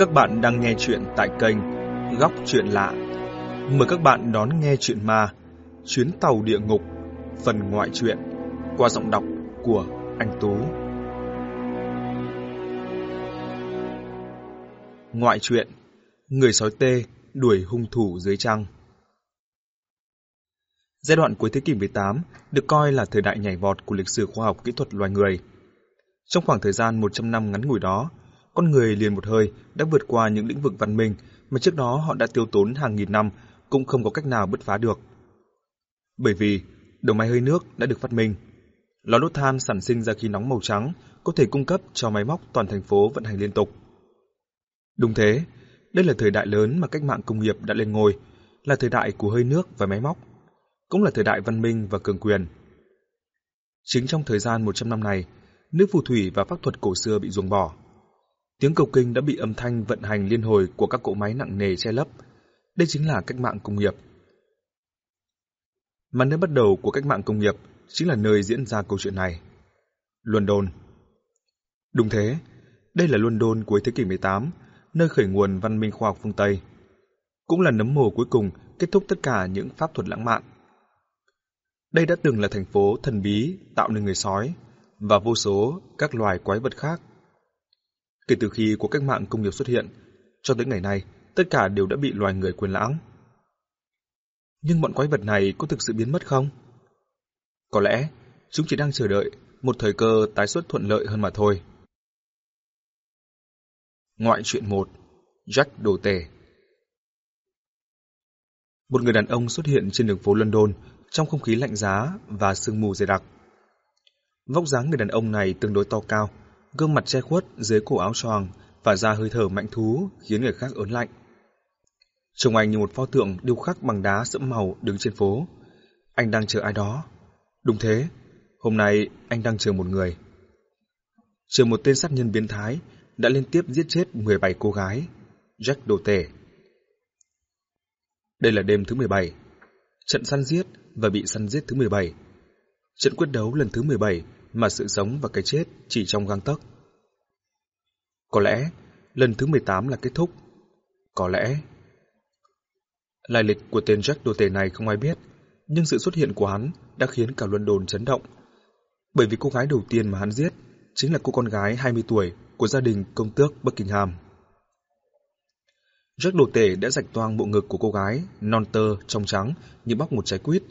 Các bạn đang nghe chuyện tại kênh Góc Chuyện Lạ. Mời các bạn đón nghe chuyện ma Chuyến tàu địa ngục phần ngoại truyện qua giọng đọc của anh Tú. Ngoại truyện Người sói tê đuổi hung thủ dưới trăng Giai đoạn cuối thế kỷ 18 được coi là thời đại nhảy vọt của lịch sử khoa học kỹ thuật loài người. Trong khoảng thời gian 100 năm ngắn ngủi đó, con người liền một hơi đã vượt qua những lĩnh vực văn minh mà trước đó họ đã tiêu tốn hàng nghìn năm cũng không có cách nào bứt phá được. Bởi vì đầu máy hơi nước đã được phát minh. Lò đốt than sản sinh ra khí nóng màu trắng có thể cung cấp cho máy móc toàn thành phố vận hành liên tục. Đúng thế, đây là thời đại lớn mà cách mạng công nghiệp đã lên ngôi, là thời đại của hơi nước và máy móc, cũng là thời đại văn minh và cường quyền. Chính trong thời gian 100 năm này, nước phù thủy và pháp thuật cổ xưa bị ruồng bỏ. Tiếng cầu kinh đã bị âm thanh vận hành liên hồi của các cỗ máy nặng nề che lấp. Đây chính là cách mạng công nghiệp. Mà nơi bắt đầu của cách mạng công nghiệp chính là nơi diễn ra câu chuyện này. London Đúng thế, đây là London cuối thế kỷ 18, nơi khởi nguồn văn minh khoa học phương Tây. Cũng là nấm mồ cuối cùng kết thúc tất cả những pháp thuật lãng mạn. Đây đã từng là thành phố thần bí tạo nên người sói và vô số các loài quái vật khác. Kể từ khi cuộc cách mạng công nghiệp xuất hiện, cho tới ngày nay, tất cả đều đã bị loài người quên lãng. Nhưng bọn quái vật này có thực sự biến mất không? Có lẽ, chúng chỉ đang chờ đợi một thời cơ tái xuất thuận lợi hơn mà thôi. Ngoại truyện 1 Jack Đồ Tể Một người đàn ông xuất hiện trên đường phố London trong không khí lạnh giá và sương mù dày đặc. Vóc dáng người đàn ông này tương đối to cao, gương mặt che khuất dưới cổ áo choàng và ra hơi thở mạnh thú khiến người khác ớn lạnh. Trông anh như một pho tượng điêu khắc bằng đá sẫm màu đứng trên phố. Anh đang chờ ai đó. Đúng thế, hôm nay anh đang chờ một người. Chờ một tên sát nhân biến thái đã liên tiếp giết chết 17 cô gái. Jack Đồ Tể. Đây là đêm thứ 17. Trận săn giết và bị săn giết thứ 17. Trận quyết đấu lần thứ 17 mà sự sống và cái chết chỉ trong gang tấc. Có lẽ lần thứ 18 là kết thúc. Có lẽ Lai lịch của tên Jack đồ tể này không ai biết, nhưng sự xuất hiện của hắn đã khiến cả London chấn động. Bởi vì cô gái đầu tiên mà hắn giết chính là cô con gái 20 tuổi của gia đình công tước Buckingham. Jack đồ tể đã rạch toang bộ ngực của cô gái, non tơ, trong trắng như bóc một trái quýt,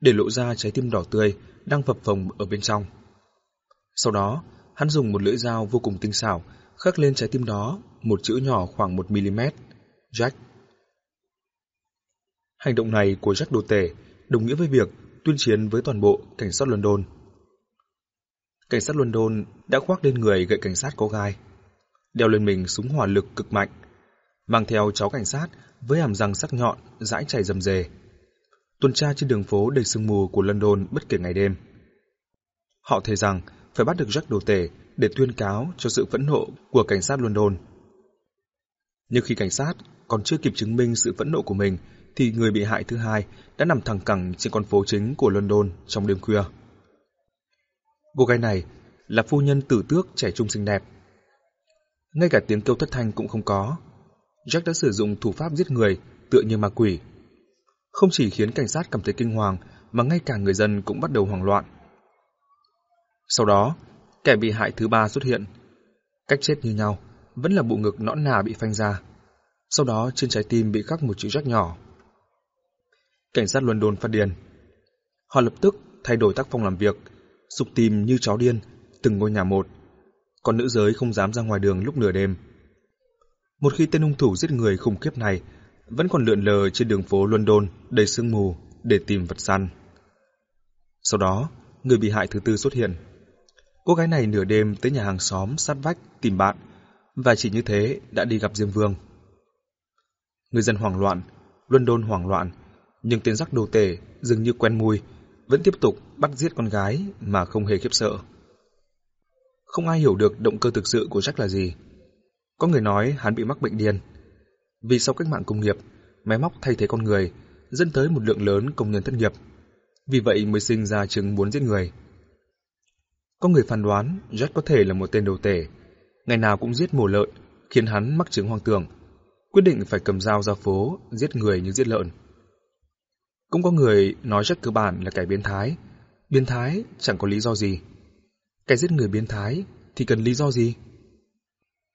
để lộ ra trái tim đỏ tươi đang phập phồng ở bên trong. Sau đó, hắn dùng một lưỡi dao vô cùng tinh xảo khắc lên trái tim đó một chữ nhỏ khoảng 1mm, Jack. Hành động này của Jack đồ tể đồng nghĩa với việc tuyên chiến với toàn bộ cảnh sát London. Cảnh sát London đã khoác lên người gậy cảnh sát có gai, đeo lên mình súng hỏa lực cực mạnh, mang theo cháu cảnh sát với hàm răng sắc nhọn dãi chảy rầm rề. Tuần tra trên đường phố đầy sương mù của London bất kể ngày đêm. Họ thề rằng phải bắt được Jack đồ tể để tuyên cáo cho sự phẫn nộ của cảnh sát London. Nhưng khi cảnh sát còn chưa kịp chứng minh sự phẫn nộ của mình, thì người bị hại thứ hai đã nằm thẳng cẳng trên con phố chính của London trong đêm khuya. Cô gái này là phu nhân tử tước trẻ trung xinh đẹp. Ngay cả tiếng kêu thất thanh cũng không có. Jack đã sử dụng thủ pháp giết người tựa như ma quỷ. Không chỉ khiến cảnh sát cảm thấy kinh hoàng, mà ngay cả người dân cũng bắt đầu hoảng loạn. Sau đó, kẻ bị hại thứ ba xuất hiện. Cách chết như nhau, vẫn là bộ ngực nõn nà bị phanh ra. Sau đó trên trái tim bị khắc một chữ rách nhỏ. Cảnh sát London phát điên. Họ lập tức thay đổi tác phong làm việc, sục tìm như chó điên, từng ngôi nhà một. Còn nữ giới không dám ra ngoài đường lúc nửa đêm. Một khi tên hung thủ giết người khủng khiếp này vẫn còn lượn lờ trên đường phố London đầy sương mù để tìm vật săn. Sau đó, người bị hại thứ tư xuất hiện. Cô gái này nửa đêm tới nhà hàng xóm sát vách tìm bạn và chỉ như thế đã đi gặp Diêm Vương. Người dân hoảng loạn, London hoảng loạn, nhưng tên rắc đồ tể dường như quen mùi, vẫn tiếp tục bắt giết con gái mà không hề khiếp sợ. Không ai hiểu được động cơ thực sự của Jack là gì. Có người nói hắn bị mắc bệnh điên. Vì sau cách mạng công nghiệp, máy móc thay thế con người, dẫn tới một lượng lớn công nhân thất nghiệp. Vì vậy mới sinh ra chứng muốn giết người. Có người phán đoán Jack có thể là một tên đầu tể, ngày nào cũng giết mổ lợn, khiến hắn mắc chứng hoang tưởng, quyết định phải cầm dao ra phố, giết người như giết lợn. Cũng có người nói Jack cơ bản là kẻ biến thái. Biến thái chẳng có lý do gì. Kẻ giết người biến thái thì cần lý do gì?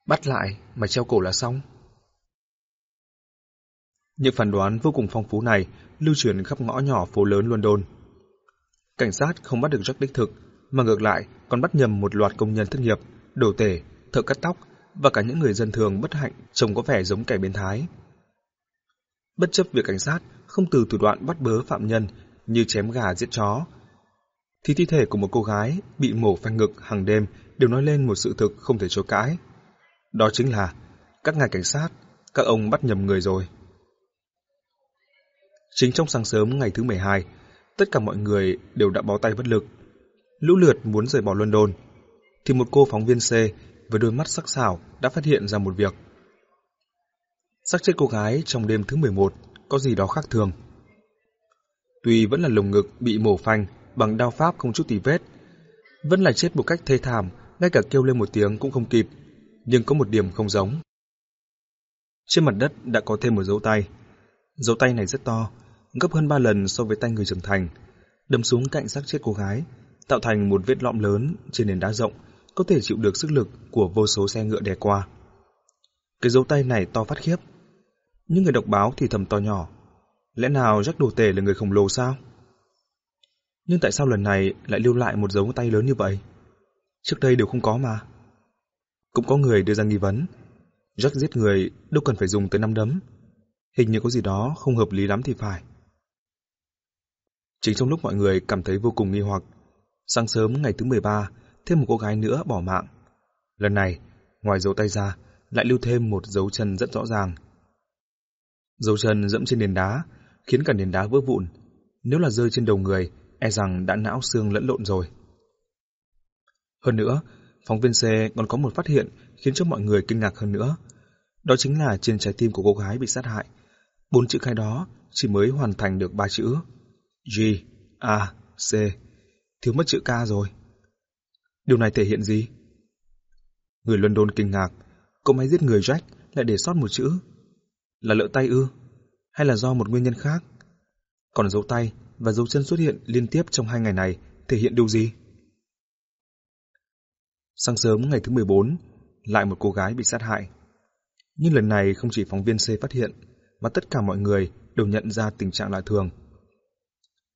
Bắt lại mà treo cổ là xong. Những phản đoán vô cùng phong phú này lưu truyền khắp ngõ nhỏ phố lớn London. Cảnh sát không bắt được Jack đích thực, mà ngược lại còn bắt nhầm một loạt công nhân thất nghiệp, đồ tể, thợ cắt tóc và cả những người dân thường bất hạnh trông có vẻ giống kẻ biến thái. Bất chấp việc cảnh sát không từ thủ đoạn bắt bớ phạm nhân như chém gà giết chó, thì thi thể của một cô gái bị mổ phanh ngực hàng đêm đều nói lên một sự thực không thể chối cãi. Đó chính là các ngài cảnh sát, các ông bắt nhầm người rồi. Chính trong sáng sớm ngày thứ 12, tất cả mọi người đều đã bó tay bất lực. Lũ lượt muốn rời bỏ London, thì một cô phóng viên C với đôi mắt sắc sảo đã phát hiện ra một việc. Xác chết cô gái trong đêm thứ 11 có gì đó khác thường. Tuy vẫn là lồng ngực bị mổ phanh bằng đao pháp không chút tì vết, vẫn là chết một cách thê thảm, ngay cả kêu lên một tiếng cũng không kịp, nhưng có một điểm không giống. Trên mặt đất đã có thêm một dấu tay. Dấu tay này rất to, gấp hơn ba lần so với tay người trưởng thành, đâm xuống cạnh xác chết cô gái, tạo thành một vết lõm lớn trên nền đá rộng, có thể chịu được sức lực của vô số xe ngựa đè qua. Cái dấu tay này to phát khiếp. Những người đọc báo thì thầm to nhỏ. Lẽ nào Jack Đồ Tể là người khổng lồ sao? Nhưng tại sao lần này lại lưu lại một dấu tay lớn như vậy? Trước đây đều không có mà. Cũng có người đưa ra nghi vấn. Jack giết người đâu cần phải dùng tới năm đấm. Hình như có gì đó không hợp lý lắm thì phải. Chính trong lúc mọi người cảm thấy vô cùng nghi hoặc, sáng sớm ngày thứ 13, thêm một cô gái nữa bỏ mạng. Lần này, ngoài dấu tay ra, lại lưu thêm một dấu chân rất rõ ràng. Dấu chân dẫm trên nền đá, khiến cả nền đá vỡ vụn. Nếu là rơi trên đầu người, e rằng đã não xương lẫn lộn rồi. Hơn nữa, phóng viên xe còn có một phát hiện khiến cho mọi người kinh ngạc hơn nữa. Đó chính là trên trái tim của cô gái bị sát hại. Bốn chữ khai đó chỉ mới hoàn thành được ba chữ. G, A, C. Thiếu mất chữ ca rồi. Điều này thể hiện gì? Người London kinh ngạc, cậu máy giết người Jack lại để sót một chữ. Là lỡ tay ư? Hay là do một nguyên nhân khác? Còn dấu tay và dấu chân xuất hiện liên tiếp trong hai ngày này thể hiện điều gì? Sáng sớm ngày thứ 14, lại một cô gái bị sát hại. Nhưng lần này không chỉ phóng viên C phát hiện, mà tất cả mọi người đều nhận ra tình trạng lạ thường.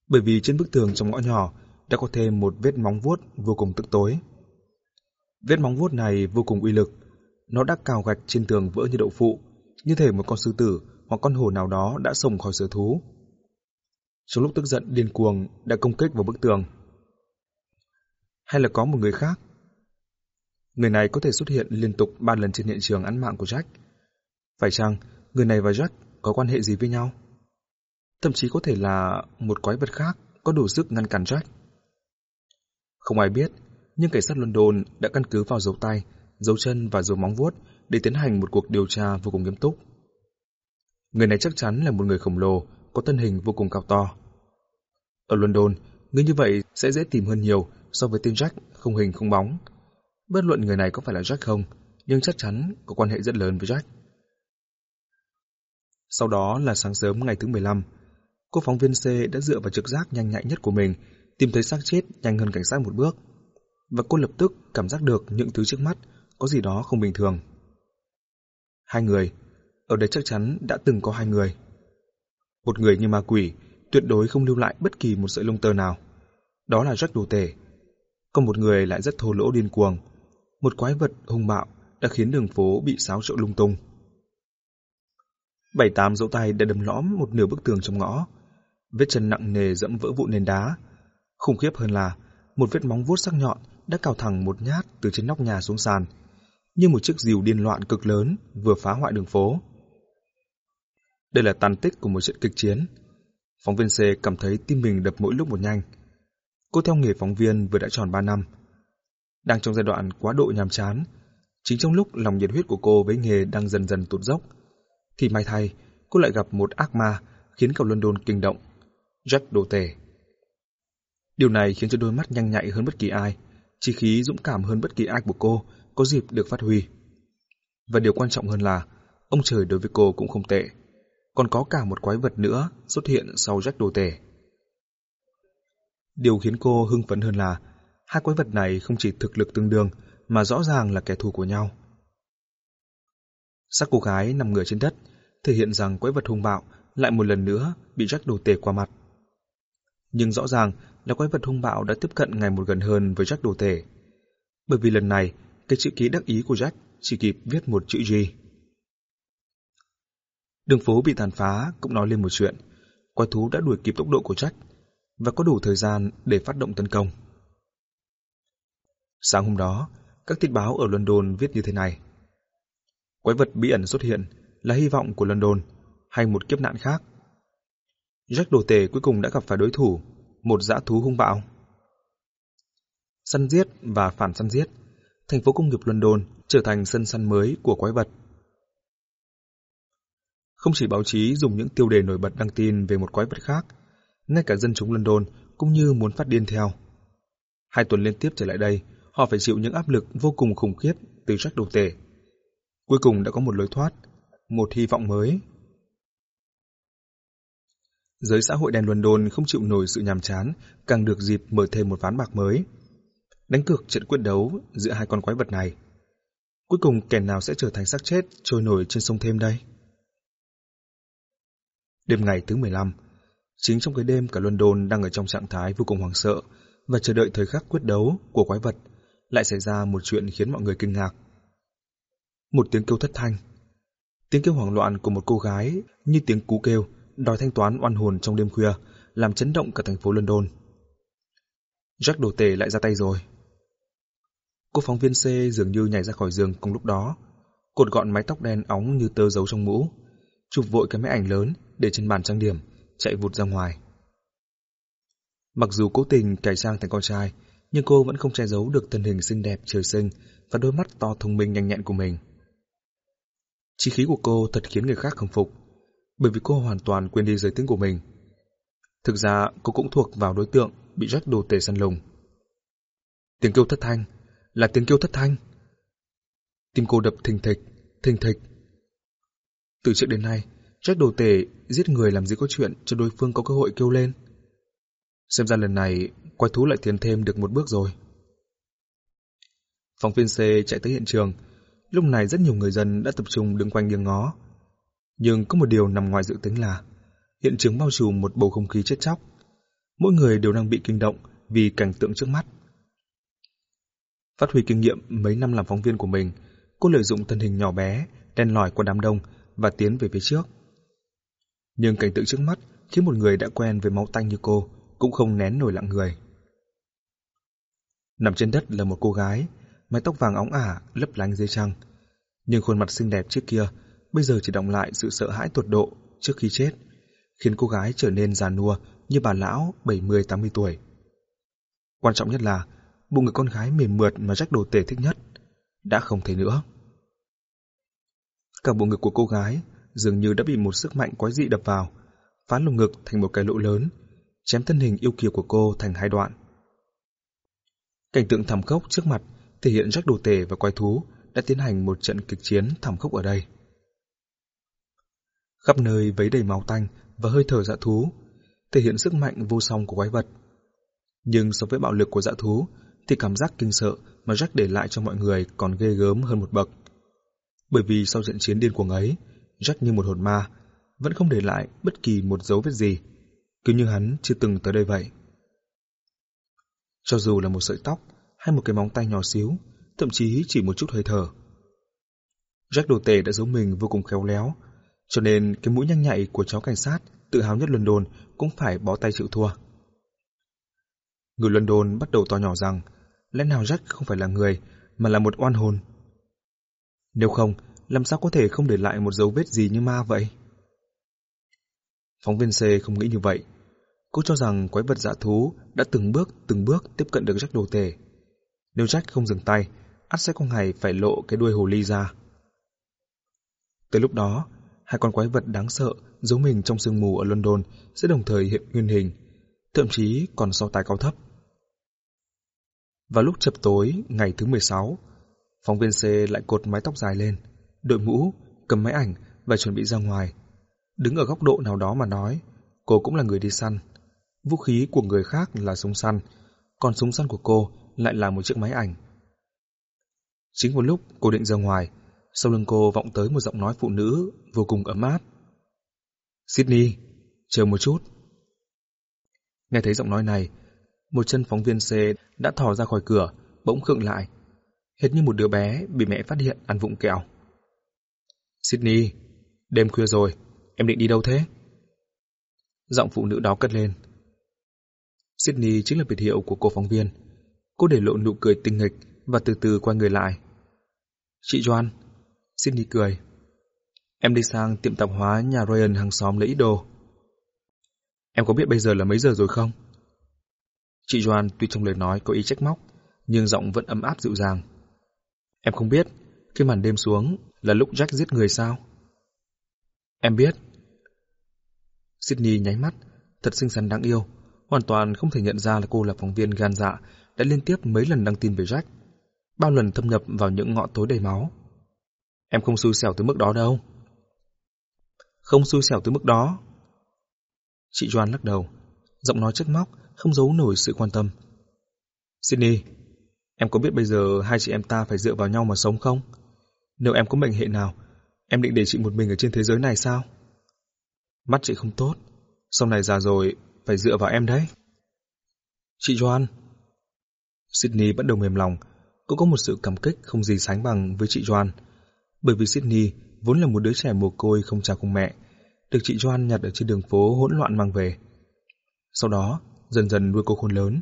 Bởi vì trên bức tường trong ngõ nhỏ đã có thêm một vết móng vuốt vô cùng tức tối. Vết móng vuốt này vô cùng uy lực, nó đã cào gạch trên tường vỡ như đậu phụ, như thể một con sư tử hoặc con hổ nào đó đã sồng khỏi sở thú. Trong lúc tức giận điên cuồng đã công kích vào bức tường. Hay là có một người khác? Người này có thể xuất hiện liên tục ba lần trên hiện trường án mạng của Jack. Phải chăng người này và Jack có quan hệ gì với nhau? Thậm chí có thể là một quái vật khác có đủ sức ngăn cản Jack. Không ai biết, nhưng cảnh sát London đã căn cứ vào dấu tay, dấu chân và dấu móng vuốt để tiến hành một cuộc điều tra vô cùng nghiêm túc. Người này chắc chắn là một người khổng lồ, có thân hình vô cùng cao to. Ở London, người như vậy sẽ dễ tìm hơn nhiều so với tên Jack không hình không bóng. Bất luận người này có phải là Jack không, nhưng chắc chắn có quan hệ rất lớn với Jack. Sau đó là sáng sớm ngày thứ 15, cô phóng viên C đã dựa vào trực giác nhanh nhạy nhất của mình tìm thấy xác chết nhanh hơn cảnh sát một bước. Và cô lập tức cảm giác được những thứ trước mắt có gì đó không bình thường. Hai người, ở đây chắc chắn đã từng có hai người. Một người như ma quỷ, tuyệt đối không lưu lại bất kỳ một sợi lông tơ nào. Đó là Jack đồ tể. Còn một người lại rất thô lỗ điên cuồng. Một quái vật hung bạo đã khiến đường phố bị xáo trộn lung tung. Bảy tám dấu tay đã đâm lõm một nửa bức tường trong ngõ. Vết chân nặng nề dẫm vỡ vụn nền đá, Khủng khiếp hơn là, một vết móng vuốt sắc nhọn đã cào thẳng một nhát từ trên nóc nhà xuống sàn, như một chiếc rìu điên loạn cực lớn vừa phá hoại đường phố. Đây là tàn tích của một trận kịch chiến. Phóng viên C cảm thấy tim mình đập mỗi lúc một nhanh. Cô theo nghề phóng viên vừa đã tròn 3 năm. Đang trong giai đoạn quá độ nhàm chán, chính trong lúc lòng nhiệt huyết của cô với nghề đang dần dần tụt dốc, thì may thay, cô lại gặp một ác ma khiến cả London kinh động, Jack Đồ Tể. Điều này khiến cho đôi mắt nhanh nhạy hơn bất kỳ ai, chi khí dũng cảm hơn bất kỳ ai của cô có dịp được phát huy. Và điều quan trọng hơn là, ông trời đối với cô cũng không tệ. Còn có cả một quái vật nữa xuất hiện sau Jack đồ tể. Điều khiến cô hưng phấn hơn là, hai quái vật này không chỉ thực lực tương đương, mà rõ ràng là kẻ thù của nhau. Sắc cô gái nằm ngửa trên đất, thể hiện rằng quái vật hung bạo lại một lần nữa bị Jack đồ tể qua mặt. Nhưng rõ ràng là quái vật hung bạo đã tiếp cận ngày một gần hơn với Jack đồ tể. Bởi vì lần này, cái chữ ký đắc ý của Jack chỉ kịp viết một chữ G. Đường phố bị tàn phá cũng nói lên một chuyện. Quái thú đã đuổi kịp tốc độ của Jack và có đủ thời gian để phát động tấn công. Sáng hôm đó, các tin báo ở London viết như thế này. Quái vật bí ẩn xuất hiện là hy vọng của London hay một kiếp nạn khác. Jack đồ tể cuối cùng đã gặp phải đối thủ, một dã thú hung bạo. Săn giết và phản săn giết, thành phố công nghiệp London trở thành sân săn mới của quái vật. Không chỉ báo chí dùng những tiêu đề nổi bật đăng tin về một quái vật khác, ngay cả dân chúng London cũng như muốn phát điên theo. Hai tuần liên tiếp trở lại đây, họ phải chịu những áp lực vô cùng khủng khiếp từ Jack đồ tể. Cuối cùng đã có một lối thoát, một hy vọng mới. Giới xã hội đen London không chịu nổi sự nhàm chán, càng được dịp mở thêm một ván bạc mới. Đánh cược trận quyết đấu giữa hai con quái vật này. Cuối cùng kẻ nào sẽ trở thành xác chết trôi nổi trên sông thêm đây? Đêm ngày thứ 15, chính trong cái đêm cả London đang ở trong trạng thái vô cùng hoảng sợ và chờ đợi thời khắc quyết đấu của quái vật, lại xảy ra một chuyện khiến mọi người kinh ngạc. Một tiếng kêu thất thanh. Tiếng kêu hoảng loạn của một cô gái như tiếng cú kêu đòi thanh toán oan hồn trong đêm khuya, làm chấn động cả thành phố London. Jack đồ tể lại ra tay rồi. Cô phóng viên C dường như nhảy ra khỏi giường cùng lúc đó, cột gọn mái tóc đen óng như tơ giấu trong mũ, chụp vội cái máy ảnh lớn để trên bàn trang điểm, chạy vụt ra ngoài. Mặc dù cố tình cải trang thành con trai, nhưng cô vẫn không che giấu được thân hình xinh đẹp trời sinh và đôi mắt to thông minh nhanh nhẹn của mình. Chi khí của cô thật khiến người khác khâm phục, bởi vì cô hoàn toàn quên đi giới tính của mình. Thực ra cô cũng thuộc vào đối tượng bị rách đồ tể săn lùng. Tiếng kêu thất thanh, là tiếng kêu thất thanh. Tim cô đập thình thịch, thình thịch. Từ trước đến nay, Jack đồ tể giết người làm gì có chuyện cho đối phương có cơ hội kêu lên. Xem ra lần này, quái thú lại tiến thêm được một bước rồi. Phóng viên C chạy tới hiện trường. Lúc này rất nhiều người dân đã tập trung đứng quanh nghiêng ngó. Nhưng có một điều nằm ngoài dự tính là hiện trường bao trùm một bầu không khí chết chóc. Mỗi người đều đang bị kinh động vì cảnh tượng trước mắt. Phát huy kinh nghiệm mấy năm làm phóng viên của mình, cô lợi dụng thân hình nhỏ bé, đen lỏi qua đám đông và tiến về phía trước. Nhưng cảnh tượng trước mắt khiến một người đã quen với máu tanh như cô cũng không nén nổi lặng người. Nằm trên đất là một cô gái, mái tóc vàng óng ả, lấp lánh dưới trăng. Nhưng khuôn mặt xinh đẹp trước kia bây giờ chỉ động lại sự sợ hãi tột độ trước khi chết, khiến cô gái trở nên già nua như bà lão 70-80 tuổi. Quan trọng nhất là bụng người con gái mềm mượt mà Jack đồ tể thích nhất đã không thấy nữa. Cả bộ ngực của cô gái dường như đã bị một sức mạnh quái dị đập vào, phá lồng ngực thành một cái lỗ lớn, chém thân hình yêu kiều của cô thành hai đoạn. Cảnh tượng thảm khốc trước mặt thể hiện Jack đồ tể và quái thú đã tiến hành một trận kịch chiến thảm khốc ở đây. Khắp nơi vấy đầy máu tanh và hơi thở dạ thú, thể hiện sức mạnh vô song của quái vật. Nhưng so với bạo lực của dạ thú, thì cảm giác kinh sợ mà Jack để lại cho mọi người còn ghê gớm hơn một bậc. Bởi vì sau trận chiến điên cuồng ấy, Jack như một hồn ma, vẫn không để lại bất kỳ một dấu vết gì, cứ như hắn chưa từng tới đây vậy. Cho dù là một sợi tóc hay một cái móng tay nhỏ xíu, thậm chí chỉ một chút hơi thở. Jack đồ tể đã giấu mình vô cùng khéo léo, cho nên cái mũi nhanh nhạy của cháu cảnh sát tự hào nhất London cũng phải bó tay chịu thua. Người London bắt đầu to nhỏ rằng lẽ nào Jack không phải là người mà là một oan hồn. Nếu không, làm sao có thể không để lại một dấu vết gì như ma vậy? Phóng viên C không nghĩ như vậy. Cô cho rằng quái vật dạ thú đã từng bước từng bước tiếp cận được Jack đồ tể. Nếu Jack không dừng tay, ắt sẽ có ngày phải lộ cái đuôi hồ ly ra. Tới lúc đó, hai con quái vật đáng sợ giấu mình trong sương mù ở London sẽ đồng thời hiện nguyên hình, thậm chí còn so tài cao thấp. Vào lúc chập tối ngày thứ 16, phóng viên C lại cột mái tóc dài lên, đội mũ, cầm máy ảnh và chuẩn bị ra ngoài. Đứng ở góc độ nào đó mà nói, cô cũng là người đi săn. Vũ khí của người khác là súng săn, còn súng săn của cô lại là một chiếc máy ảnh. Chính một lúc cô định ra ngoài, sau lưng cô vọng tới một giọng nói phụ nữ vô cùng ấm áp. Sydney, chờ một chút. Nghe thấy giọng nói này, một chân phóng viên C đã thò ra khỏi cửa, bỗng khựng lại, hệt như một đứa bé bị mẹ phát hiện ăn vụng kẹo. Sydney, đêm khuya rồi, em định đi đâu thế? Giọng phụ nữ đó cất lên. Sydney chính là biệt hiệu của cô phóng viên. Cô để lộ nụ cười tinh nghịch và từ từ quay người lại. Chị Joan. Sydney cười. Em đi sang tiệm tạp hóa nhà Ryan hàng xóm lấy ít đồ. Em có biết bây giờ là mấy giờ rồi không? Chị Joan tuy trong lời nói có ý trách móc, nhưng giọng vẫn ấm áp dịu dàng. Em không biết, khi màn đêm xuống là lúc Jack giết người sao? Em biết. Sydney nháy mắt, thật xinh xắn đáng yêu, hoàn toàn không thể nhận ra là cô là phóng viên gan dạ đã liên tiếp mấy lần đăng tin về Jack, bao lần thâm nhập vào những ngõ tối đầy máu. Em không xui xẻo tới mức đó đâu. Không xui xẻo tới mức đó. Chị Joan lắc đầu, giọng nói chất móc, không giấu nổi sự quan tâm. Sydney, em có biết bây giờ hai chị em ta phải dựa vào nhau mà sống không? Nếu em có mệnh hệ nào, em định để chị một mình ở trên thế giới này sao? Mắt chị không tốt, sau này già rồi phải dựa vào em đấy. Chị Joan. Sydney bắt đầu mềm lòng, cũng có một sự cảm kích không gì sánh bằng với chị Joan. Bởi vì Sydney vốn là một đứa trẻ mồ côi không cha không mẹ, được chị Joan nhặt ở trên đường phố hỗn loạn mang về. Sau đó, dần dần nuôi cô khôn lớn.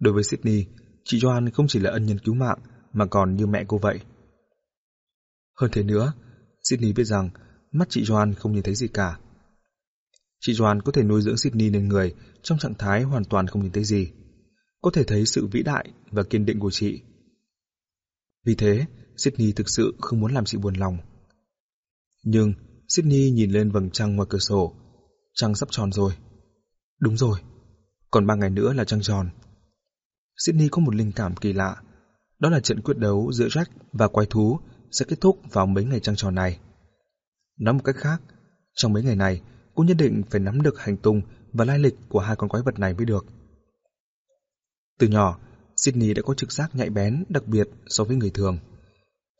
Đối với Sydney, chị Joan không chỉ là ân nhân cứu mạng mà còn như mẹ cô vậy. Hơn thế nữa, Sydney biết rằng mắt chị Joan không nhìn thấy gì cả. Chị Joan có thể nuôi dưỡng Sydney lên người trong trạng thái hoàn toàn không nhìn thấy gì. Có thể thấy sự vĩ đại và kiên định của chị. Vì thế, Sydney thực sự không muốn làm chị buồn lòng. Nhưng Sydney nhìn lên vầng trăng ngoài cửa sổ. Trăng sắp tròn rồi. Đúng rồi, còn ba ngày nữa là trăng tròn. Sydney có một linh cảm kỳ lạ. Đó là trận quyết đấu giữa Jack và quái thú sẽ kết thúc vào mấy ngày trăng tròn này. Nói một cách khác, trong mấy ngày này, cô nhất định phải nắm được hành tung và lai lịch của hai con quái vật này mới được. Từ nhỏ, Sydney đã có trực giác nhạy bén đặc biệt so với người thường.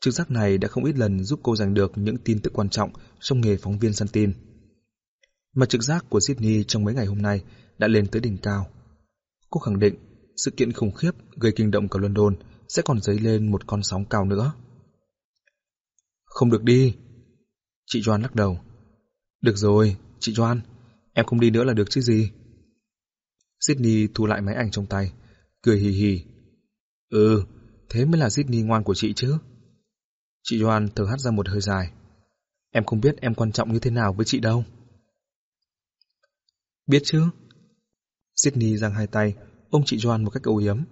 Trực giác này đã không ít lần giúp cô giành được những tin tức quan trọng trong nghề phóng viên săn tin. Mà trực giác của Sydney trong mấy ngày hôm nay đã lên tới đỉnh cao. Cô khẳng định sự kiện khủng khiếp gây kinh động cả London sẽ còn dấy lên một con sóng cao nữa. Không được đi. Chị Joan lắc đầu. Được rồi, chị Joan, em không đi nữa là được chứ gì. Sydney thu lại máy ảnh trong tay, cười hì hì. Ừ, thế mới là Sydney ngoan của chị chứ. Chị Doan thở hắt ra một hơi dài. Em không biết em quan trọng như thế nào với chị đâu. Biết chứ. Sydney giang hai tay, ôm chị Doan một cách âu yếm.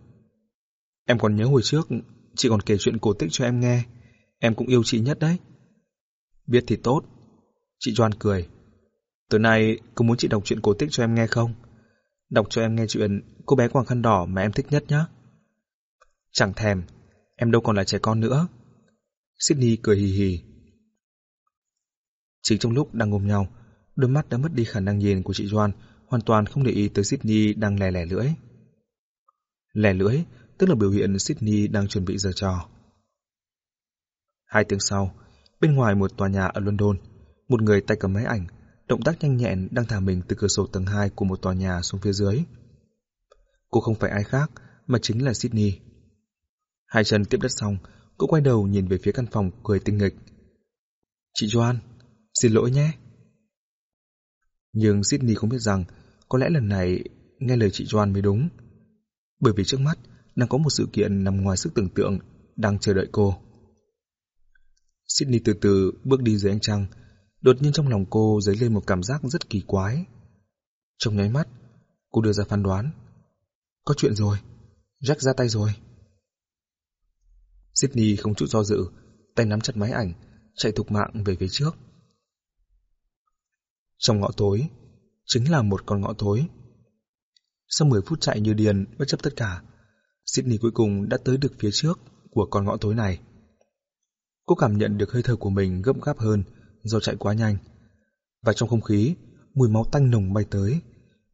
Em còn nhớ hồi trước, chị còn kể chuyện cổ tích cho em nghe. Em cũng yêu chị nhất đấy. Biết thì tốt. Chị Doan cười. Tối nay, có muốn chị đọc chuyện cổ tích cho em nghe không? Đọc cho em nghe chuyện cô bé quàng khăn đỏ mà em thích nhất nhé. Chẳng thèm, em đâu còn là trẻ con nữa. Sydney cười hì hì. Chính trong lúc đang ôm nhau, đôi mắt đã mất đi khả năng nhìn của chị Joan, hoàn toàn không để ý tới Sydney đang lè lẻ lưỡi. Lè lưỡi, tức là biểu hiện Sydney đang chuẩn bị giờ trò. Hai tiếng sau, bên ngoài một tòa nhà ở London, một người tay cầm máy ảnh, động tác nhanh nhẹn đang thả mình từ cửa sổ tầng 2 của một tòa nhà xuống phía dưới. Cô không phải ai khác, mà chính là Sydney. Hai chân tiếp đất xong, cô quay đầu nhìn về phía căn phòng cười tinh nghịch. Chị Joan, xin lỗi nhé. Nhưng Sydney không biết rằng, có lẽ lần này nghe lời chị Joan mới đúng. Bởi vì trước mắt đang có một sự kiện nằm ngoài sức tưởng tượng đang chờ đợi cô. Sydney từ từ bước đi dưới ánh trăng, đột nhiên trong lòng cô dấy lên một cảm giác rất kỳ quái. Trong nháy mắt, cô đưa ra phán đoán. Có chuyện rồi, Jack ra tay rồi. Sydney không chút do dự, tay nắm chặt máy ảnh, chạy thục mạng về phía trước. Trong ngõ tối, chính là một con ngõ tối. Sau 10 phút chạy như điền, bất chấp tất cả, Sydney cuối cùng đã tới được phía trước của con ngõ tối này. Cô cảm nhận được hơi thở của mình gấp gáp hơn do chạy quá nhanh. Và trong không khí, mùi máu tanh nồng bay tới,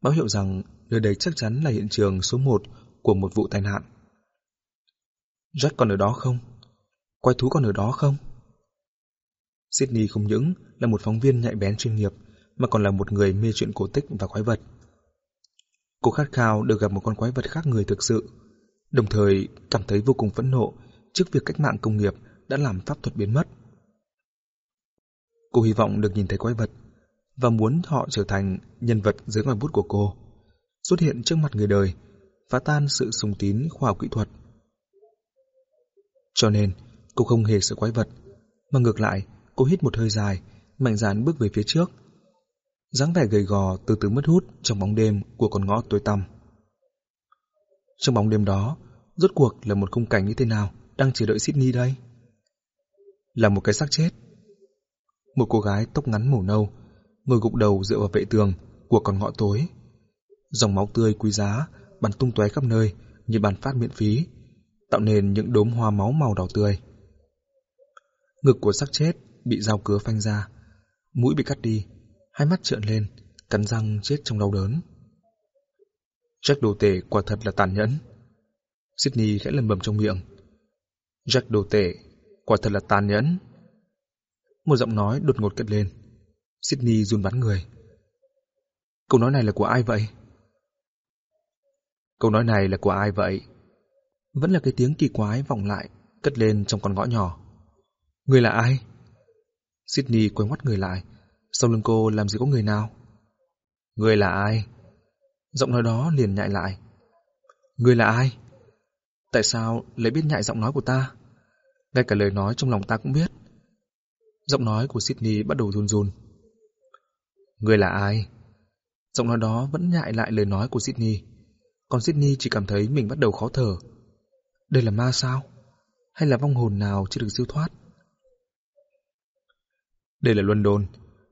báo hiệu rằng nơi đây chắc chắn là hiện trường số một của một vụ tai nạn. Jack còn ở đó không? Quái thú còn ở đó không? Sydney không những là một phóng viên nhạy bén chuyên nghiệp, mà còn là một người mê chuyện cổ tích và quái vật. Cô khát khao được gặp một con quái vật khác người thực sự, đồng thời cảm thấy vô cùng phẫn nộ trước việc cách mạng công nghiệp đã làm pháp thuật biến mất. Cô hy vọng được nhìn thấy quái vật và muốn họ trở thành nhân vật dưới ngòi bút của cô, xuất hiện trước mặt người đời, phá tan sự sùng tín khoa học kỹ thuật. Cho nên, cô không hề sợ quái vật, mà ngược lại, cô hít một hơi dài, mạnh dạn bước về phía trước. dáng vẻ gầy gò từ từ mất hút trong bóng đêm của con ngõ tối tăm. Trong bóng đêm đó, rốt cuộc là một khung cảnh như thế nào đang chờ đợi Sydney đây? Là một cái xác chết. Một cô gái tóc ngắn màu nâu, ngồi gục đầu dựa vào vệ tường của con ngõ tối. Dòng máu tươi quý giá bắn tung tóe khắp nơi như bàn phát miễn phí, tạo nên những đốm hoa máu màu đỏ tươi. Ngực của xác chết bị dao cứa phanh ra, mũi bị cắt đi, hai mắt trợn lên, cắn răng chết trong đau đớn. Jack đồ tể quả thật là tàn nhẫn. Sydney khẽ lầm bầm trong miệng. Jack đồ tể, quả thật là tàn nhẫn. Một giọng nói đột ngột cất lên. Sydney run bắn người. Câu nói này là của ai vậy? Câu nói này là của ai vậy? Vẫn là cái tiếng kỳ quái vọng lại, cất lên trong con ngõ nhỏ. Người là ai? Sydney quay ngoắt người lại. Sau lưng cô làm gì có người nào? Người là ai? Giọng nói đó liền nhại lại. Người là ai? Tại sao lại biết nhại giọng nói của ta? Ngay cả lời nói trong lòng ta cũng biết. Giọng nói của Sydney bắt đầu run run. Người là ai? Giọng nói đó vẫn nhại lại lời nói của Sydney. Còn Sydney chỉ cảm thấy mình bắt đầu khó thở. Đây là ma sao? Hay là vong hồn nào chưa được siêu thoát? Đây là London,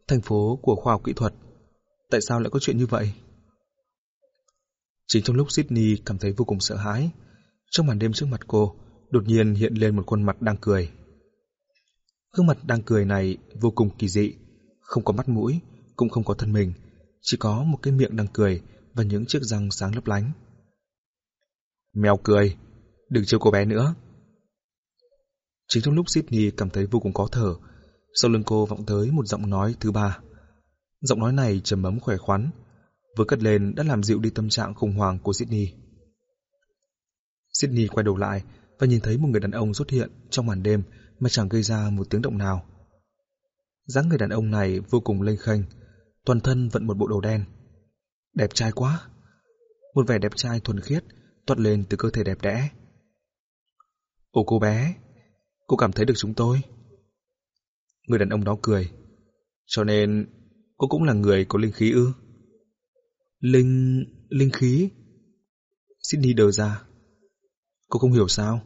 thành phố của khoa học kỹ thuật. Tại sao lại có chuyện như vậy? Chính trong lúc Sydney cảm thấy vô cùng sợ hãi, trong màn đêm trước mặt cô, đột nhiên hiện lên một khuôn mặt đang cười. Gương mặt đang cười này vô cùng kỳ dị, không có mắt mũi, cũng không có thân mình, chỉ có một cái miệng đang cười và những chiếc răng sáng lấp lánh. Mèo cười, đừng trêu cô bé nữa. Chính trong lúc Sydney cảm thấy vô cùng khó thở, sau lưng cô vọng tới một giọng nói thứ ba. Giọng nói này trầm ấm khỏe khoắn, vừa cất lên đã làm dịu đi tâm trạng khủng hoảng của Sydney. Sydney quay đầu lại và nhìn thấy một người đàn ông xuất hiện trong màn đêm mà chẳng gây ra một tiếng động nào. dáng người đàn ông này vô cùng lênh khênh, toàn thân vận một bộ đồ đen. Đẹp trai quá! Một vẻ đẹp trai thuần khiết toát lên từ cơ thể đẹp đẽ ô cô bé, cô cảm thấy được chúng tôi. Người đàn ông đó cười. Cho nên, cô cũng là người có linh khí ư? Linh... linh khí? Sydney đờ ra. Cô không hiểu sao?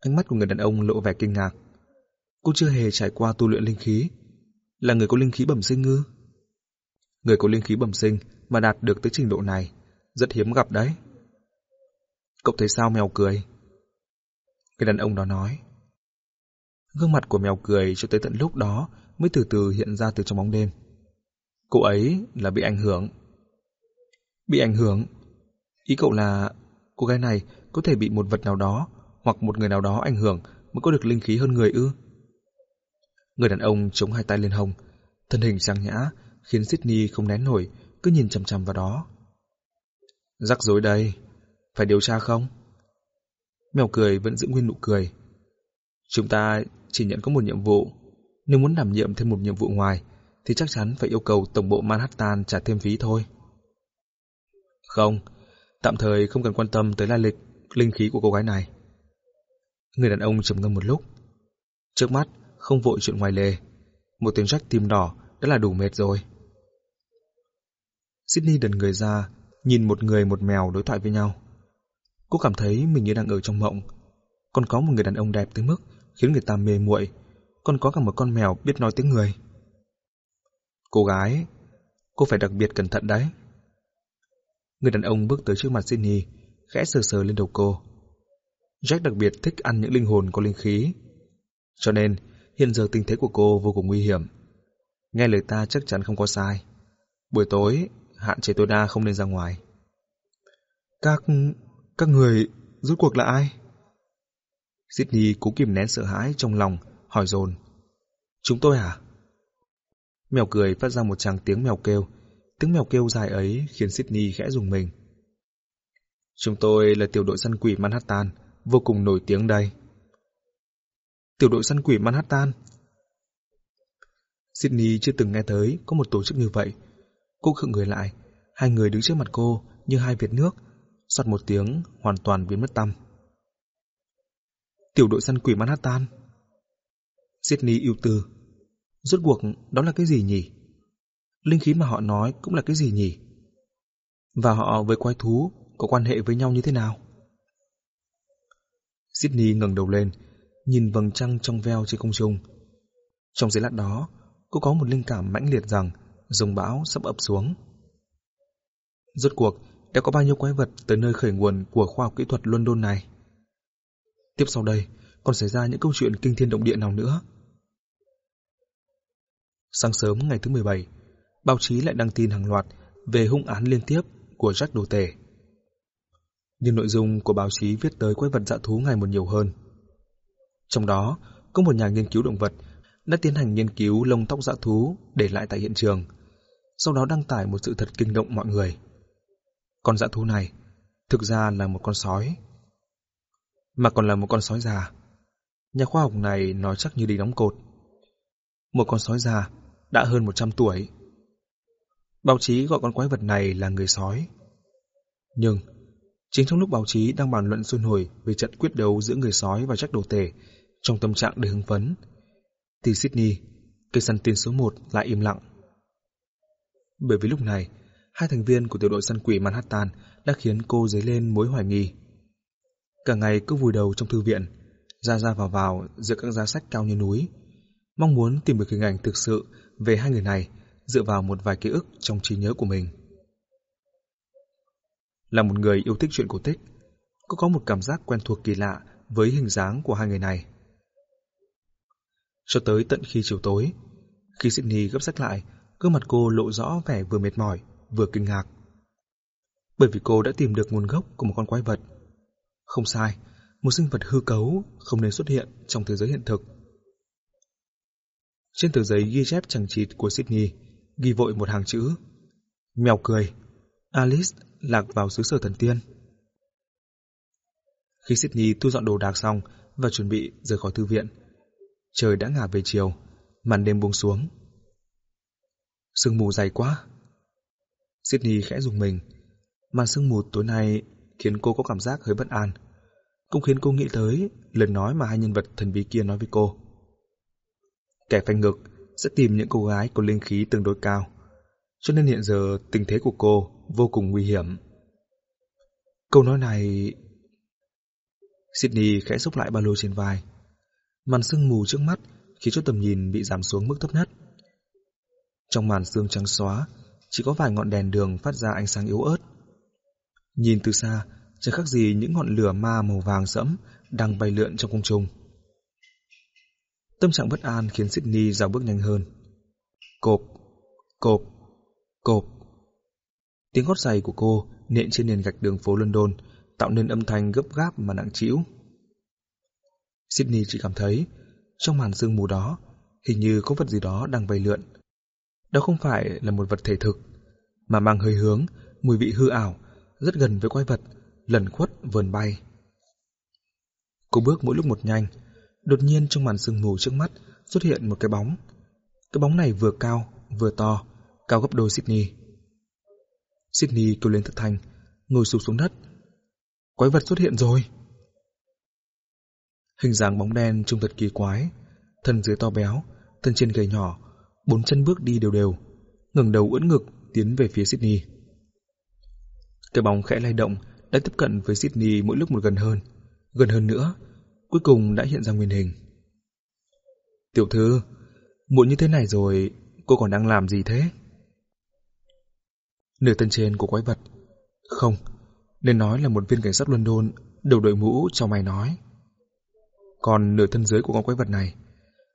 Ánh mắt của người đàn ông lộ vẻ kinh ngạc. Cô chưa hề trải qua tu luyện linh khí. Là người có linh khí bẩm sinh ư? Người có linh khí bẩm sinh mà đạt được tới trình độ này, rất hiếm gặp đấy. Cậu thấy sao mèo cười? Người đàn ông đó nói. Gương mặt của mèo cười cho tới tận lúc đó mới từ từ hiện ra từ trong bóng đêm. Cô ấy là bị ảnh hưởng. Bị ảnh hưởng? Ý cậu là cô gái này có thể bị một vật nào đó hoặc một người nào đó ảnh hưởng mới có được linh khí hơn người ư? Người đàn ông chống hai tay lên hông, thân hình trang nhã khiến Sydney không nén nổi, cứ nhìn chằm chằm vào đó. Rắc rối đây, phải điều tra không? Mèo cười vẫn giữ nguyên nụ cười. Chúng ta chỉ nhận có một nhiệm vụ. Nếu muốn đảm nhiệm thêm một nhiệm vụ ngoài, thì chắc chắn phải yêu cầu tổng bộ Manhattan trả thêm phí thôi. Không, tạm thời không cần quan tâm tới lai lịch, linh khí của cô gái này. Người đàn ông trầm ngâm một lúc. Trước mắt, không vội chuyện ngoài lề. Một tiếng rách tim đỏ đã là đủ mệt rồi. Sydney đần người ra, nhìn một người một mèo đối thoại với nhau. Cô cảm thấy mình như đang ở trong mộng. Còn có một người đàn ông đẹp tới mức khiến người ta mê muội, còn có cả một con mèo biết nói tiếng người. Cô gái, cô phải đặc biệt cẩn thận đấy. Người đàn ông bước tới trước mặt Sydney, khẽ sờ sờ lên đầu cô. Jack đặc biệt thích ăn những linh hồn có linh khí. Cho nên, hiện giờ tình thế của cô vô cùng nguy hiểm. Nghe lời ta chắc chắn không có sai. Buổi tối, hạn chế tối đa không nên ra ngoài. Các các người rốt cuộc là ai? Sydney cố kìm nén sợ hãi trong lòng, hỏi dồn. Chúng tôi à? Mèo cười phát ra một tràng tiếng mèo kêu. Tiếng mèo kêu dài ấy khiến Sydney khẽ dùng mình. Chúng tôi là tiểu đội săn quỷ Manhattan, vô cùng nổi tiếng đây. Tiểu đội săn quỷ Manhattan? Sydney chưa từng nghe tới có một tổ chức như vậy. Cô khựng người lại, hai người đứng trước mặt cô như hai việt nước, soạt một tiếng hoàn toàn biến mất tâm. Tiểu đội săn quỷ Manhattan? Sydney yêu tư. Rốt cuộc đó là cái gì nhỉ? Linh khí mà họ nói cũng là cái gì nhỉ? Và họ với quái thú có quan hệ với nhau như thế nào? Sydney ngẩng đầu lên, nhìn vầng trăng trong veo trên không trung. Trong giây lát đó, cô có một linh cảm mãnh liệt rằng dòng bão sắp ập xuống. Rốt cuộc, đã có bao nhiêu quái vật tới nơi khởi nguồn của khoa học kỹ thuật London này? Tiếp sau đây, còn xảy ra những câu chuyện kinh thiên động địa nào nữa? Sáng sớm ngày thứ 17, báo chí lại đăng tin hàng loạt về hung án liên tiếp của Jack Đồ Tể. Nhưng nội dung của báo chí viết tới quái vật dã thú ngày một nhiều hơn. Trong đó, có một nhà nghiên cứu động vật đã tiến hành nghiên cứu lông tóc dã thú để lại tại hiện trường, sau đó đăng tải một sự thật kinh động mọi người. Con dã thú này thực ra là một con sói, mà còn là một con sói già. Nhà khoa học này nói chắc như đi đóng cột. Một con sói già đã hơn 100 tuổi. Báo chí gọi con quái vật này là người sói. Nhưng, chính trong lúc báo chí đang bàn luận sôi nổi về trận quyết đấu giữa người sói và Jack đồ tể trong tâm trạng đầy hưng phấn, thì Sydney, cây săn tiên số 1 lại im lặng. Bởi vì lúc này, hai thành viên của tiểu đội săn quỷ Manhattan đã khiến cô dấy lên mối hoài nghi. Cả ngày cứ vùi đầu trong thư viện, ra ra vào vào giữa các giá sách cao như núi, mong muốn tìm được hình ảnh thực sự về hai người này dựa vào một vài ký ức trong trí nhớ của mình. Là một người yêu thích chuyện cổ tích, cô có một cảm giác quen thuộc kỳ lạ với hình dáng của hai người này. Cho tới tận khi chiều tối, khi Sydney gấp sách lại, gương mặt cô lộ rõ vẻ vừa mệt mỏi, vừa kinh ngạc. Bởi vì cô đã tìm được nguồn gốc của một con quái vật. Không sai, một sinh vật hư cấu không nên xuất hiện trong thế giới hiện thực. Trên tờ giấy ghi chép chẳng chịt của Sydney, ghi vội một hàng chữ. Mèo cười, Alice lạc vào xứ sở thần tiên. Khi Sydney thu dọn đồ đạc xong và chuẩn bị rời khỏi thư viện, trời đã ngả về chiều, màn đêm buông xuống. Sương mù dày quá. Sydney khẽ dùng mình. Màn sương mù tối nay khiến cô có cảm giác hơi bất an. Cũng khiến cô nghĩ tới lời nói mà hai nhân vật thần bí kia nói với cô. Kẻ phanh ngực sẽ tìm những cô gái có linh khí tương đối cao. Cho nên hiện giờ tình thế của cô vô cùng nguy hiểm. Câu nói này... Sydney khẽ xúc lại ba lô trên vai. Màn sương mù trước mắt khiến cho tầm nhìn bị giảm xuống mức thấp nhất. Trong màn sương trắng xóa, chỉ có vài ngọn đèn đường phát ra ánh sáng yếu ớt. Nhìn từ xa, chẳng khác gì những ngọn lửa ma màu vàng sẫm đang bay lượn trong cung trung. Tâm trạng bất an khiến Sydney dào bước nhanh hơn. Cộp, cộp, cộp. Tiếng gót giày của cô nện trên nền gạch đường phố London tạo nên âm thanh gấp gáp mà nặng trĩu. Sydney chỉ cảm thấy trong màn sương mù đó hình như có vật gì đó đang bay lượn. Đó không phải là một vật thể thực, mà mang hơi hướng, mùi vị hư ảo, rất gần với quái vật, lẩn khuất vườn bay. Cô bước mỗi lúc một nhanh, đột nhiên trong màn sương mù trước mắt xuất hiện một cái bóng. Cái bóng này vừa cao, vừa to, cao gấp đôi Sydney. Sydney kêu lên thất thanh, ngồi sụp xuống đất. Quái vật xuất hiện rồi! Hình dáng bóng đen trông thật kỳ quái, thân dưới to béo, thân trên gầy nhỏ, bốn chân bước đi đều đều, ngẩng đầu ưỡn ngực tiến về phía Sydney. Cái bóng khẽ lay động đã tiếp cận với Sydney mỗi lúc một gần hơn, gần hơn nữa, cuối cùng đã hiện ra nguyên hình. Tiểu thư, muộn như thế này rồi, cô còn đang làm gì thế? Nửa thân trên của quái vật. Không, nên nói là một viên cảnh sát London đầu đội mũ cho mày nói. Còn nửa thân dưới của con quái vật này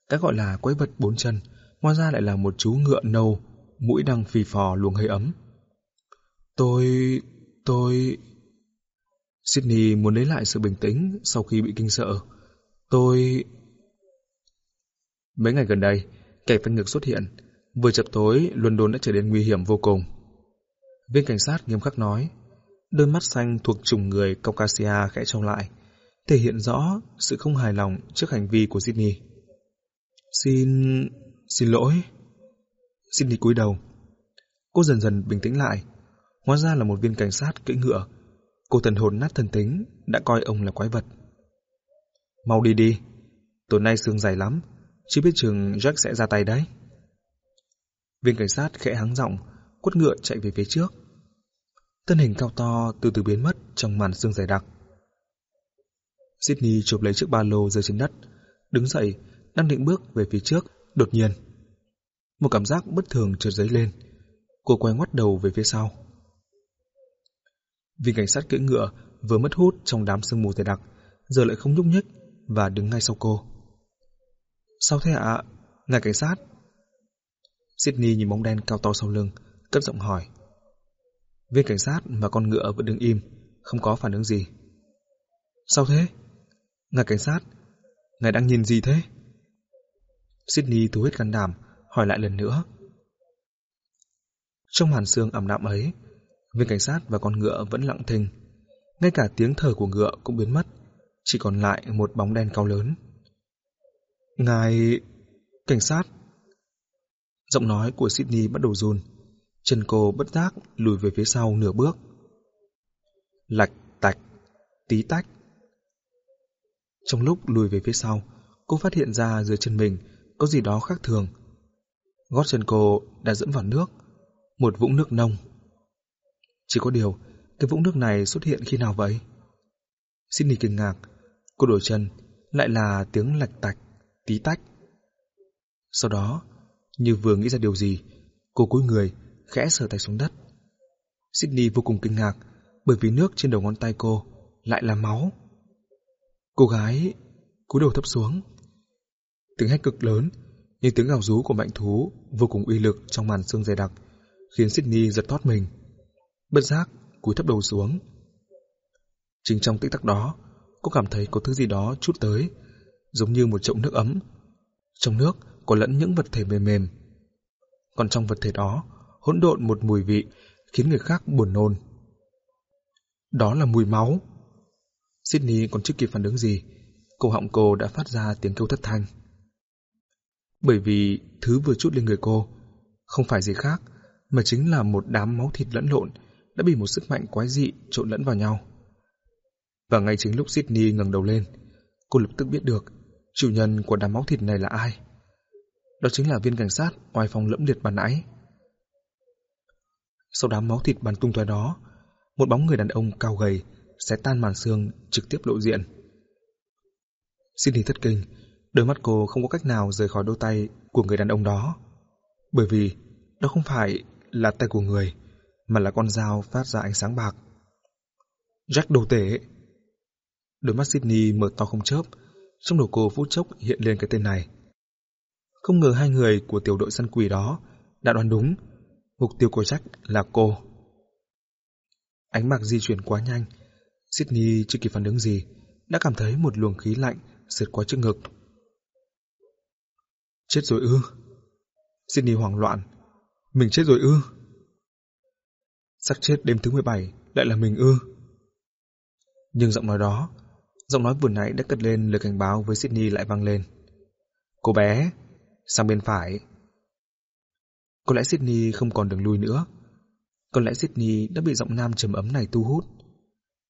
Cái gọi là quái vật bốn chân, hóa ra lại là một chú ngựa nâu, mũi đang phì phò luồng hơi ấm. Tôi... tôi... Sydney muốn lấy lại sự bình tĩnh sau khi bị kinh sợ. Tôi... Mấy ngày gần đây, kẻ tăng ngược xuất hiện. Vừa chập tối, London đã trở nên nguy hiểm vô cùng. Viên cảnh sát nghiêm khắc nói, đôi mắt xanh thuộc chủng người Caucasia khẽ trông lại, thể hiện rõ sự không hài lòng trước hành vi của Sydney. Xin xin lỗi. Sydney cúi đầu. Cô dần dần bình tĩnh lại. Hóa ra là một viên cảnh sát cưỡi ngựa. Cô thần hồn nát thần tính, đã coi ông là quái vật. Mau đi đi. Tối nay sương dày lắm, chưa biết chừng Jack sẽ ra tay đấy. Viên cảnh sát khẽ hắng giọng, quất ngựa chạy về phía trước. Thân hình cao to từ từ biến mất trong màn sương dày đặc. Sydney chụp lấy chiếc ba lô rơi trên đất, đứng dậy, đang định bước về phía trước, đột nhiên. Một cảm giác bất thường chợt dấy lên. Cô quay ngoắt đầu về phía sau. Viên cảnh sát cưỡi ngựa vừa mất hút trong đám sương mù dày đặc, giờ lại không nhúc nhích và đứng ngay sau cô. Sao thế ạ? Ngài cảnh sát? Sydney nhìn bóng đen cao to sau lưng, cất giọng hỏi. Viên cảnh sát và con ngựa vẫn đứng im, không có phản ứng gì. Sao thế? Ngài cảnh sát, ngài đang nhìn gì thế? Sydney thu hết can đảm, hỏi lại lần nữa. Trong màn sương ẩm đạm ấy, viên cảnh sát và con ngựa vẫn lặng thinh. Ngay cả tiếng thở của ngựa cũng biến mất, chỉ còn lại một bóng đen cao lớn. Ngài... cảnh sát. Giọng nói của Sydney bắt đầu run. Chân cô bất giác lùi về phía sau nửa bước. Lạch tạch, tí tách. Trong lúc lùi về phía sau, cô phát hiện ra dưới chân mình có gì đó khác thường. Gót chân cô đã dẫn vào nước, một vũng nước nông. Chỉ có điều, cái vũng nước này xuất hiện khi nào vậy? Sydney kinh ngạc, cô đổi chân, lại là tiếng lạch tạch, tí tách. Sau đó, như vừa nghĩ ra điều gì, cô cúi người, khẽ sờ tay xuống đất. Sydney vô cùng kinh ngạc, bởi vì nước trên đầu ngón tay cô lại là máu. Cô gái cúi đầu thấp xuống. Tiếng hét cực lớn, như tiếng gào rú của mạnh thú vô cùng uy lực trong màn sương dày đặc, khiến Sydney giật thoát mình. Bất giác, cúi thấp đầu xuống. Chính trong tích tắc đó, cô cảm thấy có thứ gì đó chút tới, giống như một chậu nước ấm. Trong nước có lẫn những vật thể mềm mềm. Còn trong vật thể đó, hỗn độn một mùi vị khiến người khác buồn nôn. Đó là mùi máu. Sydney còn chưa kịp phản ứng gì, cổ họng cô đã phát ra tiếng kêu thất thanh. Bởi vì thứ vừa chút lên người cô không phải gì khác mà chính là một đám máu thịt lẫn lộn đã bị một sức mạnh quái dị trộn lẫn vào nhau. Và ngay chính lúc Sydney ngẩng đầu lên, cô lập tức biết được chủ nhân của đám máu thịt này là ai. Đó chính là viên cảnh sát ngoài phòng lẫm liệt ban nãy. Sau đám máu thịt bắn tung tóe đó, một bóng người đàn ông cao gầy sẽ tan màn xương trực tiếp lộ diện. Sydney thất kinh, đôi mắt cô không có cách nào rời khỏi đôi tay của người đàn ông đó. Bởi vì đó không phải là tay của người, mà là con dao phát ra ánh sáng bạc. Jack đồ tể. Đôi mắt Sydney mở to không chớp, trong đầu cô phút chốc hiện lên cái tên này. Không ngờ hai người của tiểu đội săn quỷ đó đã đoán đúng, mục tiêu của Jack là cô. Ánh bạc di chuyển quá nhanh, Sydney chưa kịp phản ứng gì, đã cảm thấy một luồng khí lạnh sượt qua trước ngực. Chết rồi ư? Sydney hoảng loạn. Mình chết rồi ư? Sắc chết đêm thứ 17 lại là mình ư? Nhưng giọng nói đó, giọng nói vừa nãy đã cất lên lời cảnh báo với Sydney lại vang lên. Cô bé, sang bên phải. Có lẽ Sydney không còn đường lui nữa. Có lẽ Sydney đã bị giọng nam trầm ấm này thu hút.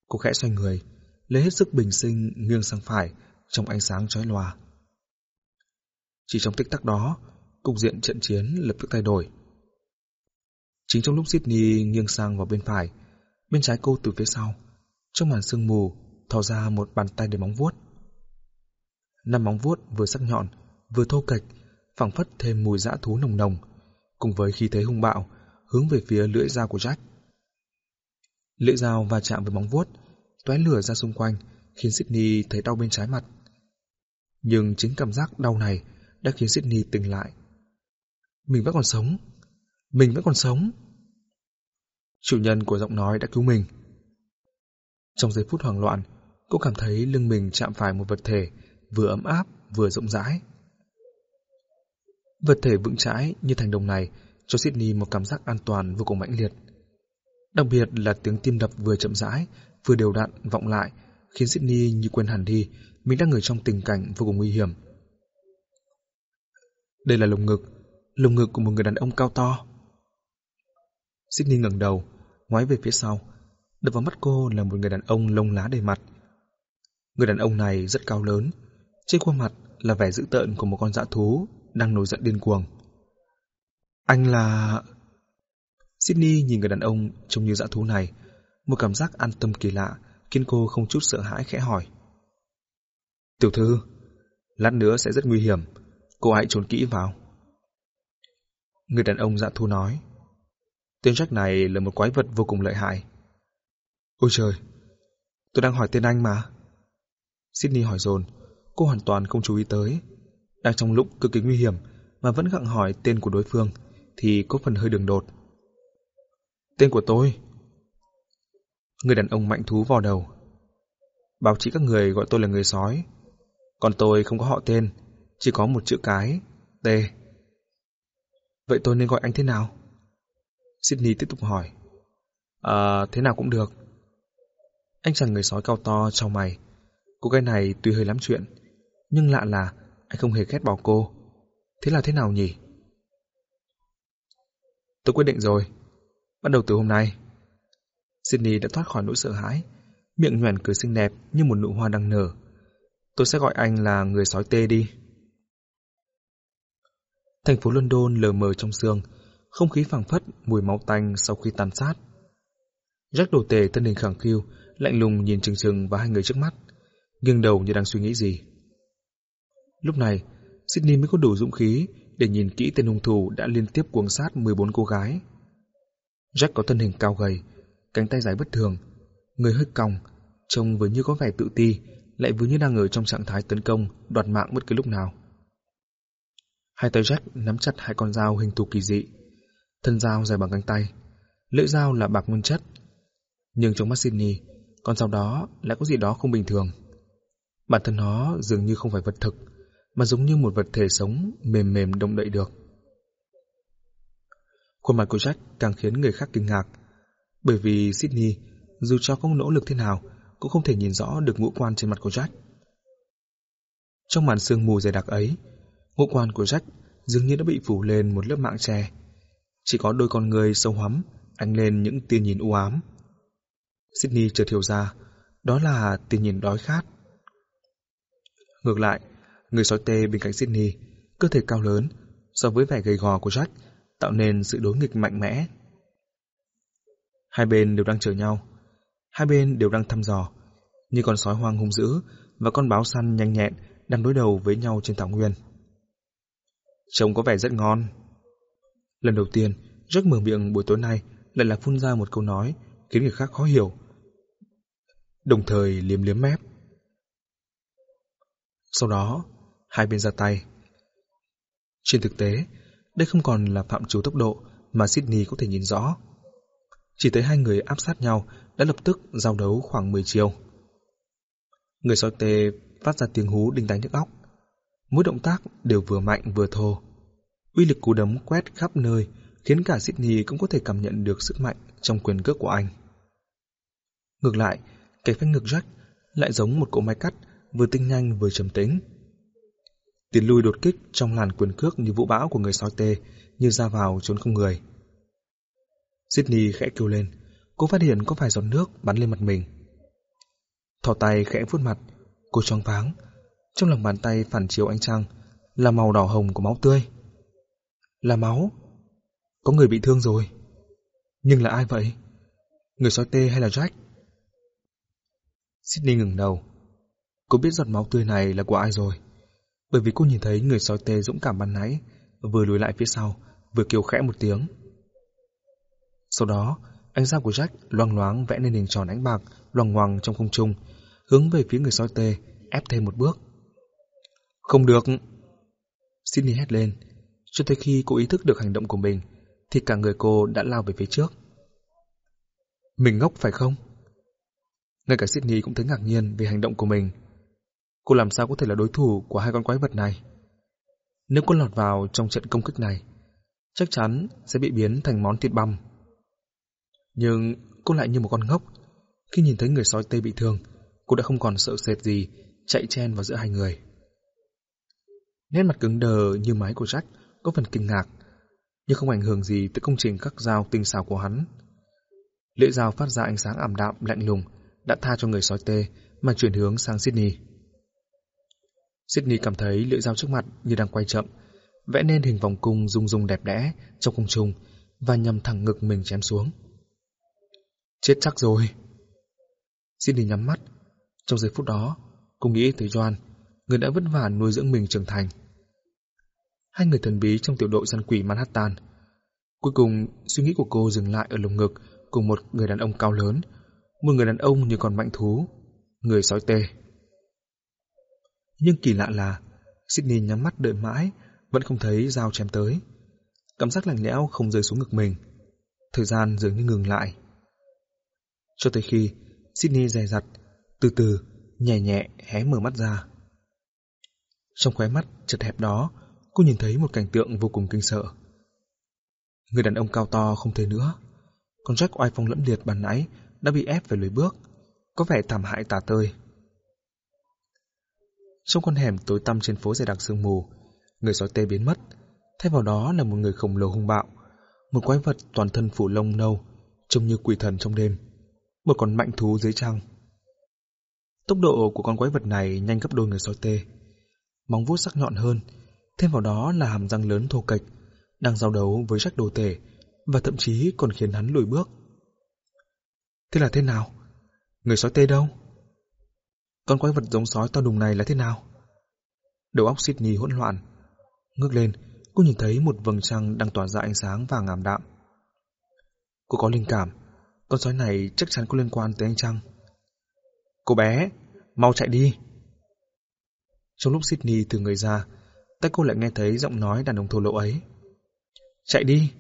Cô khẽ xoay người, lấy hết sức bình sinh nghiêng sang phải trong ánh sáng chói lòa. Chỉ trong tích tắc đó, cục diện trận chiến lập tức thay đổi. Chính trong lúc Sydney nghiêng sang vào bên phải, bên trái cô từ phía sau, trong màn sương mù, thò ra một bàn tay để móng vuốt. Năm móng vuốt vừa sắc nhọn, vừa thô kệch, phảng phất thêm mùi dã thú nồng nồng, cùng với khí thế hung bạo, hướng về phía lưỡi dao của Jack. Lưỡi dao va chạm với móng vuốt, tóe lửa ra xung quanh, khiến Sydney thấy đau bên trái mặt. Nhưng chính cảm giác đau này đã khiến Sydney tỉnh lại. Mình vẫn còn sống. Mình vẫn còn sống. Chủ nhân của giọng nói đã cứu mình. Trong giây phút hoảng loạn, cô cảm thấy lưng mình chạm phải một vật thể vừa ấm áp vừa rộng rãi. Vật thể vững chãi như thành đồng này cho Sydney một cảm giác an toàn vô cùng mãnh liệt. Đặc biệt là tiếng tim đập vừa chậm rãi, vừa đều đặn vọng lại, khiến Sydney như quên hẳn đi mình đang ở trong tình cảnh vô cùng nguy hiểm. Đây là lồng ngực, lồng ngực của một người đàn ông cao to. Sydney ngẩng đầu, ngoái về phía sau, đập vào mắt cô là một người đàn ông lông lá đầy mặt. Người đàn ông này rất cao lớn, trên khuôn mặt là vẻ dữ tợn của một con dã thú đang nổi giận điên cuồng. Anh là... Sydney nhìn người đàn ông trông như dã thú này, một cảm giác an tâm kỳ lạ khiến cô không chút sợ hãi khẽ hỏi. Tiểu thư, lát nữa sẽ rất nguy hiểm, cô hãy trốn kỹ vào. Người đàn ông dạ thu nói. Tên Jack này là một quái vật vô cùng lợi hại. Ôi trời, tôi đang hỏi tên anh mà. Sydney hỏi dồn, cô hoàn toàn không chú ý tới. Đang trong lúc cực kỳ nguy hiểm mà vẫn gặng hỏi tên của đối phương thì có phần hơi đường đột. Tên của tôi. Người đàn ông mạnh thú vào đầu. Báo chí các người gọi tôi là người sói. Còn tôi không có họ tên, chỉ có một chữ cái, T. Vậy tôi nên gọi anh thế nào? Sydney tiếp tục hỏi. À, thế nào cũng được. Anh chàng người sói cao to trong mày. Cô gái này tuy hơi lắm chuyện, nhưng lạ là anh không hề ghét bỏ cô. Thế là thế nào nhỉ? Tôi quyết định rồi. Bắt đầu từ hôm nay. Sydney đã thoát khỏi nỗi sợ hãi, miệng nhoẻn cười xinh đẹp như một nụ hoa đang nở. Tôi sẽ gọi anh là người sói tê đi. Thành phố London lờ mờ trong sương, không khí phảng phất mùi máu tanh sau khi tàn sát. Jack đồ tề thân hình khẳng khiu, lạnh lùng nhìn chừng chừng vào hai người trước mắt, nghiêng đầu như đang suy nghĩ gì. Lúc này, Sydney mới có đủ dũng khí để nhìn kỹ tên hung thủ đã liên tiếp cuồng sát 14 cô gái. Jack có thân hình cao gầy, cánh tay dài bất thường, người hơi cong, trông vừa như có vẻ tự ti, lại vừa như đang ở trong trạng thái tấn công, đoạt mạng bất cứ lúc nào. Hai tay Jack nắm chặt hai con dao hình thù kỳ dị. Thân dao dài bằng cánh tay, lưỡi dao là bạc nguyên chất. Nhưng trong mắt Sydney, con dao đó lại có gì đó không bình thường. Bản thân nó dường như không phải vật thực, mà giống như một vật thể sống mềm mềm động đậy được. Khuôn mặt của Jack càng khiến người khác kinh ngạc, bởi vì Sydney, dù cho có nỗ lực thế nào, cũng không thể nhìn rõ được ngũ quan trên mặt của Jack. Trong màn sương mù dày đặc ấy, ngũ quan của Jack dường như đã bị phủ lên một lớp mạng che. Chỉ có đôi con người sâu hắm, ánh lên những tia nhìn u ám. Sydney chợt hiểu ra, đó là tia nhìn đói khát. Ngược lại, người sói tê bên cạnh Sydney, cơ thể cao lớn, so với vẻ gầy gò của Jack, tạo nên sự đối nghịch mạnh mẽ. Hai bên đều đang chờ nhau, Hai bên đều đang thăm dò, như con sói hoang hung dữ và con báo săn nhanh nhẹn đang đối đầu với nhau trên thảo nguyên. Trông có vẻ rất ngon. Lần đầu tiên, rất mở miệng buổi tối nay lại là phun ra một câu nói khiến người khác khó hiểu. Đồng thời liếm liếm mép. Sau đó, hai bên ra tay. Trên thực tế, đây không còn là phạm trù tốc độ mà Sydney có thể nhìn rõ. Chỉ thấy hai người áp sát nhau đã lập tức giao đấu khoảng 10 chiều. Người sói tê phát ra tiếng hú đinh đánh nhức óc. Mỗi động tác đều vừa mạnh vừa thô. Uy lực cú đấm quét khắp nơi khiến cả Sydney cũng có thể cảm nhận được sức mạnh trong quyền cước của anh. Ngược lại, cái phanh ngực Jack lại giống một cỗ máy cắt vừa tinh nhanh vừa trầm tĩnh. Tiến lui đột kích trong làn quyền cước như vũ bão của người sói tê như ra vào trốn không người. Sydney khẽ kêu lên, cô phát hiện có vài giọt nước bắn lên mặt mình. Thỏ tay khẽ vuốt mặt, cô choáng váng. Trong lòng bàn tay phản chiếu ánh trăng là màu đỏ hồng của máu tươi. Là máu? Có người bị thương rồi. Nhưng là ai vậy? Người sói tê hay là Jack? Sydney ngừng đầu. Cô biết giọt máu tươi này là của ai rồi. Bởi vì cô nhìn thấy người sói tê dũng cảm ban nãy, vừa lùi lại phía sau, vừa kêu khẽ một tiếng. Sau đó, ánh dao của Jack loang loáng vẽ nên hình tròn ánh bạc loằng ngoằng trong không trung, hướng về phía người sói tê, ép thêm một bước. Không được. Sydney hét lên. Cho tới khi cô ý thức được hành động của mình, thì cả người cô đã lao về phía trước. Mình ngốc phải không? Ngay cả Sydney cũng thấy ngạc nhiên về hành động của mình. Cô làm sao có thể là đối thủ của hai con quái vật này? Nếu cô lọt vào trong trận công kích này, chắc chắn sẽ bị biến thành món thịt băm. Nhưng cô lại như một con ngốc. Khi nhìn thấy người sói tê bị thương, cô đã không còn sợ sệt gì, chạy chen vào giữa hai người. Nét mặt cứng đờ như máy của Jack có phần kinh ngạc, nhưng không ảnh hưởng gì tới công trình các dao tinh xảo của hắn. Lưỡi dao phát ra ánh sáng ảm đạm lạnh lùng, đã tha cho người sói tê mà chuyển hướng sang Sydney. Sydney cảm thấy lưỡi dao trước mặt như đang quay chậm, vẽ nên hình vòng cung rung rung đẹp đẽ trong không trung và nhằm thẳng ngực mình chém xuống. Chết chắc rồi. Sydney nhắm mắt. Trong giây phút đó, cô nghĩ tới Joan, người đã vất vả nuôi dưỡng mình trưởng thành. Hai người thần bí trong tiểu đội săn quỷ Manhattan. Cuối cùng, suy nghĩ của cô dừng lại ở lồng ngực cùng một người đàn ông cao lớn, một người đàn ông như con mạnh thú, người sói tê. Nhưng kỳ lạ là, Sydney nhắm mắt đợi mãi, vẫn không thấy dao chém tới. Cảm giác lạnh lẽo không rơi xuống ngực mình. Thời gian dường như ngừng lại. Cho tới khi Sydney dè dặt, từ từ, nhẹ nhẹ hé mở mắt ra. Trong khóe mắt chật hẹp đó, cô nhìn thấy một cảnh tượng vô cùng kinh sợ. Người đàn ông cao to không thể nữa. Con Jack oai phong lẫm liệt bàn nãy đã bị ép phải lùi bước, có vẻ thảm hại tả tơi. Trong con hẻm tối tăm trên phố dày đặc sương mù, người sói tê biến mất, thay vào đó là một người khổng lồ hung bạo, một quái vật toàn thân phủ lông nâu, trông như quỷ thần trong đêm, một con mạnh thú dưới trăng. Tốc độ của con quái vật này nhanh gấp đôi người sói tê, móng vuốt sắc nhọn hơn, thêm vào đó là hàm răng lớn thô kệch, đang giao đấu với rách đồ tể và thậm chí còn khiến hắn lùi bước. Thế là thế nào? Người sói tê đâu? Con quái vật giống sói to đùng này là thế nào? Đầu óc xịt nhì hỗn loạn. Ngước lên, cô nhìn thấy một vầng trăng đang tỏa ra ánh sáng vàng ảm đạm. Cô có linh cảm, con sói này chắc chắn có liên quan tới anh Trăng. Cô bé, mau chạy đi. Trong lúc Sydney từ người ra, tay cô lại nghe thấy giọng nói đàn ông thô lỗ ấy. Chạy đi!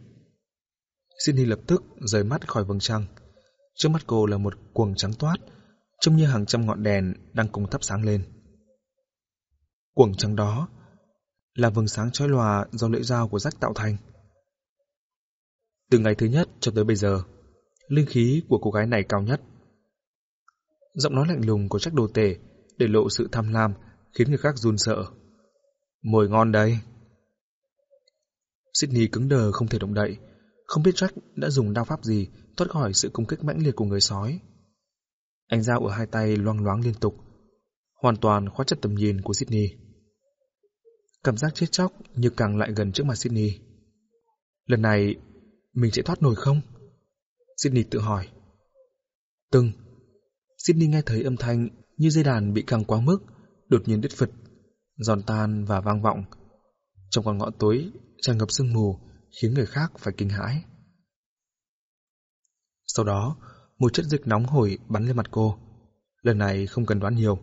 Sydney lập tức rời mắt khỏi vầng trăng. Trước mắt cô là một quầng trắng toát, trông như hàng trăm ngọn đèn đang cùng thắp sáng lên. Quầng trắng đó là vầng sáng chói lòa do lưỡi dao của rách tạo thành. Từ ngày thứ nhất cho tới bây giờ, linh khí của cô gái này cao nhất. Giọng nói lạnh lùng của Jack đồ tể để lộ sự tham lam khiến người khác run sợ. Mồi ngon đây. Sydney cứng đờ không thể động đậy, không biết Jack đã dùng đao pháp gì thoát khỏi sự công kích mãnh liệt của người sói. Anh dao ở hai tay loang loáng liên tục, hoàn toàn khóa chặt tầm nhìn của Sydney. Cảm giác chết chóc như càng lại gần trước mặt Sydney. Lần này, mình sẽ thoát nổi không? Sydney tự hỏi. Từng. Sydney nghe thấy âm thanh như dây đàn bị căng quá mức, đột nhiên đứt phật, giòn tan và vang vọng. Trong con ngõ tối, tràn ngập sương mù, khiến người khác phải kinh hãi. Sau đó, một chất dịch nóng hổi bắn lên mặt cô. Lần này không cần đoán nhiều,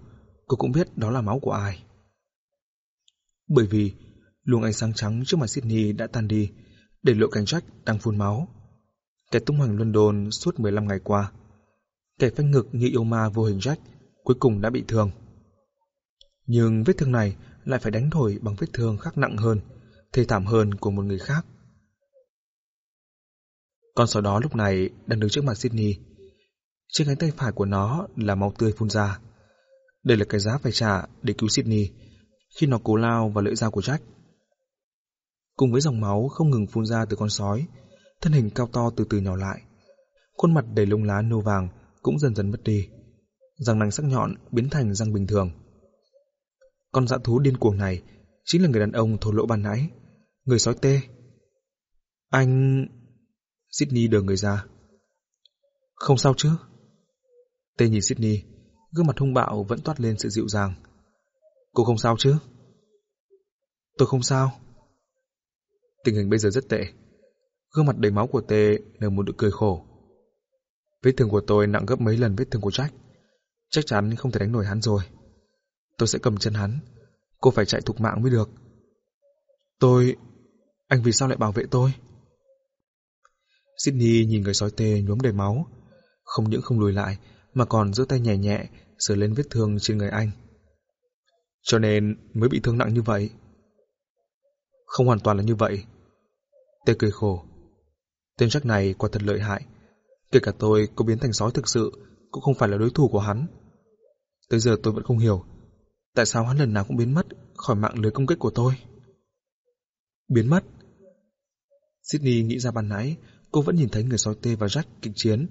cô cũng biết đó là máu của ai. Bởi vì luồng ánh sáng trắng trước mặt Sydney đã tan đi, để lộ cảnh trách đang phun máu. Kẻ tung hoành London suốt 15 ngày qua. Kẻ phanh ngực như yêu ma vô hình Jack cuối cùng đã bị thương. Nhưng vết thương này lại phải đánh đổi bằng vết thương khác nặng hơn, thê thảm hơn của một người khác. Con sói đó lúc này đang đứng trước mặt Sydney. Trên cánh tay phải của nó là máu tươi phun ra. Đây là cái giá phải trả để cứu Sydney khi nó cố lao vào lưỡi dao của Jack. Cùng với dòng máu không ngừng phun ra từ con sói, thân hình cao to từ từ nhỏ lại. Khuôn mặt đầy lông lá nâu vàng cũng dần dần mất đi. Răng nanh sắc nhọn biến thành răng bình thường. Con dã thú điên cuồng này chính là người đàn ông thổ lỗ ban nãy, người sói tê. Anh... Sydney đờ người ra. Không sao chứ? Tê nhìn Sydney, gương mặt hung bạo vẫn toát lên sự dịu dàng. Cô không sao chứ? Tôi không sao. Tình hình bây giờ rất tệ. Gương mặt đầy máu của Tê nở một nụ cười khổ. Vết thương của tôi nặng gấp mấy lần vết thương của Jack. Chắc chắn không thể đánh nổi hắn rồi. Tôi sẽ cầm chân hắn. Cô phải chạy thục mạng mới được. Tôi... Anh vì sao lại bảo vệ tôi? Sydney nhìn người sói tê nhuốm đầy máu. Không những không lùi lại, mà còn giơ tay nhẹ nhẹ, sửa lên vết thương trên người anh. Cho nên mới bị thương nặng như vậy. Không hoàn toàn là như vậy. Tê cười khổ. Tên Jack này quả thật lợi hại. Kể cả tôi có biến thành sói thực sự, cũng không phải là đối thủ của hắn. Tới giờ tôi vẫn không hiểu, tại sao hắn lần nào cũng biến mất khỏi mạng lưới công kích của tôi. Biến mất? Sydney nghĩ ra ban nãy, cô vẫn nhìn thấy người sói tê và Jack kịch chiến.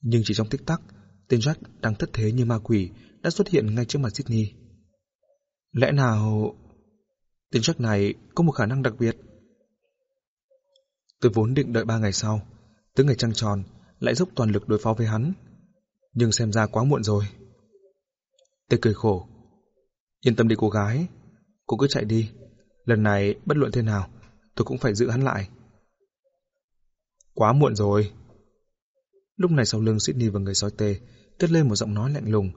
Nhưng chỉ trong tích tắc, tên Jack đang thất thế như ma quỷ đã xuất hiện ngay trước mặt Sydney. Lẽ nào... Tên Jack này có một khả năng đặc biệt? Tôi vốn định đợi ba ngày sau, tới ngày trăng tròn, lại dốc toàn lực đối phó với hắn. Nhưng xem ra quá muộn rồi. Tê cười khổ. Yên tâm đi cô gái, cô cứ chạy đi. Lần này, bất luận thế nào, tôi cũng phải giữ hắn lại. Quá muộn rồi. Lúc này sau lưng Sydney và người sói tê cất lên một giọng nói lạnh lùng.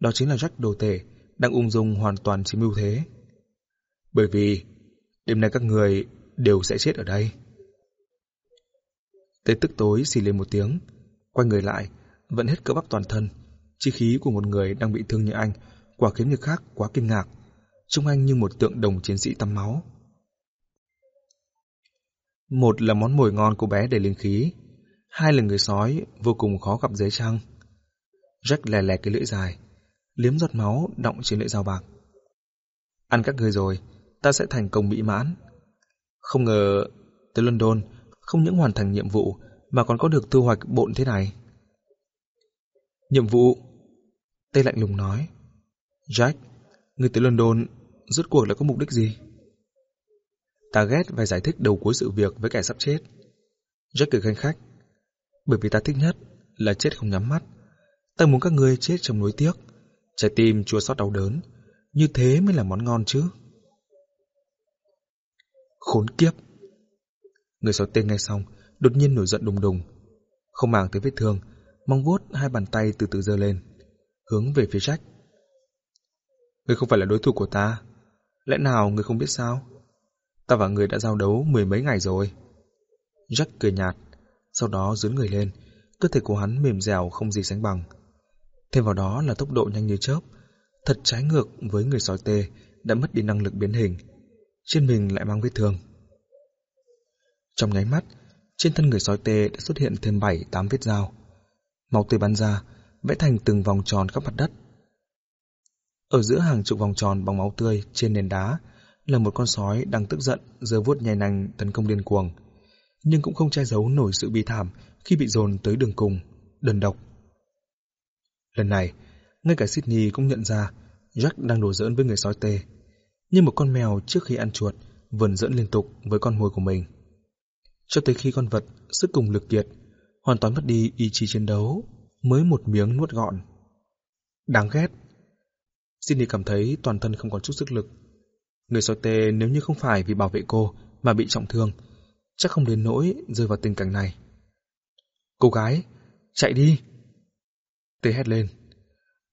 Đó chính là Jack đồ tể, đang ung dung hoàn toàn chiếm ưu thế. Bởi vì, đêm nay các người đều sẽ chết ở đây. Tê tức tối xì lên một tiếng, quay người lại, vẫn hết cỡ bắp toàn thân. Chi khí của một người đang bị thương như anh, quả khiến người khác quá kinh ngạc. Trông anh như một tượng đồng chiến sĩ tắm máu. Một là món mồi ngon của bé để linh khí, hai là người sói vô cùng khó gặp dưới trăng. Jack lè lè cái lưỡi dài, liếm giọt máu đọng trên lưỡi dao bạc. Ăn các người rồi, ta sẽ thành công mỹ mãn. Không ngờ tới London không những hoàn thành nhiệm vụ mà còn có được thu hoạch bộn thế này. Nhiệm vụ? Tây lạnh lùng nói. Jack, người tới London rốt cuộc là có mục đích gì? Ta ghét và giải thích đầu cuối sự việc với kẻ sắp chết. Jack cười khanh khách. Bởi vì ta thích nhất là chết không nhắm mắt. Ta muốn các ngươi chết trong nối tiếc. Trái tim chua xót đau đớn. Như thế mới là món ngon chứ. Khốn kiếp. Người sói tên nghe xong, đột nhiên nổi giận đùng đùng. Không màng tới vết thương, mong vuốt hai bàn tay từ từ giơ lên, hướng về phía Jack. Ngươi không phải là đối thủ của ta. Lẽ nào ngươi không biết sao? Ta và ngươi đã giao đấu mười mấy ngày rồi. Jack cười nhạt, sau đó dướn người lên, cơ thể của hắn mềm dẻo không gì sánh bằng. Thêm vào đó là tốc độ nhanh như chớp, thật trái ngược với người sói tê đã mất đi năng lực biến hình. Trên mình lại mang vết thương. Trong nháy mắt, trên thân người sói tê đã xuất hiện thêm bảy tám vết dao. Máu tươi bắn ra, vẽ thành từng vòng tròn khắp mặt đất. Ở giữa hàng chục vòng tròn bằng máu tươi trên nền đá là một con sói đang tức giận giơ vuốt nhai nành tấn công điên cuồng, nhưng cũng không che giấu nổi sự bi thảm khi bị dồn tới đường cùng, đơn độc. Lần này, ngay cả Sydney cũng nhận ra Jack đang đùa giỡn với người sói tê, như một con mèo trước khi ăn chuột vẫn dẫn liên tục với con mồi của mình. Cho tới khi con vật sức cùng lực kiệt, hoàn toàn mất đi ý chí chiến đấu, mới một miếng nuốt gọn. Đáng ghét. Cindy cảm thấy toàn thân không còn chút sức lực. Người sói tê nếu như không phải vì bảo vệ cô mà bị trọng thương, chắc không đến nỗi rơi vào tình cảnh này. Cô gái, chạy đi! Tê hét lên.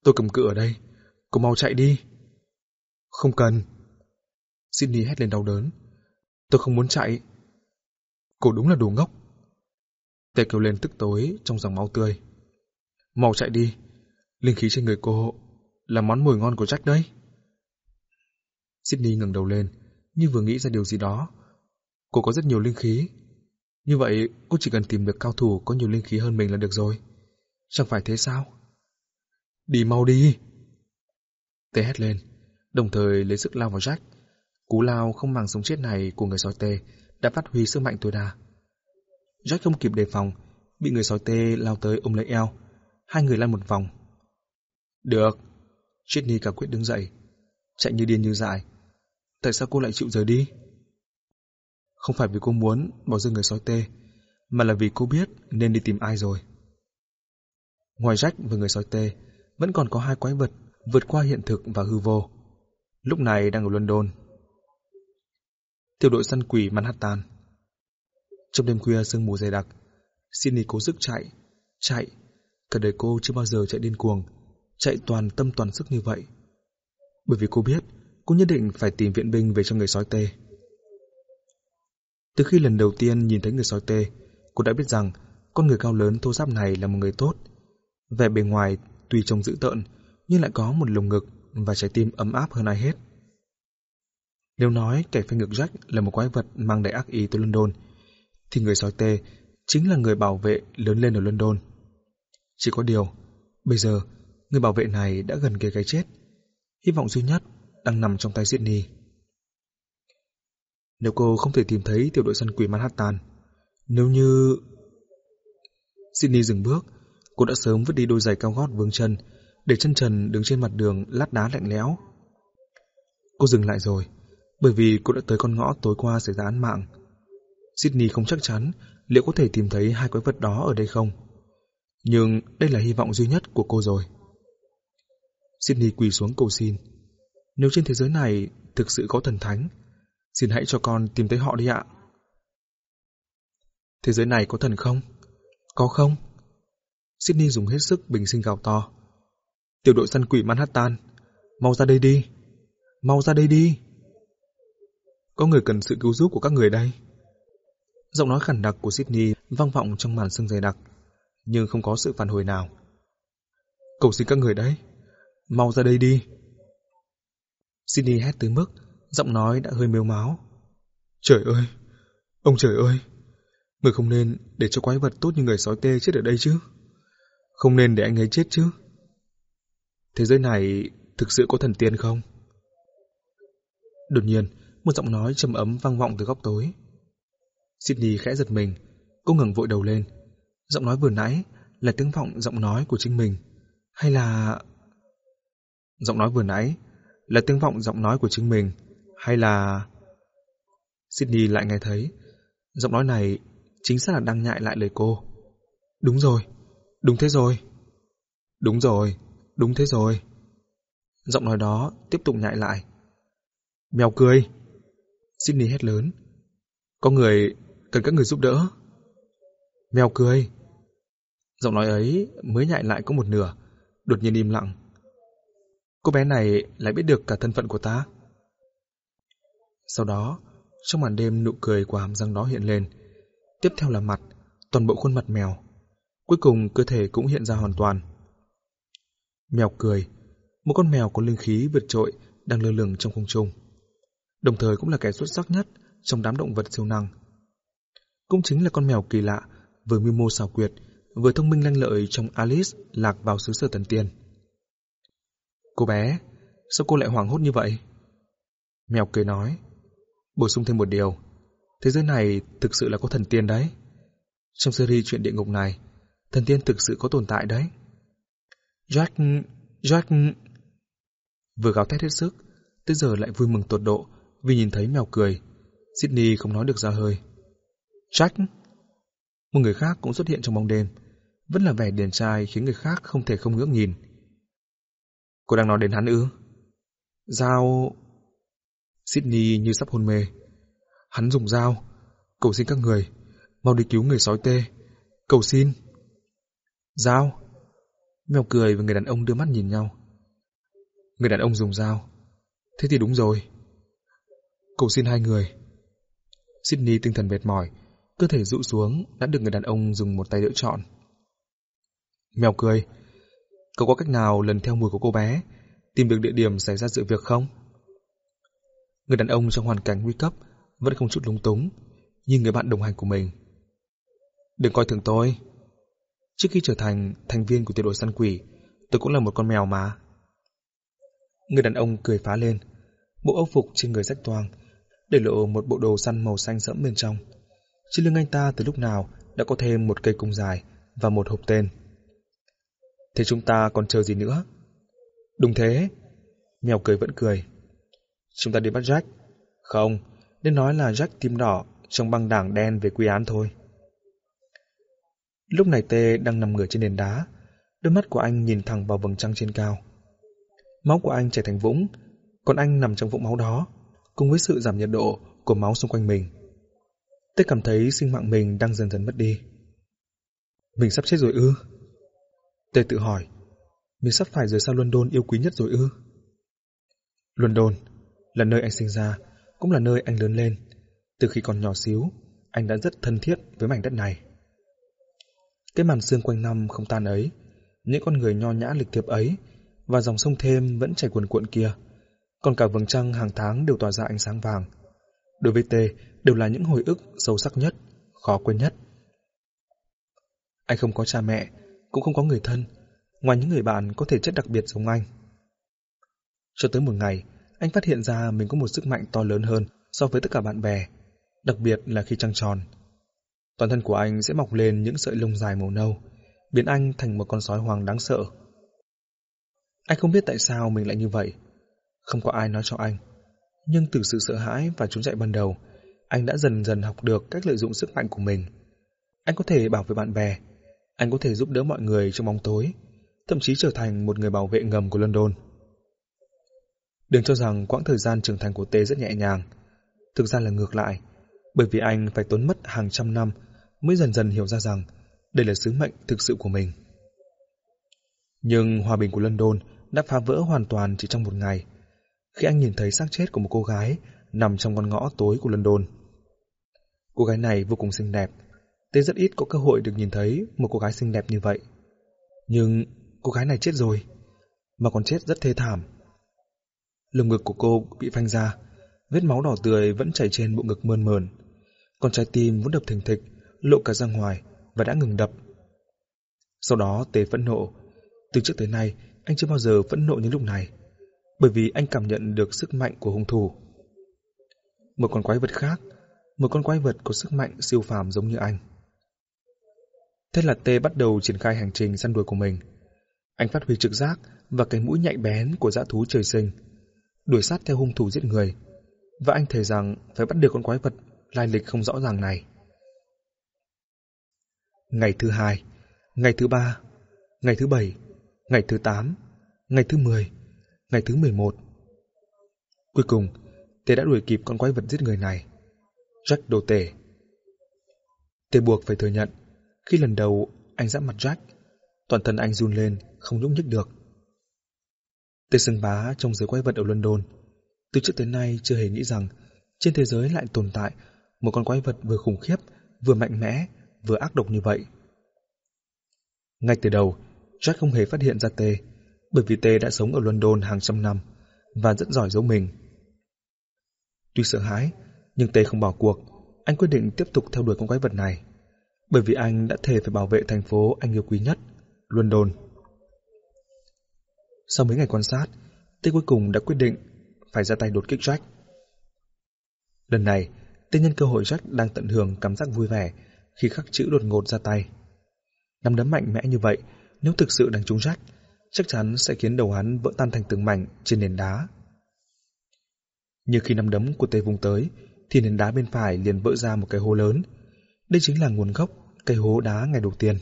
Tôi cầm cự ở đây, cô mau chạy đi. Không cần. Sydney hét lên đau đớn. Tôi không muốn chạy. Cô đúng là đồ ngốc. Tê kêu lên tức tối trong dòng máu tươi. Mau chạy đi, linh khí trên người cô là món mùi ngon của Jack đấy. Sydney ngẩng đầu lên, như vừa nghĩ ra điều gì đó. Cô có rất nhiều linh khí. Như vậy, cô chỉ cần tìm được cao thủ có nhiều linh khí hơn mình là được rồi. Chẳng phải thế sao? Đi mau đi! Tê hét lên, đồng thời lấy sức lao vào Jack. Cú lao không màng sống chết này của người sói tê đã phát huy sức mạnh tối đa. Jack không kịp đề phòng, bị người sói tê lao tới ôm lấy eo. Hai người lăn một vòng. Được. Sydney cả quyết đứng dậy, chạy như điên như dại. Tại sao cô lại chịu rời đi? Không phải vì cô muốn bỏ rơi người sói tê, mà là vì cô biết nên đi tìm ai rồi. Ngoài Jack và người sói tê, vẫn còn có hai quái vật vượt qua hiện thực và hư vô. Lúc này đang ở London. Tiểu đội săn quỷ Manhattan. Trong đêm khuya sương mù dày đặc, Sydney cố sức chạy, chạy. Cả đời cô chưa bao giờ chạy điên cuồng, chạy toàn tâm toàn sức như vậy. Bởi vì cô biết, cô nhất định phải tìm viện binh về cho người sói tê. Từ khi lần đầu tiên nhìn thấy người sói tê, cô đã biết rằng con người cao lớn thô ráp này là một người tốt. Vẻ bề ngoài tuy trông dữ tợn, nhưng lại có một lồng ngực và trái tim ấm áp hơn ai hết. Nếu nói kẻ phê ngực Jack là một quái vật mang đầy ác ý tới London, thì người sói tê chính là người bảo vệ lớn lên ở London. Chỉ có điều, bây giờ, người bảo vệ này đã gần kề cái chết. Hy vọng duy nhất đang nằm trong tay Sydney. Nếu cô không thể tìm thấy tiểu đội săn quỷ Manhattan, nếu như... Sydney dừng bước, cô đã sớm vứt đi đôi giày cao gót vướng chân, để chân trần đứng trên mặt đường lát đá lạnh lẽo. Cô dừng lại rồi, bởi vì cô đã tới con ngõ tối qua xảy ra án mạng. Sydney không chắc chắn liệu có thể tìm thấy hai quái vật đó ở đây không. Nhưng đây là hy vọng duy nhất của cô rồi. Sydney quỳ xuống cầu xin. Nếu trên thế giới này thực sự có thần thánh, xin hãy cho con tìm thấy họ đi ạ. Thế giới này có thần không? Có không? Sydney dùng hết sức bình sinh gào to. Tiểu đội săn quỷ Manhattan, mau ra đây đi. Mau ra đây đi. Có người cần sự cứu giúp của các người đây. Giọng nói khẳng đặc của Sydney vang vọng trong màn sương dày đặc, nhưng không có sự phản hồi nào. Cầu xin các người đấy, mau ra đây đi. Sydney hét tới mức, giọng nói đã hơi mếu máu. Trời ơi, ông trời ơi, người không nên để cho quái vật tốt như người sói tê chết ở đây chứ. Không nên để anh ấy chết chứ. Thế giới này thực sự có thần tiên không? Đột nhiên, một giọng nói trầm ấm vang vọng từ góc tối. Sydney khẽ giật mình, cô ngẩng vội đầu lên. Giọng nói vừa nãy là tiếng vọng giọng nói của chính mình, hay là... Giọng nói vừa nãy là tiếng vọng giọng nói của chính mình, hay là... Sydney lại nghe thấy, giọng nói này chính xác là đang nhại lại lời cô. Đúng rồi, đúng thế rồi. Đúng rồi, đúng thế rồi. Giọng nói đó tiếp tục nhại lại. Mèo cười. Sydney hét lớn. Có người cần các người giúp đỡ. Mèo cười. Giọng nói ấy mới nhại lại có một nửa, đột nhiên im lặng. Cô bé này lại biết được cả thân phận của ta. Sau đó, trong màn đêm nụ cười của hàm răng đó hiện lên. Tiếp theo là mặt, toàn bộ khuôn mặt mèo. Cuối cùng cơ thể cũng hiện ra hoàn toàn. Mèo cười, một con mèo có linh khí vượt trội đang lơ lửng trong không trung. Đồng thời cũng là kẻ xuất sắc nhất trong đám động vật siêu năng. Cũng chính là con mèo kỳ lạ, vừa mưu mô xảo quyệt, vừa thông minh lanh lợi trong Alice lạc vào xứ sở thần tiên. Cô bé, sao cô lại hoảng hốt như vậy? Mèo cười nói, bổ sung thêm một điều, thế giới này thực sự là có thần tiên đấy. Trong series chuyện địa ngục này, thần tiên thực sự có tồn tại đấy. Jack, Jack... Vừa gào thét hết sức, tới giờ lại vui mừng tột độ vì nhìn thấy mèo cười. Sydney không nói được ra hơi. Jack! Một người khác cũng xuất hiện trong bóng đêm. Vẫn là vẻ điển trai khiến người khác không thể không ngước nhìn. Cô đang nói đến hắn ư? Dao... Sydney như sắp hôn mê. Hắn dùng dao. Cầu xin các người. Mau đi cứu người sói tê. Cầu xin. Dao. Mèo cười và người đàn ông đưa mắt nhìn nhau. Người đàn ông dùng dao. Thế thì đúng rồi. Cầu xin hai người. Sydney tinh thần mệt mỏi, cơ thể rụ xuống đã được người đàn ông dùng một tay đỡ trọn. Mèo cười. Cậu có cách nào lần theo mùi của cô bé, tìm được địa điểm xảy ra sự việc không? Người đàn ông trong hoàn cảnh nguy cấp vẫn không chút lúng túng, nhìn người bạn đồng hành của mình. Đừng coi thường tôi. Trước khi trở thành thành viên của tiểu đội săn quỷ, tôi cũng là một con mèo mà. Người đàn ông cười phá lên, bộ âu phục trên người rách toang, để lộ một bộ đồ săn màu xanh sẫm bên trong. Trên lưng anh ta từ lúc nào đã có thêm một cây cung dài và một hộp tên. Thế chúng ta còn chờ gì nữa? Đúng thế. Mèo cười vẫn cười. Chúng ta đi bắt Jack. Không, nên nói là Jack tim đỏ trong băng đảng đen về quy án thôi. Lúc này Tê đang nằm ngửa trên nền đá, đôi mắt của anh nhìn thẳng vào vầng trăng trên cao. Máu của anh chảy thành vũng, còn anh nằm trong vũng máu đó, cùng với sự giảm nhiệt độ của máu xung quanh mình. Tê cảm thấy sinh mạng mình đang dần dần mất đi. Mình sắp chết rồi ư? Tê tự hỏi, mình sắp phải rời xa London yêu quý nhất rồi ư? London là nơi anh sinh ra, cũng là nơi anh lớn lên. Từ khi còn nhỏ xíu, anh đã rất thân thiết với mảnh đất này. Cái màn sương quanh năm không tan ấy, những con người nho nhã lịch thiệp ấy và dòng sông thêm vẫn chảy cuồn cuộn kia, còn cả vầng trăng hàng tháng đều tỏa ra ánh sáng vàng. Đối với Tê đều là những hồi ức sâu sắc nhất, khó quên nhất. Anh không có cha mẹ, cũng không có người thân, ngoài những người bạn có thể chất đặc biệt giống anh. Cho tới một ngày, anh phát hiện ra mình có một sức mạnh to lớn hơn so với tất cả bạn bè, đặc biệt là khi trăng tròn. Toàn thân của anh sẽ mọc lên những sợi lông dài màu nâu, biến anh thành một con sói hoàng đáng sợ. Anh không biết tại sao mình lại như vậy. Không có ai nói cho anh. Nhưng từ sự sợ hãi và trốn chạy ban đầu, anh đã dần dần học được cách lợi dụng sức mạnh của mình. Anh có thể bảo vệ bạn bè, anh có thể giúp đỡ mọi người trong bóng tối, thậm chí trở thành một người bảo vệ ngầm của London. Đừng cho rằng quãng thời gian trưởng thành của Tê rất nhẹ nhàng. Thực ra là ngược lại, bởi vì anh phải tốn mất hàng trăm năm mới dần dần hiểu ra rằng đây là sứ mệnh thực sự của mình. Nhưng hòa bình của London đã phá vỡ hoàn toàn chỉ trong một ngày, khi anh nhìn thấy xác chết của một cô gái nằm trong con ngõ tối của London. Cô gái này vô cùng xinh đẹp, Tê rất ít có cơ hội được nhìn thấy một cô gái xinh đẹp như vậy. Nhưng cô gái này chết rồi, mà còn chết rất thê thảm. Lồng ngực của cô bị phanh ra, vết máu đỏ tươi vẫn chảy trên bộ ngực mơn mờn. Còn trái tim vốn đập thình thịch, lộ cả ra ngoài và đã ngừng đập. Sau đó Tê phẫn nộ. Từ trước tới nay, anh chưa bao giờ phẫn nộ như lúc này, bởi vì anh cảm nhận được sức mạnh của hung thủ. Một con quái vật khác, một con quái vật có sức mạnh siêu phàm giống như anh. Thế là Tê bắt đầu triển khai hành trình săn đuổi của mình. Anh phát huy trực giác và cái mũi nhạy bén của dã thú trời sinh, đuổi sát theo hung thủ giết người. Và anh thề rằng phải bắt được con quái vật lai lịch không rõ ràng này. Ngày thứ hai, ngày thứ ba, ngày thứ bảy, ngày thứ tám, ngày thứ mười, ngày thứ mười một. Cuối cùng, Tê đã đuổi kịp con quái vật giết người này. Jack đồ tể. Tê buộc phải thừa nhận, khi lần đầu anh giáp mặt Jack, toàn thân anh run lên, không nhúc nhích được. Tê sừng bá trong giới quái vật ở London, từ trước tới nay chưa hề nghĩ rằng trên thế giới lại tồn tại một con quái vật vừa khủng khiếp, vừa mạnh mẽ, vừa ác độc như vậy. Ngay từ đầu, Jack không hề phát hiện ra Tê, bởi vì Tê đã sống ở London hàng trăm năm và rất giỏi giấu mình. Tuy sợ hãi, nhưng Tê không bỏ cuộc, anh quyết định tiếp tục theo đuổi con quái vật này, bởi vì anh đã thề phải bảo vệ thành phố anh yêu quý nhất, London. Sau mấy ngày quan sát, Tê cuối cùng đã quyết định phải ra tay đột kích Jack. Lần này, Tê nhân cơ hội Jack đang tận hưởng cảm giác vui vẻ khi khắc chữ đột ngột ra tay. Nắm đấm mạnh mẽ như vậy, nếu thực sự đánh trúng Jack, chắc chắn sẽ khiến đầu hắn vỡ tan thành từng mảnh trên nền đá. Như khi nắm đấm của Tê vùng tới, thì nền đá bên phải liền vỡ ra một cái hố lớn. Đây chính là nguồn gốc cây hố đá ngày đầu tiên.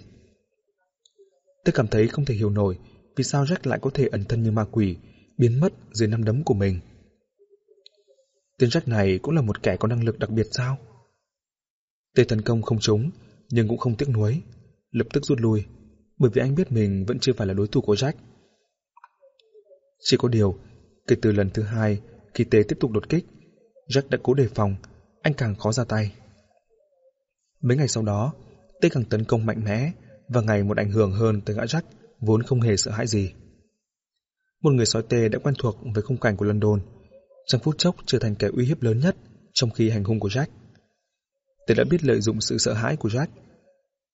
Tôi cảm thấy không thể hiểu nổi vì sao Jack lại có thể ẩn thân như ma quỷ, biến mất dưới nắm đấm của mình. Tên Jack này cũng là một kẻ có năng lực đặc biệt sao? Tề tấn công không trúng, nhưng cũng không tiếc nuối, lập tức rút lui, bởi vì anh biết mình vẫn chưa phải là đối thủ của Jack. Chỉ có điều, kể từ lần thứ hai, khi Tề tiếp tục đột kích, Jack đã cố đề phòng, anh càng khó ra tay. Mấy ngày sau đó, Tê càng tấn công mạnh mẽ và ngày một ảnh hưởng hơn tới gã Jack vốn không hề sợ hãi gì. Một người sói tê đã quen thuộc với khung cảnh của London, trong phút chốc trở thành kẻ uy hiếp lớn nhất trong khi hành hung của Jack. Tê đã biết lợi dụng sự sợ hãi của Jack,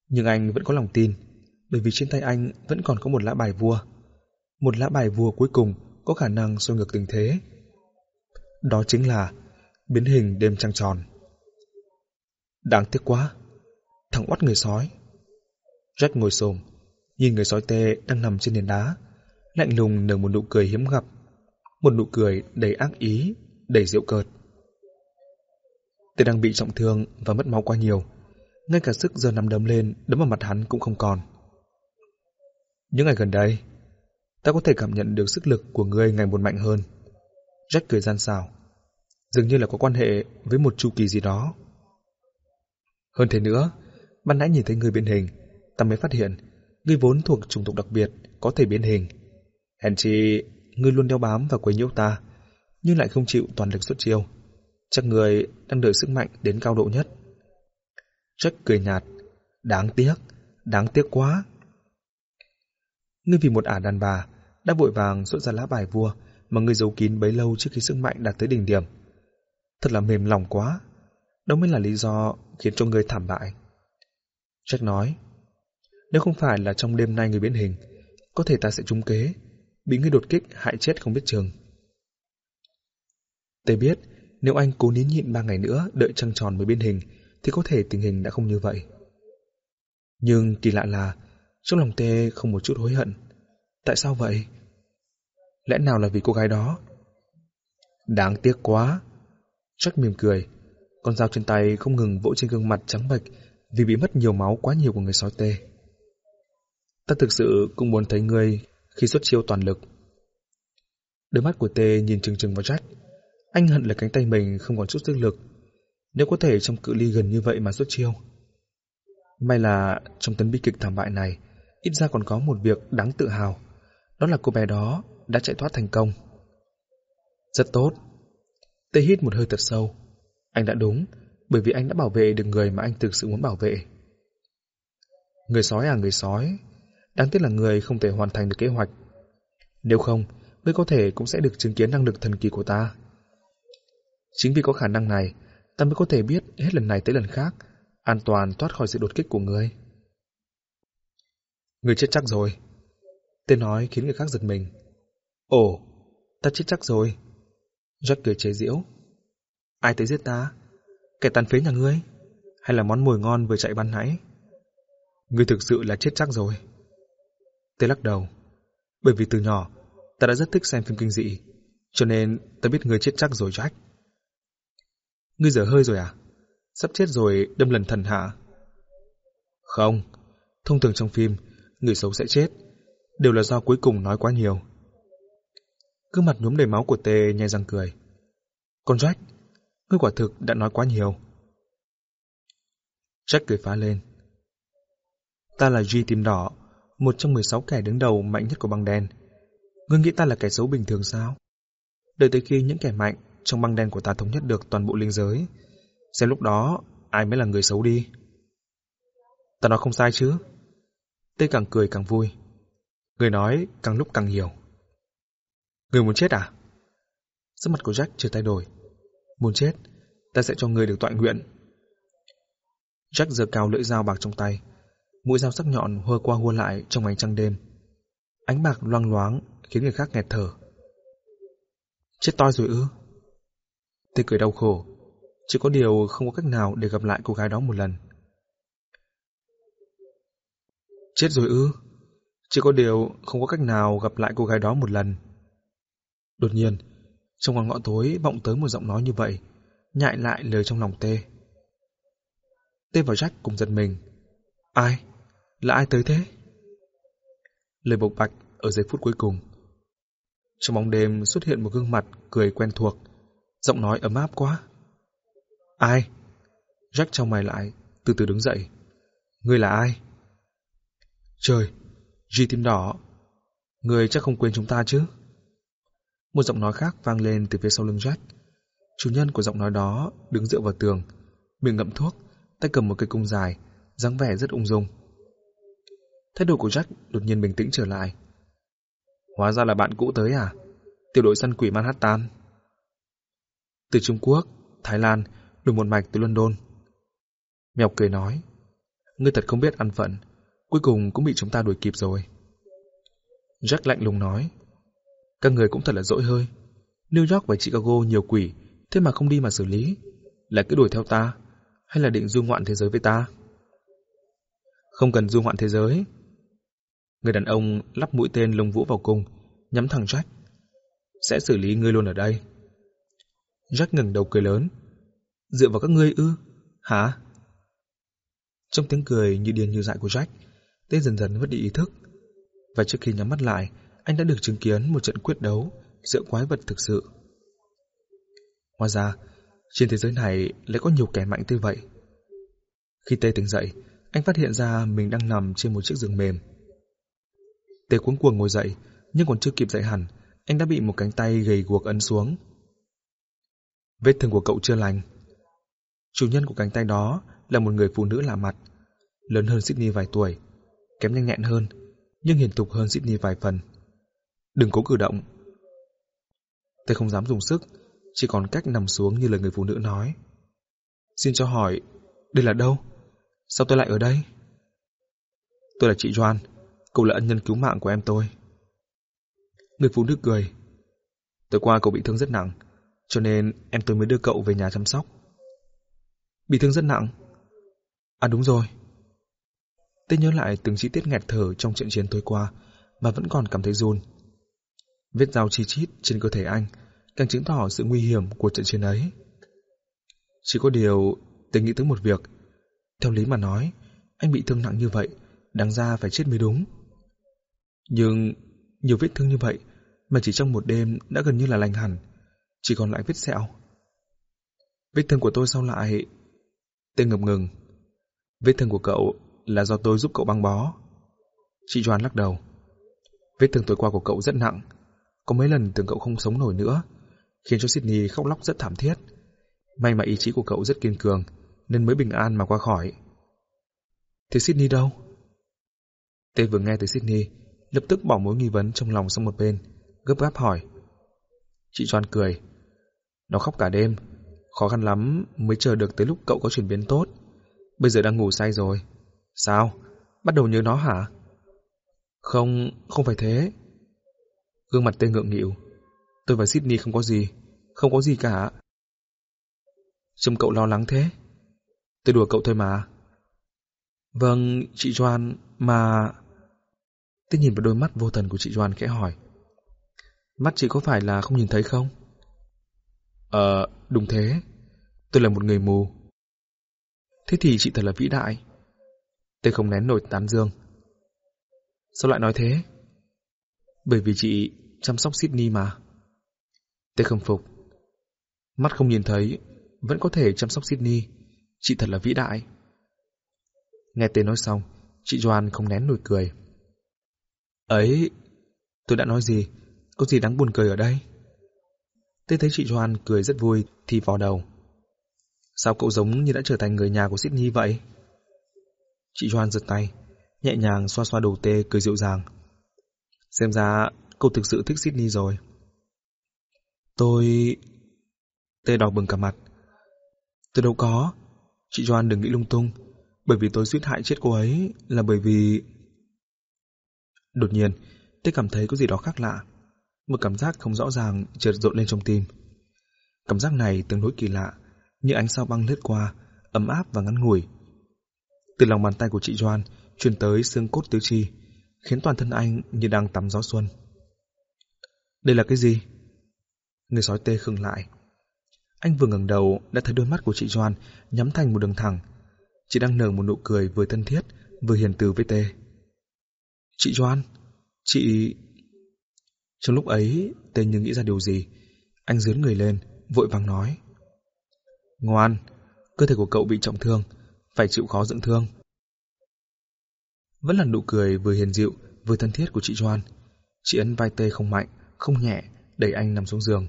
nhưng anh vẫn có lòng tin, bởi vì trên tay anh vẫn còn có một lá bài vua. Một lá bài vua cuối cùng có khả năng xoay ngược tình thế. Đó chính là biến hình đêm trăng tròn. Đáng tiếc quá, thằng oắt người sói. Jack ngồi xổm, nhìn người sói tê đang nằm trên nền đá, lạnh lùng nở một nụ cười hiếm gặp, một nụ cười đầy ác ý, đầy rượu cợt. Tê đang bị trọng thương và mất máu quá nhiều, ngay cả sức giờ nằm đấm lên đấm vào mặt hắn cũng không còn. Những ngày gần đây, ta có thể cảm nhận được sức lực của ngươi ngày một mạnh hơn. Jack cười gian xảo, dường như là có quan hệ với một chu kỳ gì đó. Hơn thế nữa, ban nãy nhìn thấy người biến hình, ta mới phát hiện ngươi vốn thuộc chủng tộc đặc biệt, có thể biến hình. Hèn chi, ngươi luôn đeo bám và quấy nhiễu ta, nhưng lại không chịu toàn lực xuất chiêu. Chắc người đang đợi sức mạnh đến cao độ nhất. Jack cười nhạt. Đáng tiếc, đáng tiếc quá. Ngươi vì một ả đàn bà, đã vội vàng xuất ra lá bài vua mà ngươi giấu kín bấy lâu trước khi sức mạnh đạt tới đỉnh điểm. Thật là mềm lòng quá. Đó mới là lý do khiến cho ngươi thảm bại. Jack nói, nếu không phải là trong đêm nay người biến hình, có thể ta sẽ trúng kế, bị người đột kích hại chết không biết chừng. Tê biết, nếu anh cố nín nhịn ba ngày nữa đợi trăng tròn mới biến hình, thì có thể tình hình đã không như vậy. Nhưng kỳ lạ là, trong lòng Tê không một chút hối hận. Tại sao vậy? Lẽ nào là vì cô gái đó? Đáng tiếc quá. Jack mỉm cười, con dao trên tay không ngừng vỗ trên gương mặt trắng bệch vì bị mất nhiều máu quá nhiều của người sói tê. Ta thực sự cũng muốn thấy ngươi khi xuất chiêu toàn lực. Đôi mắt của tê nhìn chừng chừng vào Jack. Anh hận là cánh tay mình không còn chút sức lực. Nếu có thể trong cự ly gần như vậy mà xuất chiêu. May là trong tấn bi kịch thảm bại này, ít ra còn có một việc đáng tự hào. Đó là cô bé đó đã chạy thoát thành công. Rất tốt. Tê hít một hơi thật sâu. Anh đã đúng, bởi vì anh đã bảo vệ được người mà anh thực sự muốn bảo vệ. Người sói à người sói, đáng tiếc là người không thể hoàn thành được kế hoạch. Nếu không, ngươi có thể cũng sẽ được chứng kiến năng lực thần kỳ của ta. Chính vì có khả năng này, ta mới có thể biết hết lần này tới lần khác, an toàn thoát khỏi sự đột kích của ngươi. Ngươi chết chắc rồi. Tên nói khiến người khác giật mình. Ồ, ta chết chắc rồi. Jack cười chế giễu. Ai tới giết ta? Kẻ tàn phế nhà ngươi? Hay là món mồi ngon vừa chạy ban nãy? Ngươi thực sự là chết chắc rồi. Tê lắc đầu. Bởi vì từ nhỏ, ta đã rất thích xem phim kinh dị, cho nên ta biết ngươi chết chắc rồi Jack. Ngươi dở hơi rồi à? Sắp chết rồi đâm lần thần hạ? Không, thông thường trong phim, người xấu sẽ chết, đều là do cuối cùng nói quá nhiều. Cứ mặt nhúm đầy máu của Tê nhai răng cười. Con Jack, ngươi quả thực đã nói quá nhiều. Jack cười phá lên. Ta là G tìm đỏ, một trong 16 kẻ đứng đầu mạnh nhất của băng đen. Ngươi nghĩ ta là kẻ xấu bình thường sao? Đợi tới khi những kẻ mạnh trong băng đen của ta thống nhất được toàn bộ linh giới, xem lúc đó ai mới là người xấu đi. Ta nói không sai chứ? Tê càng cười càng vui. Người nói càng lúc càng hiểu. Người muốn chết à? Sắc mặt của Jack chưa thay đổi. Muốn chết, ta sẽ cho ngươi được tọa nguyện. Jack giơ cao lưỡi dao bạc trong tay. Mũi dao sắc nhọn hơ qua hua lại trong ánh trăng đêm. Ánh bạc loang loáng khiến người khác nghẹt thở. Chết toi rồi ư? Tê cười đau khổ. Chỉ có điều không có cách nào để gặp lại cô gái đó một lần. Chết rồi ư? Chỉ có điều không có cách nào gặp lại cô gái đó một lần. Đột nhiên, trong con ngõ tối vọng tới một giọng nói như vậy, nhại lại lời trong lòng Tê. Tê và Jack cùng giật mình. Ai? Là ai tới thế? Lời bộc bạch ở giây phút cuối cùng. Trong bóng đêm xuất hiện một gương mặt cười quen thuộc, giọng nói ấm áp quá. Ai? Jack trong mày lại, từ từ đứng dậy. Ngươi là ai? Trời, G tim đỏ. Ngươi chắc không quên chúng ta chứ? Một giọng nói khác vang lên từ phía sau lưng Jack. Chủ nhân của giọng nói đó đứng dựa vào tường, miệng ngậm thuốc, tay cầm một cây cung dài, dáng vẻ rất ung dung. Thái độ của Jack đột nhiên bình tĩnh trở lại. Hóa ra là bạn cũ tới à? Tiểu đội săn quỷ Manhattan. Từ Trung Quốc, Thái Lan, đổi một mạch từ London. Mèo cười nói, ngươi thật không biết ăn phận, cuối cùng cũng bị chúng ta đuổi kịp rồi. Jack lạnh lùng nói, các người cũng thật là dỗi hơi. New York và Chicago nhiều quỷ, thế mà không đi mà xử lý. Là cứ đuổi theo ta, hay là định du ngoạn thế giới với ta? Không cần du ngoạn thế giới. Người đàn ông lắp mũi tên lông vũ vào cung, nhắm thẳng Jack. Sẽ xử lý ngươi luôn ở đây. Jack ngừng đầu cười lớn. Dựa vào các ngươi ư? Hả? Trong tiếng cười như điên như dại của Jack, tên dần dần mất đi ý thức. Và trước khi nhắm mắt lại, anh đã được chứng kiến một trận quyết đấu giữa quái vật thực sự. Hóa ra, trên thế giới này lại có nhiều kẻ mạnh như vậy. Khi Tê tỉnh dậy, anh phát hiện ra mình đang nằm trên một chiếc giường mềm. Tê cuống cuồng ngồi dậy, nhưng còn chưa kịp dậy hẳn, anh đã bị một cánh tay gầy guộc ấn xuống. Vết thương của cậu chưa lành. Chủ nhân của cánh tay đó là một người phụ nữ lạ mặt, lớn hơn Sydney vài tuổi, kém nhanh nhẹn hơn, nhưng hiền tục hơn Sydney vài phần. Đừng cố cử động. Tôi không dám dùng sức, chỉ còn cách nằm xuống như lời người phụ nữ nói. Xin cho hỏi, đây là đâu? Sao tôi lại ở đây? Tôi là chị Joan, cậu là ân nhân cứu mạng của em tôi. Người phụ nữ cười. Tối qua cậu bị thương rất nặng, cho nên em tôi mới đưa cậu về nhà chăm sóc. Bị thương rất nặng? À đúng rồi. Tôi nhớ lại từng chi tiết nghẹt thở trong trận chiến tối qua mà vẫn còn cảm thấy run. Vết dao chi chít trên cơ thể anh càng chứng tỏ sự nguy hiểm của trận chiến ấy. Chỉ có điều, tôi nghĩ tới một việc. Theo lý mà nói, anh bị thương nặng như vậy, đáng ra phải chết mới đúng. Nhưng nhiều vết thương như vậy mà chỉ trong một đêm đã gần như là lành hẳn, chỉ còn lại vết sẹo. Vết thương của tôi sao lại... Tên ngập ngừng. Vết thương của cậu là do tôi giúp cậu băng bó. Chị Joan lắc đầu. Vết thương tối qua của cậu rất nặng. Có mấy lần tưởng cậu không sống nổi nữa, khiến cho Sydney khóc lóc rất thảm thiết. May mà ý chí của cậu rất kiên cường, nên mới bình an mà qua khỏi. Thế Sydney đâu? Tê vừa nghe từ Sydney, lập tức bỏ mối nghi vấn trong lòng sang một bên, gấp gáp hỏi. Chị Doan cười. Nó khóc cả đêm, khó khăn lắm mới chờ được tới lúc cậu có chuyển biến tốt. Bây giờ đang ngủ say rồi. Sao? Bắt đầu nhớ nó hả? Không, không phải thế. Gương mặt tê ngượng nghịu. Tôi và Sydney không có gì, không có gì cả. Trông cậu lo lắng thế. Tôi đùa cậu thôi mà. Vâng, chị Joan mà... Tôi nhìn vào đôi mắt vô thần của chị Joan khẽ hỏi. Mắt chị có phải là không nhìn thấy không? Ờ, đúng thế. Tôi là một người mù. Thế thì chị thật là vĩ đại. Tôi không nén nổi tán dương. Sao lại nói thế? Bởi vì chị chăm sóc Sydney mà. Tê không phục. Mắt không nhìn thấy, vẫn có thể chăm sóc Sydney. Chị thật là vĩ đại. Nghe tê nói xong, chị Joan không nén nổi cười. Ấy, tôi đã nói gì? Có gì đáng buồn cười ở đây? Tê thấy chị Joan cười rất vui thì vò đầu. Sao cậu giống như đã trở thành người nhà của Sydney vậy? Chị Joan giật tay, nhẹ nhàng xoa xoa đầu tê cười dịu dàng. Xem ra cậu thực sự thích Sydney rồi. Tôi... Tê đỏ bừng cả mặt. Tôi đâu có. Chị Joan đừng nghĩ lung tung. Bởi vì tôi suýt hại chết cô ấy là bởi vì... Đột nhiên, tôi cảm thấy có gì đó khác lạ. Một cảm giác không rõ ràng trượt rộn lên trong tim. Cảm giác này tương đối kỳ lạ, như ánh sao băng lướt qua, ấm áp và ngắn ngủi. Từ lòng bàn tay của chị Joan truyền tới xương cốt tứ chi, khiến toàn thân anh như đang tắm gió xuân. Đây là cái gì? Người sói tê khừng lại. Anh vừa ngẩng đầu đã thấy đôi mắt của chị Joan nhắm thành một đường thẳng. Chị đang nở một nụ cười vừa thân thiết, vừa hiền từ với tê. Chị Joan, chị... Trong lúc ấy, tê như nghĩ ra điều gì. Anh dướn người lên, vội vàng nói. Ngoan, cơ thể của cậu bị trọng thương, phải chịu khó dưỡng thương. Vẫn là nụ cười vừa hiền dịu, vừa thân thiết của chị Joan. Chị ấn vai tê không mạnh, không nhẹ, đẩy anh nằm xuống giường.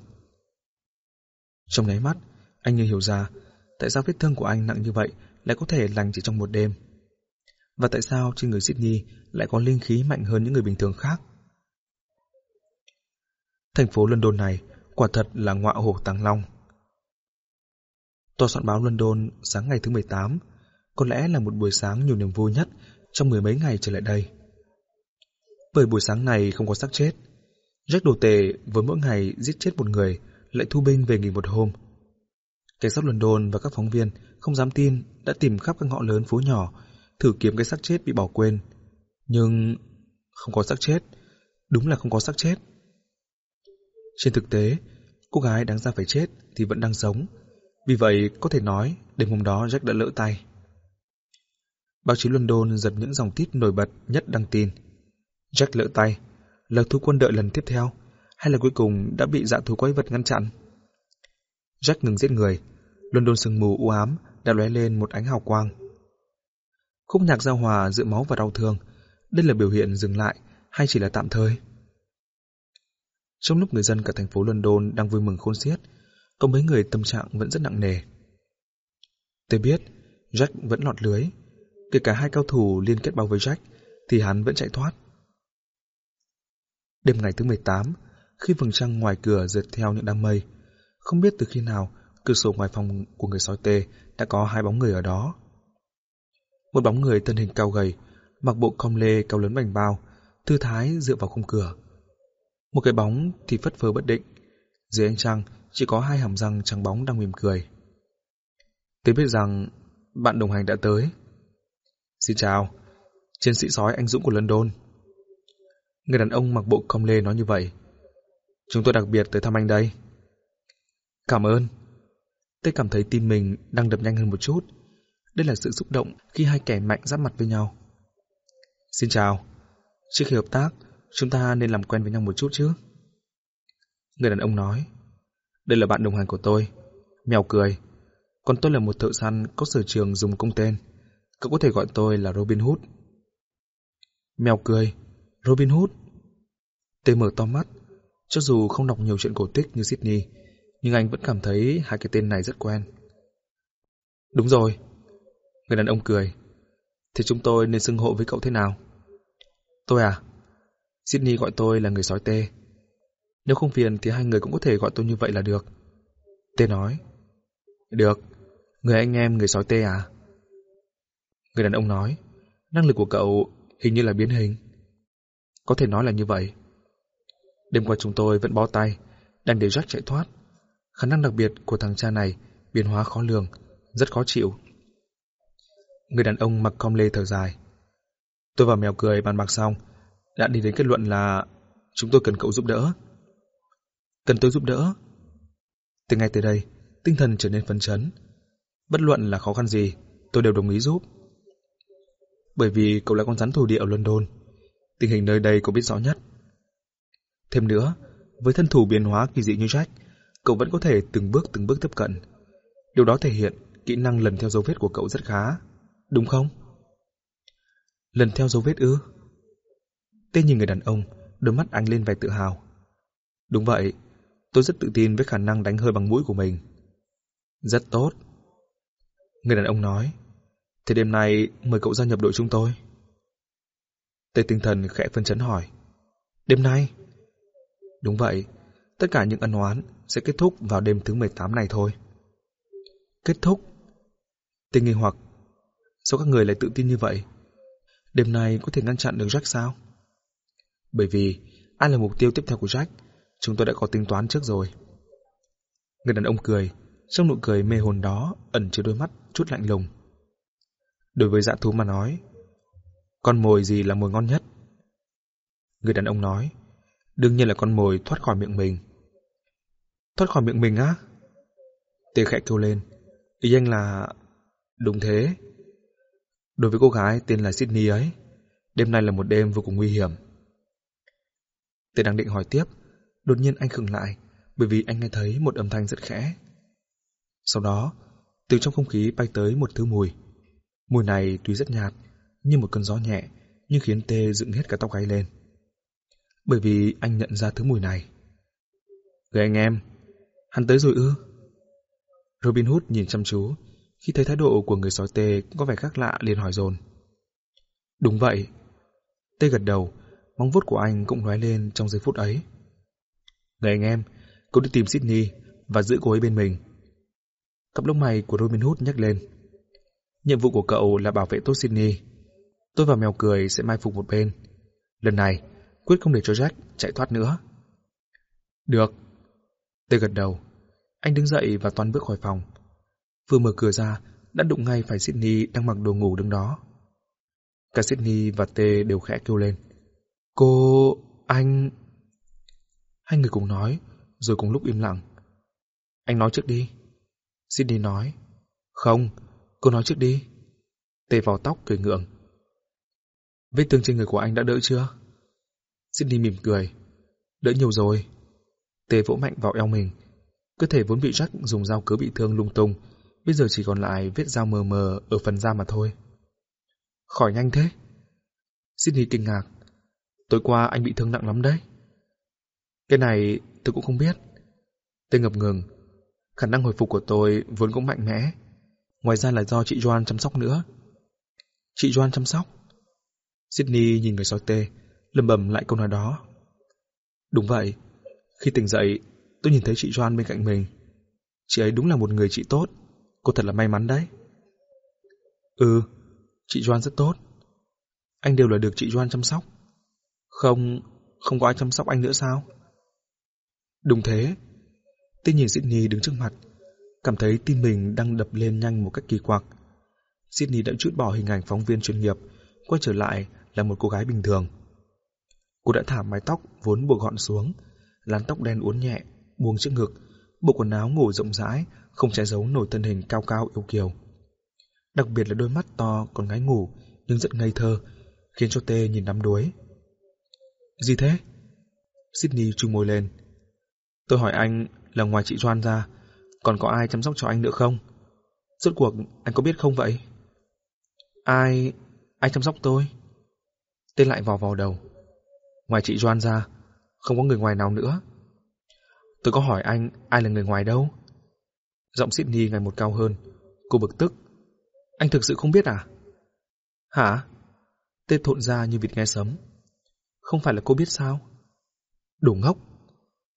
Trong nháy mắt, anh như hiểu ra tại sao vết thương của anh nặng như vậy lại có thể lành chỉ trong một đêm. Và tại sao trên người Sydney lại có linh khí mạnh hơn những người bình thường khác. Thành phố London này quả thật là ngọa hổ tàng long. Tòa soạn báo London sáng ngày thứ 18 có lẽ là một buổi sáng nhiều niềm vui nhất trong mười mấy ngày trở lại đây. Bởi buổi sáng này không có xác chết, Jack đồ tệ với mỗi ngày giết chết một người lại thu binh về nghỉ một hôm. Cảnh sát London và các phóng viên không dám tin đã tìm khắp các ngõ lớn phố nhỏ thử kiếm cái xác chết bị bỏ quên. Nhưng không có xác chết, đúng là không có xác chết. Trên thực tế, cô gái đáng ra phải chết thì vẫn đang sống. Vì vậy, có thể nói đêm hôm đó Jack đã lỡ tay. Báo chí London giật những dòng tít nổi bật nhất đăng tin. Jack lỡ tay, là thu quân đợi lần tiếp theo, hay là cuối cùng đã bị dạ thú quái vật ngăn chặn? Jack ngừng giết người, London sương mù u ám đã lóe lên một ánh hào quang. Khúc nhạc giao hòa giữa máu và đau thương, đây là biểu hiện dừng lại hay chỉ là tạm thời? Trong lúc người dân cả thành phố London đang vui mừng khôn xiết, có mấy người tâm trạng vẫn rất nặng nề. Tôi biết, Jack vẫn lọt lưới. Kể cả hai cao thủ liên kết bao với Jack, thì hắn vẫn chạy thoát. Đêm ngày thứ 18, khi vầng trăng ngoài cửa rượt theo những đám mây, không biết từ khi nào cửa sổ ngoài phòng của người sói tê đã có hai bóng người ở đó. Một bóng người thân hình cao gầy, mặc bộ com lê cao lớn bành bao, thư thái dựa vào khung cửa. Một cái bóng thì phất phơ bất định, dưới ánh trăng chỉ có hai hàm răng trắng bóng đang mỉm cười. Tế biết rằng bạn đồng hành đã tới. Xin chào, chiến sĩ sói anh dũng của London. Người đàn ông mặc bộ com lê nói như vậy. Chúng tôi đặc biệt tới thăm anh đây. Cảm ơn. Tôi cảm thấy tim mình đang đập nhanh hơn một chút. Đây là sự xúc động khi hai kẻ mạnh giáp mặt với nhau. Xin chào. Trước khi hợp tác, chúng ta nên làm quen với nhau một chút chứ. Người đàn ông nói. Đây là bạn đồng hành của tôi. Mèo cười. Còn tôi là một thợ săn có sở trường dùng công tên. Cậu có thể gọi tôi là Robin Hood. Mèo cười. Robin Hood. Tê mở to mắt. Cho dù không đọc nhiều chuyện cổ tích như Sydney, nhưng anh vẫn cảm thấy hai cái tên này rất quen. Đúng rồi. Người đàn ông cười. Thế chúng tôi nên xưng hộ với cậu thế nào? Tôi à? Sydney gọi tôi là người sói tê. Nếu không phiền thì hai người cũng có thể gọi tôi như vậy là được. Tê nói. Được. Người anh em người sói tê à? Người đàn ông nói. Năng lực của cậu hình như là biến hình. Có thể nói là như vậy. Đêm qua chúng tôi vẫn bó tay, đang để Jack chạy thoát. Khả năng đặc biệt của thằng cha này biến hóa khó lường, rất khó chịu. Người đàn ông mặc com lê thở dài. Tôi và mèo cười bàn bạc xong, đã đi đến kết luận là chúng tôi cần cậu giúp đỡ. Cần tôi giúp đỡ? Từ ngay từ đây, tinh thần trở nên phấn chấn. Bất luận là khó khăn gì, tôi đều đồng ý giúp. Bởi vì cậu là con rắn thổ địa ở London, tình hình nơi đây cậu biết rõ nhất. Thêm nữa, với thân thủ biến hóa kỳ dị như Jack, cậu vẫn có thể từng bước từng bước tiếp cận. Điều đó thể hiện kỹ năng lần theo dấu vết của cậu rất khá, đúng không? Lần theo dấu vết ư? Tên nhìn người đàn ông, đôi mắt ánh lên vẻ tự hào. Đúng vậy, tôi rất tự tin với khả năng đánh hơi bằng mũi của mình. Rất tốt. Người đàn ông nói, thế đêm nay mời cậu gia nhập đội chúng tôi. Tề tinh thần khẽ phân chấn hỏi, đêm nay? Đúng vậy, tất cả những ân oán sẽ kết thúc vào đêm thứ 18 này thôi. Kết thúc? Tình nghi hoặc, sao các người lại tự tin như vậy? Đêm nay có thể ngăn chặn được Jack sao? Bởi vì ai là mục tiêu tiếp theo của Jack, chúng tôi đã có tính toán trước rồi. Người đàn ông cười, trong nụ cười mê hồn đó ẩn chứa đôi mắt chút lạnh lùng. Đối với dã thú mà nói, con mồi gì là mồi ngon nhất? Người đàn ông nói, đương nhiên là con mồi thoát khỏi miệng mình. Thoát khỏi miệng mình á? Tê khẽ kêu lên, ý anh là... Đúng thế. Đối với cô gái tên là Sydney ấy, đêm nay là một đêm vô cùng nguy hiểm. Tê đang định hỏi tiếp, đột nhiên anh khựng lại, bởi vì anh nghe thấy một âm thanh rất khẽ. Sau đó, từ trong không khí bay tới một thứ mùi. Mùi này tuy rất nhạt, như một cơn gió nhẹ, nhưng khiến Tê dựng hết cả tóc gáy lên. Bởi vì anh nhận ra thứ mùi này. Người anh em, hắn tới rồi ư? Robin Hood nhìn chăm chú, khi thấy thái độ của người sói tê có vẻ khác lạ liền hỏi dồn. Đúng vậy. Tê gật đầu, móng vuốt của anh cũng lóe lên trong giây phút ấy. Người anh em, cậu đi tìm Sydney và giữ cô ấy bên mình. Cặp lông mày của Robin Hood nhắc lên. Nhiệm vụ của cậu là bảo vệ tốt Sydney. Tôi và mèo cười sẽ mai phục một bên. Lần này, quyết không để cho Jack chạy thoát nữa. Được. Tê gật đầu. Anh đứng dậy và toan bước khỏi phòng. Vừa mở cửa ra, đã đụng ngay phải Sydney đang mặc đồ ngủ đứng đó. Cả Sydney và Tê đều khẽ kêu lên. Cô... anh... Hai người cùng nói, rồi cùng lúc im lặng. Anh nói trước đi. Sydney nói. Không, cô nói trước đi. Tê vào tóc cười ngượng. Vết thương trên người của anh đã đỡ chưa? Sydney mỉm cười. Đỡ nhiều rồi. Tê vỗ mạnh vào eo mình. Cơ thể vốn bị Jack dùng dao cớ bị thương lung tung, bây giờ chỉ còn lại vết dao mờ mờ ở phần da mà thôi. Khỏi nhanh thế. Sydney kinh ngạc. Tối qua anh bị thương nặng lắm đấy. Cái này tôi cũng không biết. Tề ngập ngừng. Khả năng hồi phục của tôi vốn cũng mạnh mẽ. Ngoài ra là do chị Joan chăm sóc nữa. Chị Joan chăm sóc? Sydney nhìn người sói tê, lầm bầm lại câu nói đó. Đúng vậy, khi tỉnh dậy, tôi nhìn thấy chị Joan bên cạnh mình. Chị ấy đúng là một người chị tốt, cô thật là may mắn đấy. Ừ, chị Joan rất tốt. Anh đều là được chị Joan chăm sóc. Không, không có ai chăm sóc anh nữa sao? Đúng thế. Tôi nhìn Sydney đứng trước mặt, cảm thấy tim mình đang đập lên nhanh một cách kỳ quặc. Sydney đã chút bỏ hình ảnh phóng viên chuyên nghiệp, quay trở lại là một cô gái bình thường. Cô đã thả mái tóc vốn buộc gọn xuống, lán tóc đen uốn nhẹ, buông trước ngực, bộ quần áo ngủ rộng rãi, không che giấu nổi thân hình cao cao yêu kiều. Đặc biệt là đôi mắt to còn ngái ngủ nhưng rất ngây thơ, khiến cho Tê nhìn đắm đuối. Gì thế? Sydney trùng môi lên. Tôi hỏi anh là ngoài chị Joan ra, còn có ai chăm sóc cho anh nữa không? Rốt cuộc anh có biết không vậy? Ai... ai chăm sóc tôi? Tên lại vò vò đầu. Ngoài chị Joan ra, không có người ngoài nào nữa. Tôi có hỏi anh ai là người ngoài đâu? Giọng Sydney ngày một cao hơn. Cô bực tức. Anh thực sự không biết à? Hả? tê thộn ra như vịt nghe sấm. Không phải là cô biết sao? Đủ ngốc.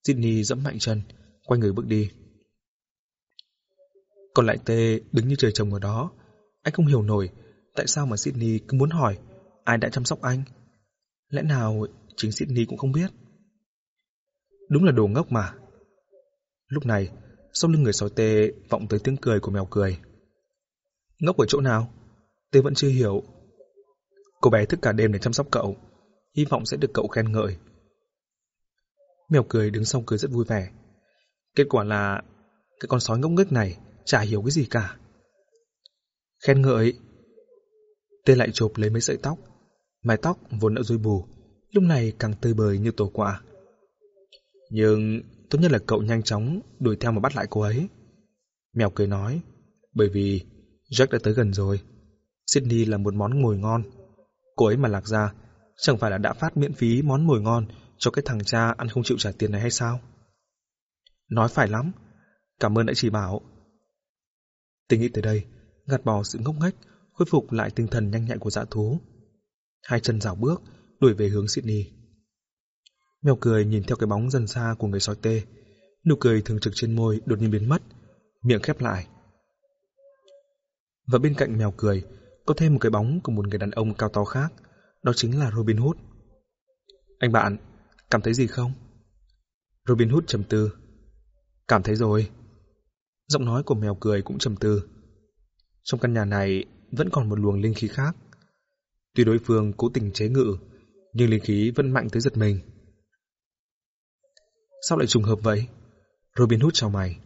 Sydney dẫm mạnh chân, quay người bước đi. Còn lại Tê đứng như trời trồng ở đó. Anh không hiểu nổi tại sao mà Sydney cứ muốn hỏi ai đã chăm sóc anh. Lẽ nào chính Sydney cũng không biết? Đúng là đồ ngốc mà. Lúc này, sau lưng người sói tê vọng tới tiếng cười của mèo cười. Ngốc ở chỗ nào? Tê vẫn chưa hiểu. Cô bé thức cả đêm để chăm sóc cậu, hy vọng sẽ được cậu khen ngợi. Mèo cười đứng sau cười rất vui vẻ. Kết quả là cái con sói ngốc nghếch này chả hiểu cái gì cả. Khen ngợi. Tê lại chụp lấy mấy sợi tóc. Mái tóc vốn đã rối bù, lúc này càng tươi bời như tổ quả. Nhưng tốt nhất là cậu nhanh chóng đuổi theo mà bắt lại cô ấy. Mèo cười nói, bởi vì Jack đã tới gần rồi. Sydney là một món mồi ngon. Cô ấy mà lạc ra, chẳng phải là đã phát miễn phí món mồi ngon cho cái thằng cha ăn không chịu trả tiền này hay sao? Nói phải lắm, cảm ơn đã chỉ bảo. Tình nghĩ tới đây, gạt bỏ sự ngốc nghếch, khôi phục lại tinh thần nhanh nhạy của dã thú. Hai chân rảo bước, đuổi về hướng Sydney. Mèo cười nhìn theo cái bóng dần xa của người sói tê. Nụ cười thường trực trên môi đột nhiên biến mất, miệng khép lại. Và bên cạnh mèo cười, có thêm một cái bóng của một người đàn ông cao to khác, đó chính là Robin Hood. Anh bạn, cảm thấy gì không? Robin Hood trầm tư. Cảm thấy rồi. Giọng nói của mèo cười cũng trầm tư. Trong căn nhà này vẫn còn một luồng linh khí khác. Tuy đối phương cố tình chế ngự, nhưng linh khí vẫn mạnh tới giật mình. Sao lại trùng hợp vậy? Robin Hood chào mày.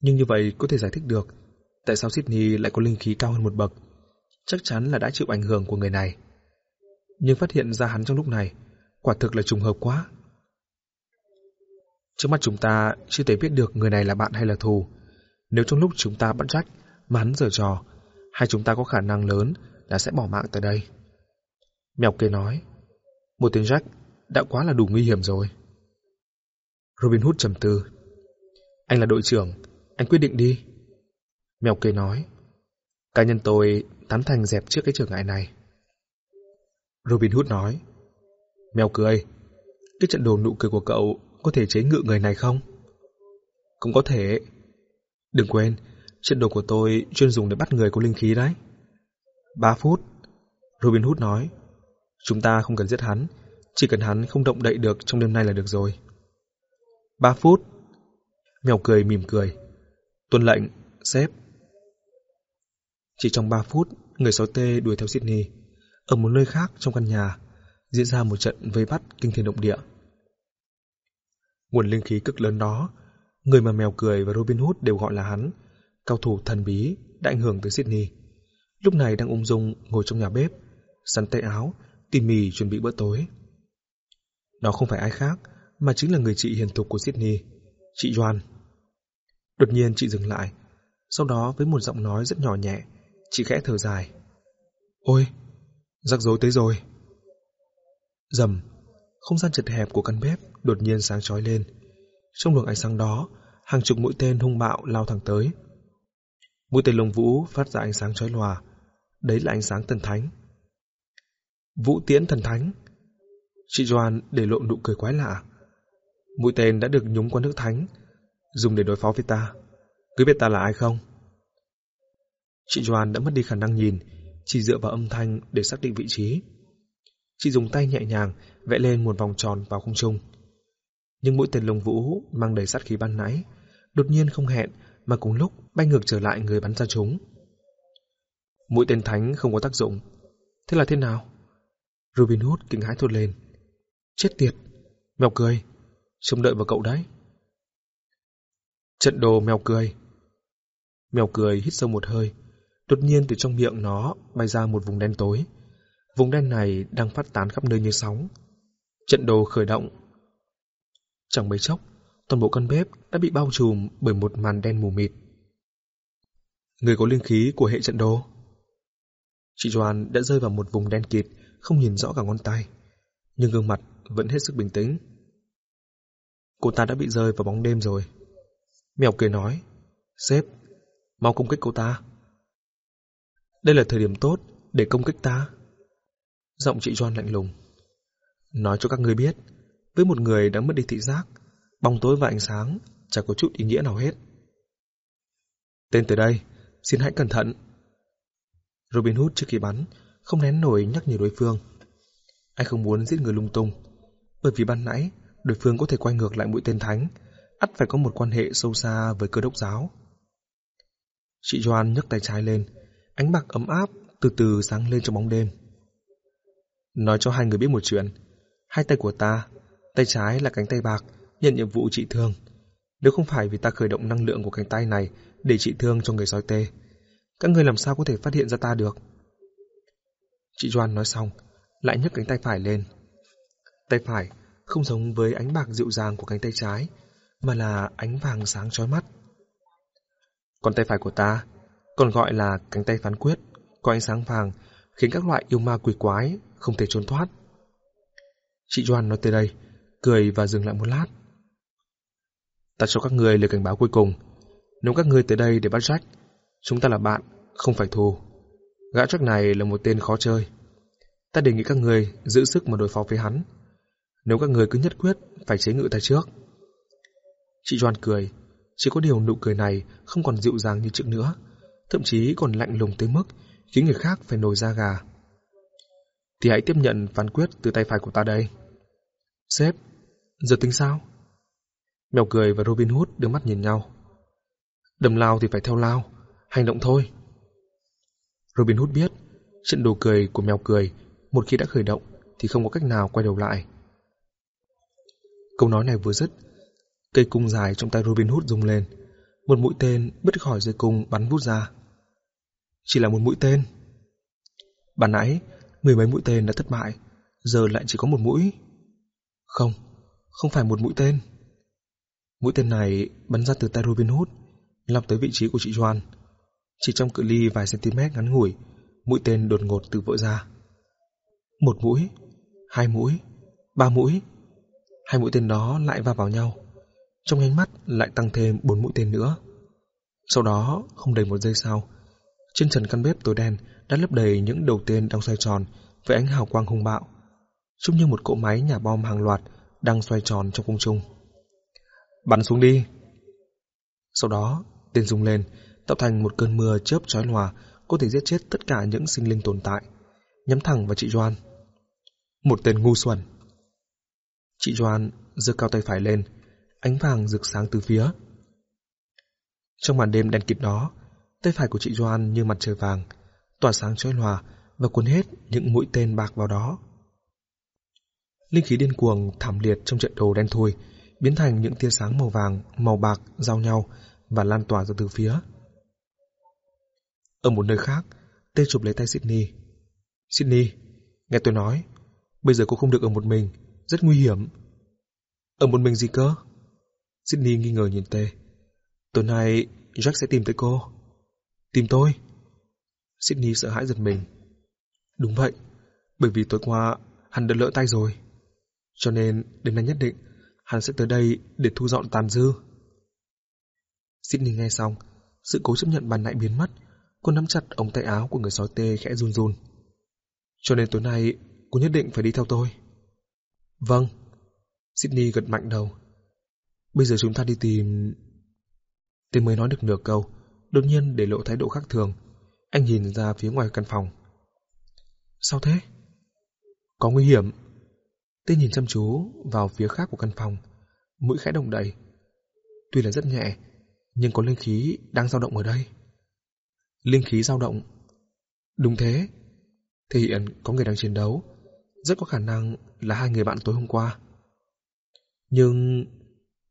Nhưng như vậy có thể giải thích được tại sao Sydney lại có linh khí cao hơn một bậc. Chắc chắn là đã chịu ảnh hưởng của người này. Nhưng phát hiện ra hắn trong lúc này, quả thực là trùng hợp quá. Trước mắt chúng ta chưa thể biết được người này là bạn hay là thù. Nếu trong lúc chúng ta bắt trách mà hắn giở trò, hai chúng ta có khả năng lớn là sẽ bỏ mạng tại đây. Mèo kê nói, một tiếng Jack đã quá là đủ nguy hiểm rồi. Robin Hood trầm tư. Anh là đội trưởng, anh quyết định đi. Mèo kê nói, cá nhân tôi tán thành dẹp trước cái trở ngại này. Robin Hood nói, Mèo cười, cái trận đồ nụ cười của cậu có thể chế ngự người này không? Cũng có thể. Đừng quên, trận đồ của tôi chuyên dùng để bắt người có linh khí đấy. Ba phút. Robin Hood nói, chúng ta không cần giết hắn, chỉ cần hắn không động đậy được trong đêm nay là được rồi. Ba phút. Mèo cười mỉm cười. Tuân lệnh, sếp. Chỉ trong ba phút, người sói tê đuổi theo Sydney. Ở một nơi khác trong căn nhà, diễn ra một trận vây bắt kinh thiên động địa. Nguồn linh khí cực lớn đó, người mà mèo cười và Robin Hood đều gọi là hắn, cao thủ thần bí đã ảnh hưởng tới Sydney. Lúc này đang ung dung ngồi trong nhà bếp, sắn tay áo, tỉ mỉ chuẩn bị bữa tối. Đó không phải ai khác, mà chính là người chị hiền thục của Sydney, chị Joan. Đột nhiên chị dừng lại, sau đó với một giọng nói rất nhỏ nhẹ, chị khẽ thở dài. Ôi, rắc rối tới rồi. Dầm, không gian chật hẹp của căn bếp đột nhiên sáng chói lên. Trong luồng ánh sáng đó, hàng chục mũi tên hung bạo lao thẳng tới. Mũi tên lồng vũ phát ra ánh sáng chói lòa. Đấy là ánh sáng thần thánh. Vũ tiễn thần thánh. Chị Joan để lộ nụ cười quái lạ. Mũi tên đã được nhúng qua nước thánh, dùng để đối phó với ta. Cứ biết ta là ai không? Chị Joan đã mất đi khả năng nhìn, chỉ dựa vào âm thanh để xác định vị trí. Chị dùng tay nhẹ nhàng vẽ lên một vòng tròn vào không trung. Nhưng mũi tên lông vũ mang đầy sát khí ban nãy, đột nhiên không hẹn mà cùng lúc bay ngược trở lại người bắn ra chúng. Mũi tên thánh không có tác dụng. Thế là thế nào? Robin Hood kinh hãi thốt lên. Chết tiệt! Mèo cười! Trông đợi vào cậu đấy. Trận đồ mèo cười. Mèo cười hít sâu một hơi. Đột nhiên từ trong miệng nó bay ra một vùng đen tối. Vùng đen này đang phát tán khắp nơi như sóng. Trận đồ khởi động. Chẳng mấy chốc, toàn bộ căn bếp đã bị bao trùm bởi một màn đen mù mịt. Người có linh khí của hệ trận đồ. Chị Doan đã rơi vào một vùng đen kịt, không nhìn rõ cả ngón tay, nhưng gương mặt vẫn hết sức bình tĩnh. Cô ta đã bị rơi vào bóng đêm rồi. Mèo cười nói, Sếp, mau công kích cô ta. Đây là thời điểm tốt để công kích ta. Giọng chị Doan lạnh lùng. Nói cho các người biết, với một người đã mất đi thị giác, bóng tối và ánh sáng chẳng có chút ý nghĩa nào hết. Tên từ đây, xin hãy cẩn thận. Robin Hood trước khi bắn, không nén nổi nhắc nhở đối phương. Anh không muốn giết người lung tung, bởi vì ban nãy đối phương có thể quay ngược lại mũi tên thánh, ắt phải có một quan hệ sâu xa với cơ đốc giáo. Chị Joan nhấc tay trái lên, ánh bạc ấm áp từ từ sáng lên trong bóng đêm. Nói cho hai người biết một chuyện, hai tay của ta, tay trái là cánh tay bạc, nhận nhiệm vụ trị thương. Nếu không phải vì ta khởi động năng lượng của cánh tay này để trị thương cho người sói tê, các người làm sao có thể phát hiện ra ta được? Chị Doan nói xong, lại nhấc cánh tay phải lên. Tay phải không giống với ánh bạc dịu dàng của cánh tay trái, mà là ánh vàng sáng chói mắt. Còn tay phải của ta, còn gọi là cánh tay phán quyết, có ánh sáng vàng, khiến các loại yêu ma quỷ quái không thể trốn thoát. Chị Doan nói tới đây, cười và dừng lại một lát. Ta cho các người lời cảnh báo cuối cùng. Nếu các người tới đây để bắt Jack, chúng ta là bạn, không phải thù. Gã Jack này là một tên khó chơi. Ta đề nghị các người giữ sức mà đối phó với hắn. Nếu các người cứ nhất quyết phải chế ngự ta trước. Chị Joan cười, chỉ có điều nụ cười này không còn dịu dàng như trước nữa, thậm chí còn lạnh lùng tới mức khiến người khác phải nổi da gà. Thì hãy tiếp nhận phán quyết từ tay phải của ta đây. Sếp, giờ tính sao? Mèo cười và Robin Hood đưa mắt nhìn nhau. Đầm lao thì phải theo lao, hành động thôi. Robin Hood biết, trận đồ cười của mèo cười một khi đã khởi động thì không có cách nào quay đầu lại. Câu nói này vừa dứt, cây cung dài trong tay Robin Hood rung lên, một mũi tên bứt khỏi dây cung bắn vút ra. Chỉ là một mũi tên. bản nãy, mười mấy mũi tên đã thất bại, giờ lại chỉ có một mũi. Không, không phải một mũi tên. Mũi tên này bắn ra từ tay Robin Hood, lọc tới vị trí của chị Joan. Chỉ trong cự ly vài cm ngắn ngủi, mũi tên đột ngột từ vỡ ra. Một mũi, hai mũi, ba mũi. Hai mũi tên đó lại va vào nhau. Trong ánh mắt lại tăng thêm bốn mũi tên nữa. Sau đó, không đầy một giây sau, trên trần căn bếp tối đen đã lấp đầy những đầu tên đang xoay tròn với ánh hào quang hung bạo, trông như một cỗ máy nhà bom hàng loạt đang xoay tròn trong cung trung. Bắn xuống đi! Sau đó, tên rung lên, tạo thành một cơn mưa chớp chói lòa có thể giết chết tất cả những sinh linh tồn tại, nhắm thẳng vào chị Joan. Một tên ngu xuẩn. Chị Joan giơ cao tay phải lên, ánh vàng rực sáng từ phía. Trong màn đêm đen kịt đó, tay phải của chị Joan như mặt trời vàng, tỏa sáng chói lòa và cuốn hết những mũi tên bạc vào đó. Linh khí điên cuồng thảm liệt trong trận đồ đen thui, biến thành những tia sáng màu vàng, màu bạc giao nhau và lan tỏa ra từ phía. Ở một nơi khác, Tê chụp lấy tay Sydney. Sydney, nghe tôi nói, bây giờ cô không được ở một mình, rất nguy hiểm. Ở một mình gì cơ? Sydney nghi ngờ nhìn Tê. Tối nay, Jack sẽ tìm tới cô. Tìm tôi? Sydney sợ hãi giật mình. Đúng vậy, bởi vì tối qua hắn đã lỡ tay rồi. Cho nên đêm nay nhất định hắn sẽ tới đây để thu dọn tàn dư. Sydney nghe xong, Sự cố chấp nhận bàn nãy biến mất, cô nắm chặt ống tay áo của người sói tê khẽ run run. Cho nên tối nay, cô nhất định phải đi theo tôi. Vâng. Sydney gật mạnh đầu. Bây giờ chúng ta đi tìm... Tên mới nói được nửa câu, đột nhiên để lộ thái độ khác thường. Anh nhìn ra phía ngoài căn phòng. Sao thế? Có nguy hiểm. Tên nhìn chăm chú vào phía khác của căn phòng, mũi khẽ động đậy. Tuy là rất nhẹ, nhưng có linh khí đang dao động ở đây. Linh khí dao động. Đúng thế. Thể hiện có người đang chiến đấu. Rất có khả năng là hai người bạn tối hôm qua. Nhưng...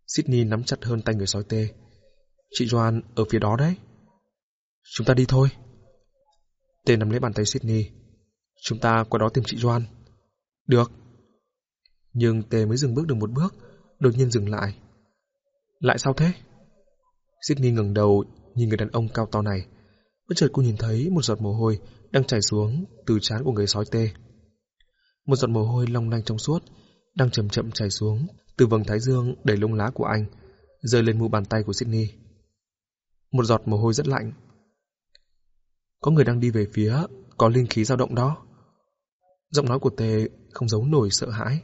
Sydney nắm chặt hơn tay người sói tê. Chị Joan ở phía đó đấy. Chúng ta đi thôi. Tê nắm lấy bàn tay Sydney. Chúng ta qua đó tìm chị Joan. Được. Nhưng Tê mới dừng bước được một bước, đột nhiên dừng lại. Lại sao thế? Sydney ngẩng đầu nhìn người đàn ông cao to này. Bất chợt cô nhìn thấy một giọt mồ hôi đang chảy xuống từ trán của người sói tê. Một giọt mồ hôi long lanh trong suốt đang chậm chậm chảy xuống từ vầng thái dương đầy lông lá của anh, rơi lên mu bàn tay của Sydney. Một giọt mồ hôi rất lạnh. Có người đang đi về phía có linh khí dao động đó. Giọng nói của Tê không giấu nổi sợ hãi.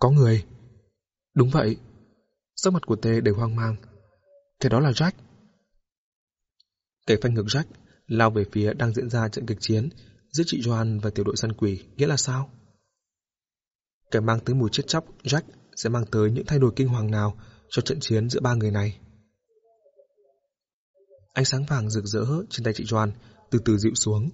Có người. Đúng vậy. Sắc mặt của Tê đầy hoang mang. Thế đó là Jack. Kẻ phanh ngược Jack lao về phía đang diễn ra trận kịch chiến giữa chị Joan và tiểu đội săn quỷ, nghĩa là sao? Kẻ mang tới mùi chết chóc, Jack sẽ mang tới những thay đổi kinh hoàng nào cho trận chiến giữa ba người này. Ánh sáng vàng rực rỡ trên tay chị Joan từ từ dịu xuống.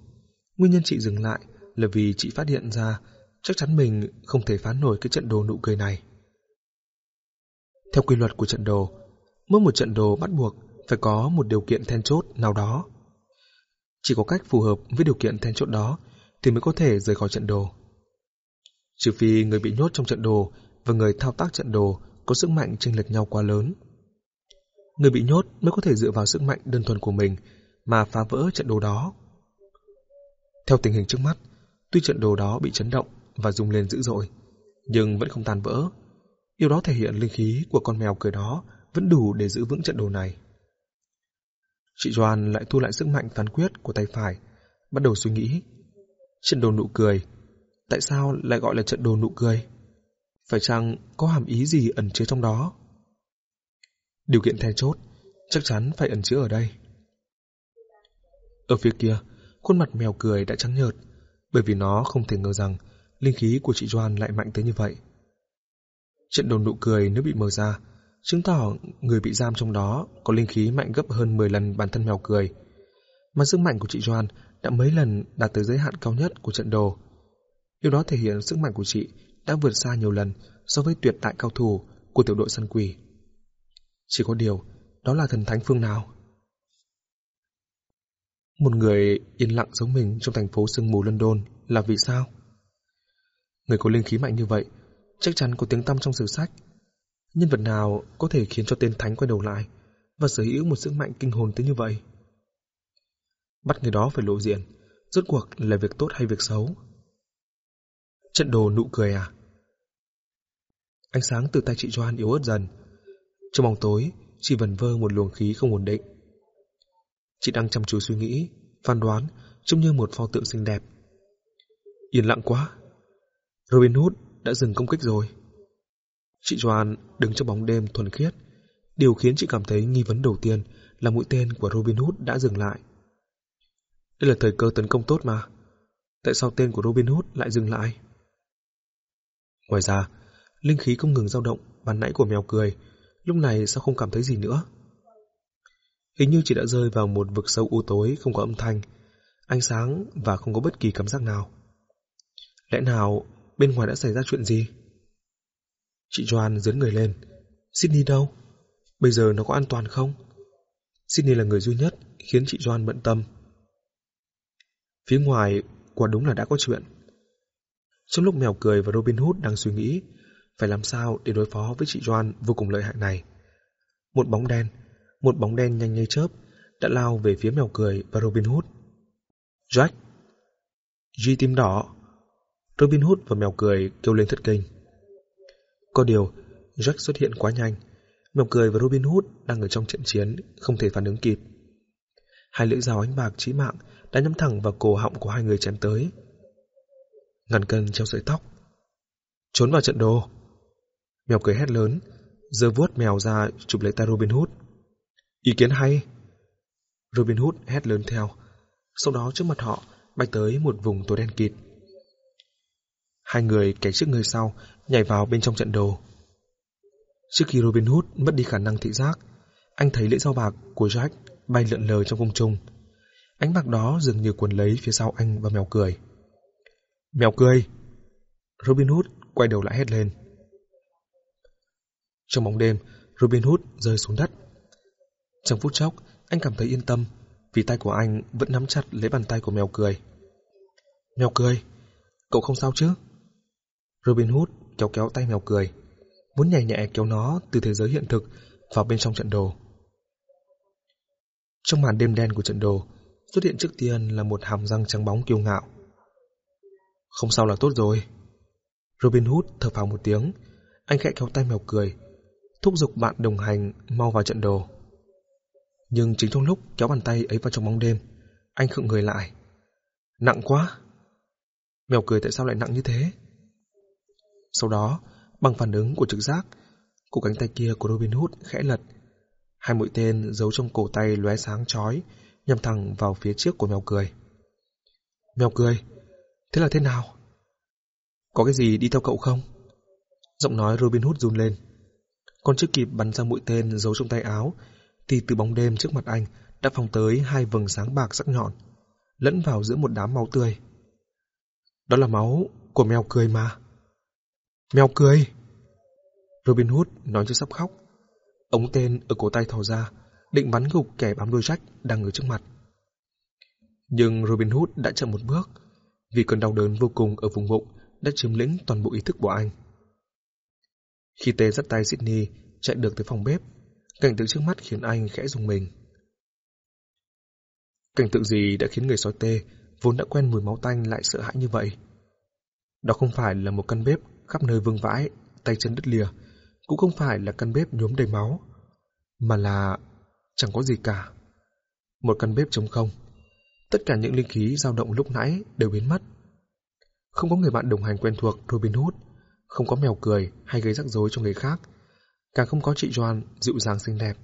Nguyên nhân chị dừng lại là vì chị phát hiện ra chắc chắn mình không thể phá nổi cái trận đồ nụ cười này. Theo quy luật của trận đồ, mỗi một trận đồ bắt buộc phải có một điều kiện then chốt nào đó. Chỉ có cách phù hợp với điều kiện then chốt đó thì mới có thể rời khỏi trận đồ. Trừ phi người bị nhốt trong trận đồ và người thao tác trận đồ có sức mạnh chênh lệch nhau quá lớn. Người bị nhốt mới có thể dựa vào sức mạnh đơn thuần của mình mà phá vỡ trận đồ đó. Theo tình hình trước mắt, tuy trận đồ đó bị chấn động và rung lên dữ dội, nhưng vẫn không tan vỡ. Điều đó thể hiện linh khí của con mèo cười đó vẫn đủ để giữ vững trận đồ này. Chị Doan lại thu lại sức mạnh phán quyết của tay phải, bắt đầu suy nghĩ. Trận đồ nụ cười, tại sao lại gọi là trận đồ nụ cười? Phải chăng có hàm ý gì ẩn chứa trong đó? Điều kiện then chốt, chắc chắn phải ẩn chứa ở đây. Ở phía kia, khuôn mặt mèo cười đã trắng nhợt, bởi vì nó không thể ngờ rằng linh khí của chị Doan lại mạnh tới như vậy. Trận đồn nụ cười nếu bị mở ra, chứng tỏ người bị giam trong đó có linh khí mạnh gấp hơn 10 lần bản thân mèo cười. Mà sức mạnh của chị Doan đã mấy lần đạt tới giới hạn cao nhất của trận đồ. Điều đó thể hiện sức mạnh của chị đã vượt xa nhiều lần so với tuyệt đại cao thủ của tiểu đội săn quỷ. Chỉ có điều, đó là thần thánh phương nào? Một người yên lặng giống mình trong thành phố sương mù London là vì sao? Người có linh khí mạnh như vậy, chắc chắn có tiếng tăm trong sử sách. Nhân vật nào có thể khiến cho tên thánh quay đầu lại và sở hữu một sức mạnh kinh hồn tới như vậy? Bắt người đó phải lộ diện, rốt cuộc là việc tốt hay việc xấu? Trận đồ nụ cười à? Ánh sáng từ tay chị Joan yếu ớt dần. Trong bóng tối, chỉ vần vơ một luồng khí không ổn định. Chị đang chăm chú suy nghĩ, phán đoán, trông như một pho tượng xinh đẹp. Yên lặng quá. Robin Hood đã dừng công kích rồi. Chị Joan đứng trong bóng đêm thuần khiết. Điều khiến chị cảm thấy nghi vấn đầu tiên là mũi tên của Robin Hood đã dừng lại. Đây là thời cơ tấn công tốt mà. Tại sao tên của Robin Hood lại dừng lại? Ngoài ra, linh khí không ngừng dao động ban nãy của mèo cười, lúc này sao không cảm thấy gì nữa? Hình như chị đã rơi vào một vực sâu u tối không có âm thanh, ánh sáng và không có bất kỳ cảm giác nào. Lẽ nào bên ngoài đã xảy ra chuyện gì? Chị Joan dấn người lên. Sydney đâu? Bây giờ nó có an toàn không? Sydney là người duy nhất khiến chị Joan bận tâm. Phía ngoài quả đúng là đã có chuyện. Trong lúc mèo cười và Robin Hood đang suy nghĩ phải làm sao để đối phó với chị Joan vô cùng lợi hại này. Một bóng đen, một bóng đen nhanh như chớp đã lao về phía mèo cười và Robin Hood. Jack! Duy tim đỏ! Robin Hood và mèo cười kêu lên thất kinh. Có điều, Jack xuất hiện quá nhanh. Mèo cười và Robin Hood đang ở trong trận chiến, không thể phản ứng kịp. Hai lưỡi dao ánh bạc chí mạng đã nhắm thẳng vào cổ họng của hai người chém tới. Ngàn cân treo sợi tóc. Trốn vào trận đồ. Mèo cười hét lớn, giơ vuốt mèo ra chụp lấy tay Robin Hood. Ý kiến hay. Robin Hood hét lớn theo. Sau đó trước mặt họ bay tới một vùng tối đen kịt. Hai người kẻ trước người sau nhảy vào bên trong trận đồ. Trước khi Robin Hood mất đi khả năng thị giác, anh thấy lưỡi dao bạc của Jack bay lượn lờ trong không trung. Ánh bạc đó dường như quần lấy phía sau anh và mèo cười. Mèo cười! Robin Hood quay đầu lại hét lên. Trong bóng đêm, Robin Hood rơi xuống đất. Trong phút chốc, anh cảm thấy yên tâm vì tay của anh vẫn nắm chặt lấy bàn tay của mèo cười. Mèo cười, cậu không sao chứ? Robin Hood kéo kéo tay mèo cười, muốn nhẹ nhẹ kéo nó từ thế giới hiện thực vào bên trong trận đồ. Trong màn đêm đen của trận đồ, xuất hiện trước tiên là một hàm răng trắng bóng kiêu ngạo. Không sao là tốt rồi. Robin Hood thở phào một tiếng, anh khẽ kéo tay mèo cười, thúc giục bạn đồng hành mau vào trận đồ. Nhưng chính trong lúc kéo bàn tay ấy vào trong bóng đêm, anh khựng người lại. Nặng quá! Mèo cười tại sao lại nặng như thế? Sau đó, bằng phản ứng của trực giác, cổ cánh tay kia của Robin Hood khẽ lật. Hai mũi tên giấu trong cổ tay lóe sáng chói, nhằm thẳng vào phía trước của mèo cười. Mèo cười, thế là thế nào? Có cái gì đi theo cậu không? Giọng nói Robin Hood run lên. Còn chưa kịp bắn ra mũi tên giấu trong tay áo, thì từ bóng đêm trước mặt anh đã phóng tới hai vầng sáng bạc sắc nhọn, lẫn vào giữa một đám máu tươi. Đó là máu của mèo cười mà. Mèo cười! Robin Hood nói như sắp khóc. Ống tên ở cổ tay thò ra, định bắn gục kẻ bám đuôi Jack đang ở trước mặt. Nhưng Robin Hood đã chậm một bước, vì cơn đau đớn vô cùng ở vùng bụng đã chiếm lĩnh toàn bộ ý thức của anh. Khi tê dắt tay Sydney chạy được tới phòng bếp, cảnh tượng trước mắt khiến anh khẽ dùng mình. Cảnh tượng gì đã khiến người sói tê, vốn đã quen mùi máu tanh lại sợ hãi như vậy? Đó không phải là một căn bếp khắp nơi vương vãi, tay chân đứt lìa, cũng không phải là căn bếp nhuốm đầy máu, mà là chẳng có gì cả. Một căn bếp trống không. Tất cả những linh khí dao động lúc nãy đều biến mất. Không có người bạn đồng hành quen thuộc Robin Hood, không có mèo cười hay gây rắc rối cho người khác, càng không có chị Joan dịu dàng xinh đẹp,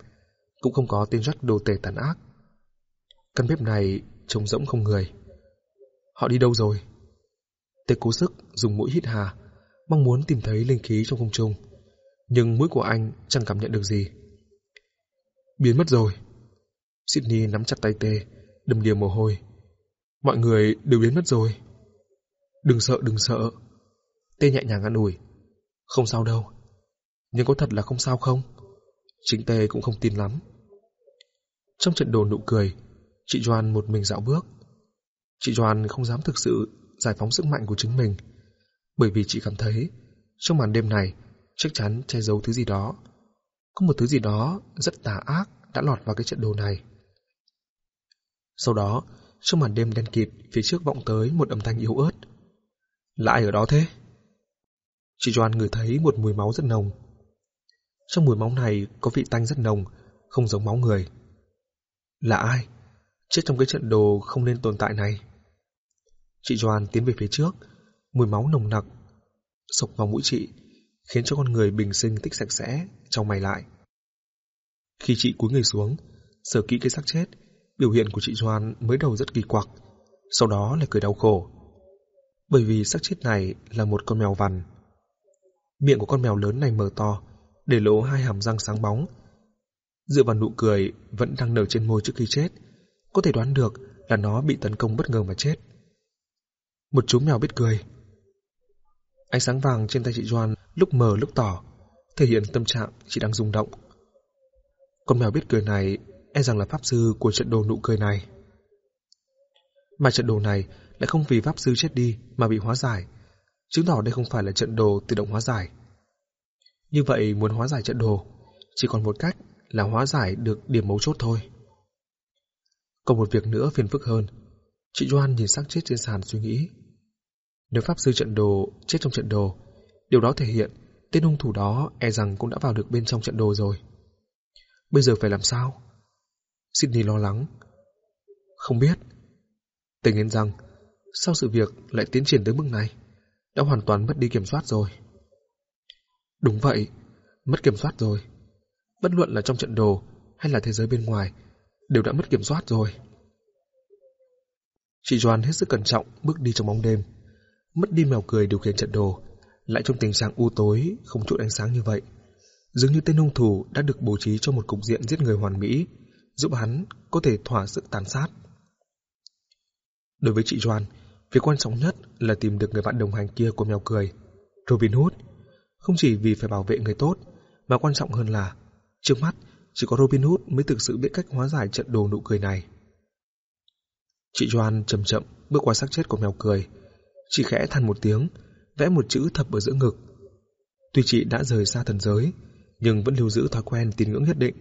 cũng không có tên Jack đồ tể tàn ác. Căn bếp này trông rỗng không người. Họ đi đâu rồi? Tê cố sức dùng mũi hít hà, mong muốn tìm thấy linh khí trong không trung. Nhưng mũi của anh chẳng cảm nhận được gì. Biến mất rồi. Sydney nắm chặt tay Tê, đầm đìa mồ hôi. Mọi người đều biến mất rồi. Đừng sợ, đừng sợ. Tê nhẹ nhàng an ủi. Không sao đâu. Nhưng có thật là không sao không? Chính Tê cũng không tin lắm. Trong trận đồ nụ cười, chị Joan một mình dạo bước. Chị Joan không dám thực sự giải phóng sức mạnh của chính mình, bởi vì chị cảm thấy trong màn đêm này chắc chắn che giấu thứ gì đó. Có một thứ gì đó rất tà ác đã lọt vào cái trận đồ này. Sau đó, trong màn đêm đen kịt, phía trước vọng tới một âm thanh yếu ớt. Là ai ở đó thế? Chị Doan ngửi thấy một mùi máu rất nồng. Trong mùi máu này có vị tanh rất nồng, không giống máu người. Là ai? Chết trong cái trận đồ không nên tồn tại này. Chị Doan tiến về phía trước, mùi máu nồng nặc, sộc vào mũi chị, khiến cho con người bình sinh tích sạch sẽ, trong mày lại. Khi chị cúi người xuống, sờ kỹ cái xác chết, biểu hiện của chị Doan mới đầu rất kỳ quặc, sau đó là cười đau khổ. Bởi vì xác chết này là một con mèo vằn. Miệng của con mèo lớn này mở to, để lộ hai hàm răng sáng bóng. Dựa vào nụ cười vẫn đang nở trên môi trước khi chết, có thể đoán được là nó bị tấn công bất ngờ mà chết. Một chú mèo biết cười. Ánh sáng vàng trên tay chị Doan lúc mờ lúc tỏ, thể hiện tâm trạng chị đang rung động. Con mèo biết cười này e rằng là pháp sư của trận đồ nụ cười này. Mà trận đồ này lại không vì pháp sư chết đi mà bị hóa giải, chứng tỏ đây không phải là trận đồ tự động hóa giải. Như vậy muốn hóa giải trận đồ, chỉ còn một cách là hóa giải được điểm mấu chốt thôi. Còn một việc nữa phiền phức hơn, chị Doan nhìn xác chết trên sàn suy nghĩ. Nếu pháp sư trận đồ chết trong trận đồ, điều đó thể hiện tên hung thủ đó e rằng cũng đã vào được bên trong trận đồ rồi. Bây giờ phải làm sao? Sydney lo lắng. Không biết. Tề nghiến rằng, sau sự việc lại tiến triển tới mức này, đã hoàn toàn mất đi kiểm soát rồi. Đúng vậy, mất kiểm soát rồi. Bất luận là trong trận đồ hay là thế giới bên ngoài, đều đã mất kiểm soát rồi. Chị Doan hết sức cẩn trọng bước đi trong bóng đêm. Mất đi mèo cười điều khiển trận đồ, lại trong tình trạng u tối, không chút ánh sáng như vậy. Dường như tên hung thủ đã được bố trí cho một cục diện giết người hoàn mỹ, giúp hắn có thể thỏa sự tàn sát. Đối với chị Joan, việc quan trọng nhất là tìm được người bạn đồng hành kia của mèo cười, Robin Hood. Không chỉ vì phải bảo vệ người tốt, mà quan trọng hơn là, trước mắt, chỉ có Robin Hood mới thực sự biết cách hóa giải trận đồ nụ cười này. Chị Joan chậm chậm bước qua xác chết của mèo cười. Chị khẽ than một tiếng, vẽ một chữ thập ở giữa ngực. Tuy chị đã rời xa thần giới, nhưng vẫn lưu giữ thói quen tín ngưỡng nhất định.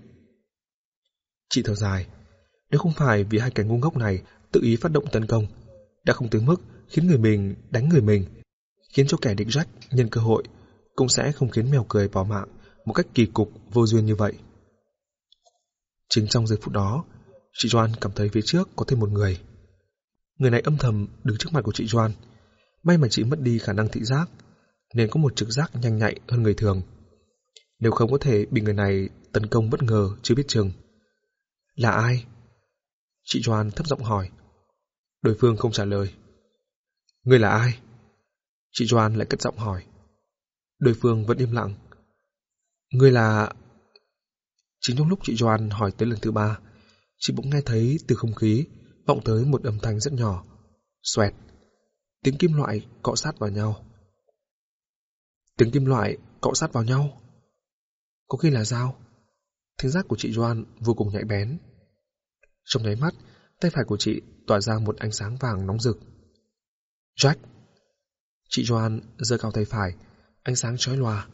Chị thở dài, nếu không phải vì hai kẻ ngu ngốc này tự ý phát động tấn công, đã không tới mức khiến người mình đánh người mình, khiến cho kẻ địch rách nhân cơ hội, cũng sẽ không khiến mèo cười bỏ mạng một cách kỳ cục vô duyên như vậy. Chính trong giây phút đó, chị Joan cảm thấy phía trước có thêm một người. Người này âm thầm đứng trước mặt của chị Joan. May mà chị mất đi khả năng thị giác, nên có một trực giác nhanh nhạy hơn người thường. Nếu không có thể bị người này tấn công bất ngờ chưa biết chừng. Là ai? Chị Joan thấp giọng hỏi. Đối phương không trả lời. Người là ai? Chị Joan lại cất giọng hỏi. Đối phương vẫn im lặng. Người là... Chính trong lúc chị Joan hỏi tới lần thứ ba, chị bỗng nghe thấy từ không khí vọng tới một âm thanh rất nhỏ. Xoẹt. Tiếng kim loại cọ sát vào nhau. Tiếng kim loại cọ sát vào nhau. Có khi là dao. Thính giác của chị Doan vô cùng nhạy bén. Trong nháy mắt, tay phải của chị tỏa ra một ánh sáng vàng nóng rực. Jack! Chị Doan giơ cao tay phải, ánh sáng chói lòa.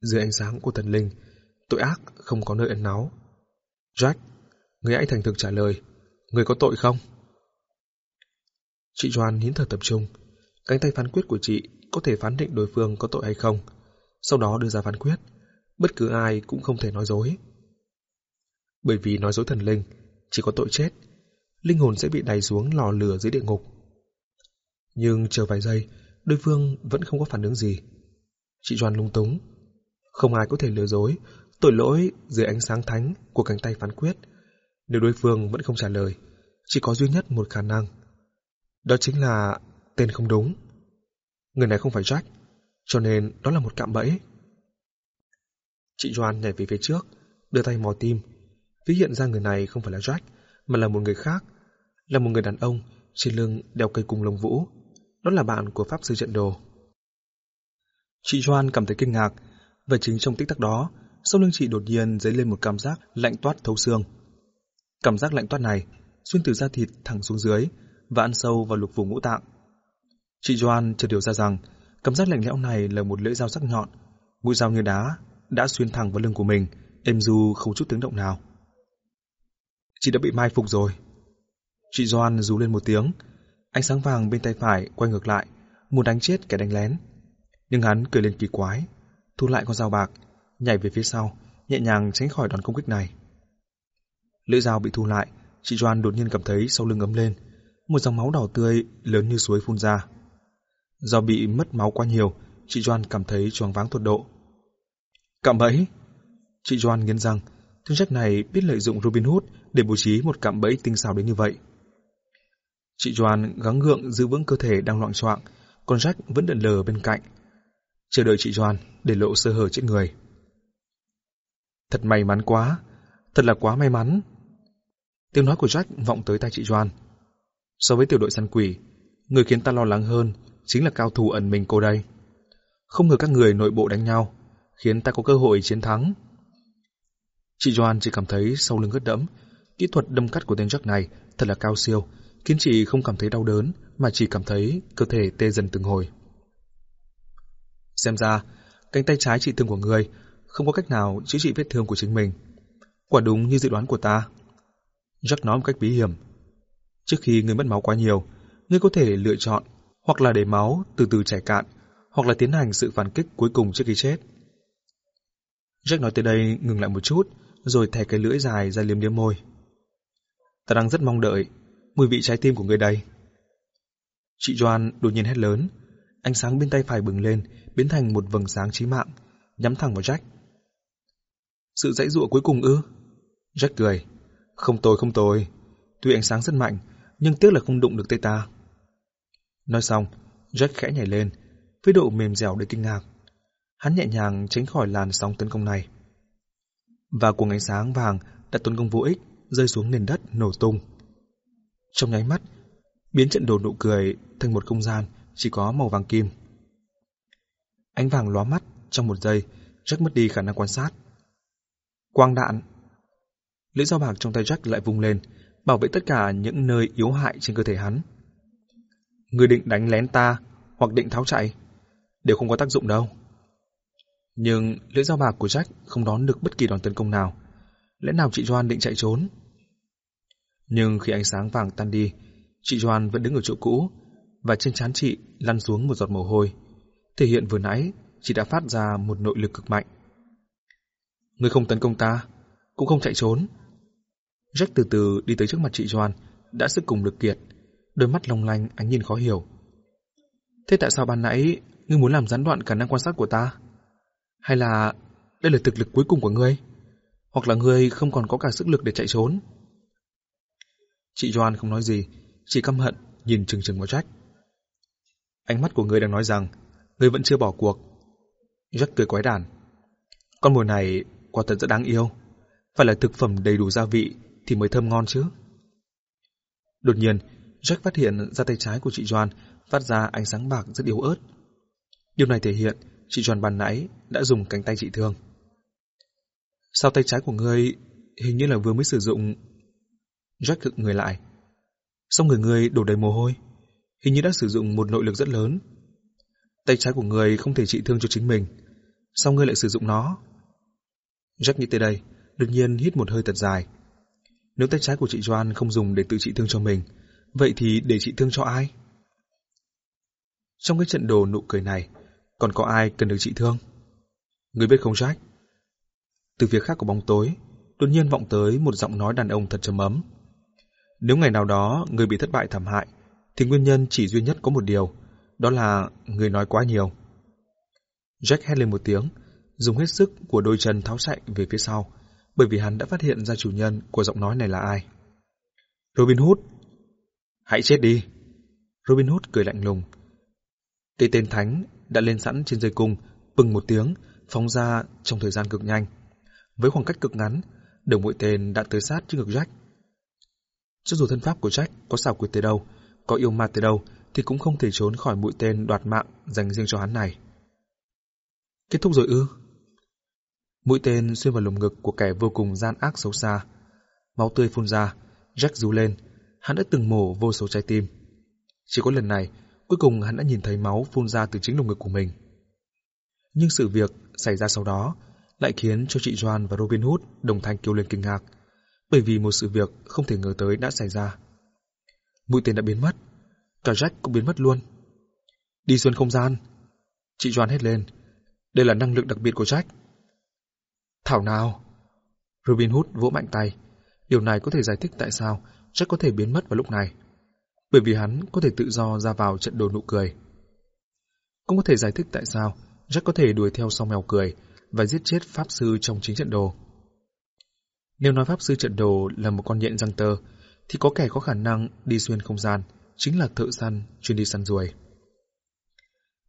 Dưới ánh sáng của thần linh, tội ác không có nơi ẩn náu. Jack, người hãy thành thực trả lời, người có tội không? Chị Doan nín thở tập trung, cánh tay phán quyết của chị có thể phán định đối phương có tội hay không, sau đó đưa ra phán quyết. Bất cứ ai cũng không thể nói dối. Bởi vì nói dối thần linh, chỉ có tội chết, linh hồn sẽ bị đày xuống lò lửa dưới địa ngục. Nhưng chờ vài giây, đối phương vẫn không có phản ứng gì. Chị Doan lung túng. Không ai có thể lừa dối, tội lỗi dưới ánh sáng thánh của cánh tay phán quyết. Nếu đối phương vẫn không trả lời, chỉ có duy nhất một khả năng. Đó chính là tên không đúng. Người này không phải Jack, cho nên đó là một cạm bẫy. Chị Joan nhảy về phía trước, đưa tay mò tim. Ví hiện ra người này không phải là Jack, mà là một người khác. Là một người đàn ông, trên lưng đeo cây cung lông vũ. Đó là bạn của Pháp Sư Trận Đồ. Chị Joan cảm thấy kinh ngạc, và chính trong tích tắc đó, sau lưng chị đột nhiên dấy lên một cảm giác lạnh toát thấu xương. Cảm giác lạnh toát này xuyên từ da thịt thẳng xuống dưới và ăn sâu vào lục vùng ngũ tạng. Chị Joan chợt điều ra rằng cảm giác lạnh lẽo này là một lưỡi dao sắc nhọn, mũi dao như đá đã xuyên thẳng vào lưng của mình, êm du không chút tiếng động nào. Chị đã bị mai phục rồi. Chị Joan rú lên một tiếng, ánh sáng vàng bên tay phải quay ngược lại, muốn đánh chết kẻ đánh lén. Nhưng hắn cười lên kỳ quái, thu lại con dao bạc, nhảy về phía sau, nhẹ nhàng tránh khỏi đòn công kích này. Lưỡi dao bị thu lại, chị Joan đột nhiên cảm thấy sau lưng ấm lên, một dòng máu đỏ tươi lớn như suối phun ra. Do bị mất máu quá nhiều, chị Joan cảm thấy choáng váng tột độ. Cạm bẫy. Chị Joan nghiến răng, thương trách này biết lợi dụng Robin Hood để bố trí một cạm bẫy tinh xảo đến như vậy. Chị Joan gắng gượng giữ vững cơ thể đang loạn choạng, còn Jack vẫn đần lờ bên cạnh. Chờ đợi chị Joan để lộ sơ hở trên người. Thật may mắn quá, thật là quá may mắn. Tiếng nói của Jack vọng tới tai chị Joan. So với tiểu đội săn quỷ, người khiến ta lo lắng hơn chính là cao thủ ẩn mình cô đây. Không ngờ các người nội bộ đánh nhau, khiến ta có cơ hội chiến thắng. Chị Joan chỉ cảm thấy sau lưng ướt đẫm, kỹ thuật đâm cắt của tên Jack này thật là cao siêu, khiến chị không cảm thấy đau đớn, mà chỉ cảm thấy cơ thể tê dần từng hồi. Xem ra, cánh tay trái chị thương của người không có cách nào chữa trị vết thương của chính mình. Quả đúng như dự đoán của ta. Jack nói một cách bí hiểm. Trước khi người mất máu quá nhiều, ngươi có thể lựa chọn hoặc là để máu từ từ chảy cạn, hoặc là tiến hành sự phản kích cuối cùng trước khi chết. Jack nói tới đây ngừng lại một chút, rồi thè cái lưỡi dài ra liếm liếm môi. Ta đang rất mong đợi mùi vị trái tim của người đây. Chị Joan đột nhiên hét lớn, ánh sáng bên tay phải bừng lên, biến thành một vầng sáng chí mạng, nhắm thẳng vào Jack. Sự dãy dụa cuối cùng ư? Jack cười. Không tồi không tồi. Tuy ánh sáng rất mạnh, nhưng tiếc là không đụng được tay ta. Nói xong, Jack khẽ nhảy lên, với độ mềm dẻo để kinh ngạc. Hắn nhẹ nhàng tránh khỏi làn sóng tấn công này. Và cuồng ánh sáng vàng đã tấn công vô ích rơi xuống nền đất nổ tung. Trong nháy mắt, biến trận đồ nụ cười thành một không gian chỉ có màu vàng kim. Ánh vàng lóa mắt trong một giây, Jack mất đi khả năng quan sát. Quang đạn Lưỡi dao bạc trong tay Jack lại vung lên, bảo vệ tất cả những nơi yếu hại trên cơ thể hắn. Người định đánh lén ta, hoặc định tháo chạy, đều không có tác dụng đâu. Nhưng lưỡi dao bạc của Jack không đón được bất kỳ đòn tấn công nào. Lẽ nào chị Joan định chạy trốn? Nhưng khi ánh sáng vàng tan đi, chị Joan vẫn đứng ở chỗ cũ, và trên trán chị lăn xuống một giọt mồ hôi, thể hiện vừa nãy chị đã phát ra một nội lực cực mạnh. Người không tấn công ta, cũng không chạy trốn. Jack từ từ đi tới trước mặt chị Joan, đã sức cùng lực kiệt, đôi mắt long lanh ánh nhìn khó hiểu. Thế tại sao ban nãy ngươi muốn làm gián đoạn khả năng quan sát của ta? Hay là đây là thực lực cuối cùng của ngươi? Hoặc là ngươi không còn có cả sức lực để chạy trốn? Chị Joan không nói gì, chỉ căm hận nhìn chừng chừng vào Jack. Ánh mắt của ngươi đang nói rằng ngươi vẫn chưa bỏ cuộc. Jack cười quái đản. Con mồi này quả thật rất đáng yêu. Phải là thực phẩm đầy đủ gia vị thì mới thơm ngon chứ. Đột nhiên, Jack phát hiện ra tay trái của chị Joan phát ra ánh sáng bạc rất yếu ớt. Điều này thể hiện chị Joan bàn nãy đã dùng cánh tay trị thương. Sao tay trái của ngươi hình như là vừa mới sử dụng... Jack cực người lại. Sao người ngươi đổ đầy mồ hôi. Hình như đã sử dụng một nội lực rất lớn. Tay trái của ngươi không thể trị thương cho chính mình. Sao ngươi lại sử dụng nó? Jack nghĩ tới đây, đột nhiên hít một hơi thật dài. Nếu tay trái của chị Joan không dùng để tự trị thương cho mình, vậy thì để trị thương cho ai? Trong cái trận đồ nụ cười này, còn có ai cần được trị thương? Người biết không Jack? Từ phía khác của bóng tối, đột nhiên vọng tới một giọng nói đàn ông thật trầm ấm. Nếu ngày nào đó người bị thất bại thảm hại, thì nguyên nhân chỉ duy nhất có một điều, đó là người nói quá nhiều. Jack hét lên một tiếng, dùng hết sức của đôi chân tháo chạy về phía sau, bởi vì hắn đã phát hiện ra chủ nhân của giọng nói này là ai. Robin Hood! Hãy chết đi! Robin Hood cười lạnh lùng. Cây tên thánh đã lên sẵn trên dây cung, bừng một tiếng, phóng ra trong thời gian cực nhanh. Với khoảng cách cực ngắn, đầu mũi tên đã tới sát trước ngực Jack. Cho dù thân pháp của Jack có xảo quyệt tới đâu, có yêu ma tới đâu, thì cũng không thể trốn khỏi mũi tên đoạt mạng dành riêng cho hắn này. Kết thúc rồi ư? Mũi tên xuyên vào lồng ngực của kẻ vô cùng gian ác xấu xa. Máu tươi phun ra, Jack rú lên, hắn đã từng mổ vô số trái tim. Chỉ có lần này, cuối cùng hắn đã nhìn thấy máu phun ra từ chính lồng ngực của mình. Nhưng sự việc xảy ra sau đó lại khiến cho chị Joan và Robin Hood đồng thanh kêu lên kinh ngạc, bởi vì một sự việc không thể ngờ tới đã xảy ra. Mũi tên đã biến mất, cả Jack cũng biến mất luôn. Đi xuyên không gian. Chị Joan hét lên, đây là năng lực đặc biệt của Jack. Thảo nào! Robin Hood vỗ mạnh tay. Điều này có thể giải thích tại sao Jack có thể biến mất vào lúc này. Bởi vì hắn có thể tự do ra vào trận đồ nụ cười. Cũng có thể giải thích tại sao Jack có thể đuổi theo sau mèo cười và giết chết Pháp Sư trong chính trận đồ. Nếu nói Pháp Sư trận đồ là một con nhện răng tơ, thì có kẻ có khả năng đi xuyên không gian, chính là thợ săn chuyên đi săn ruồi.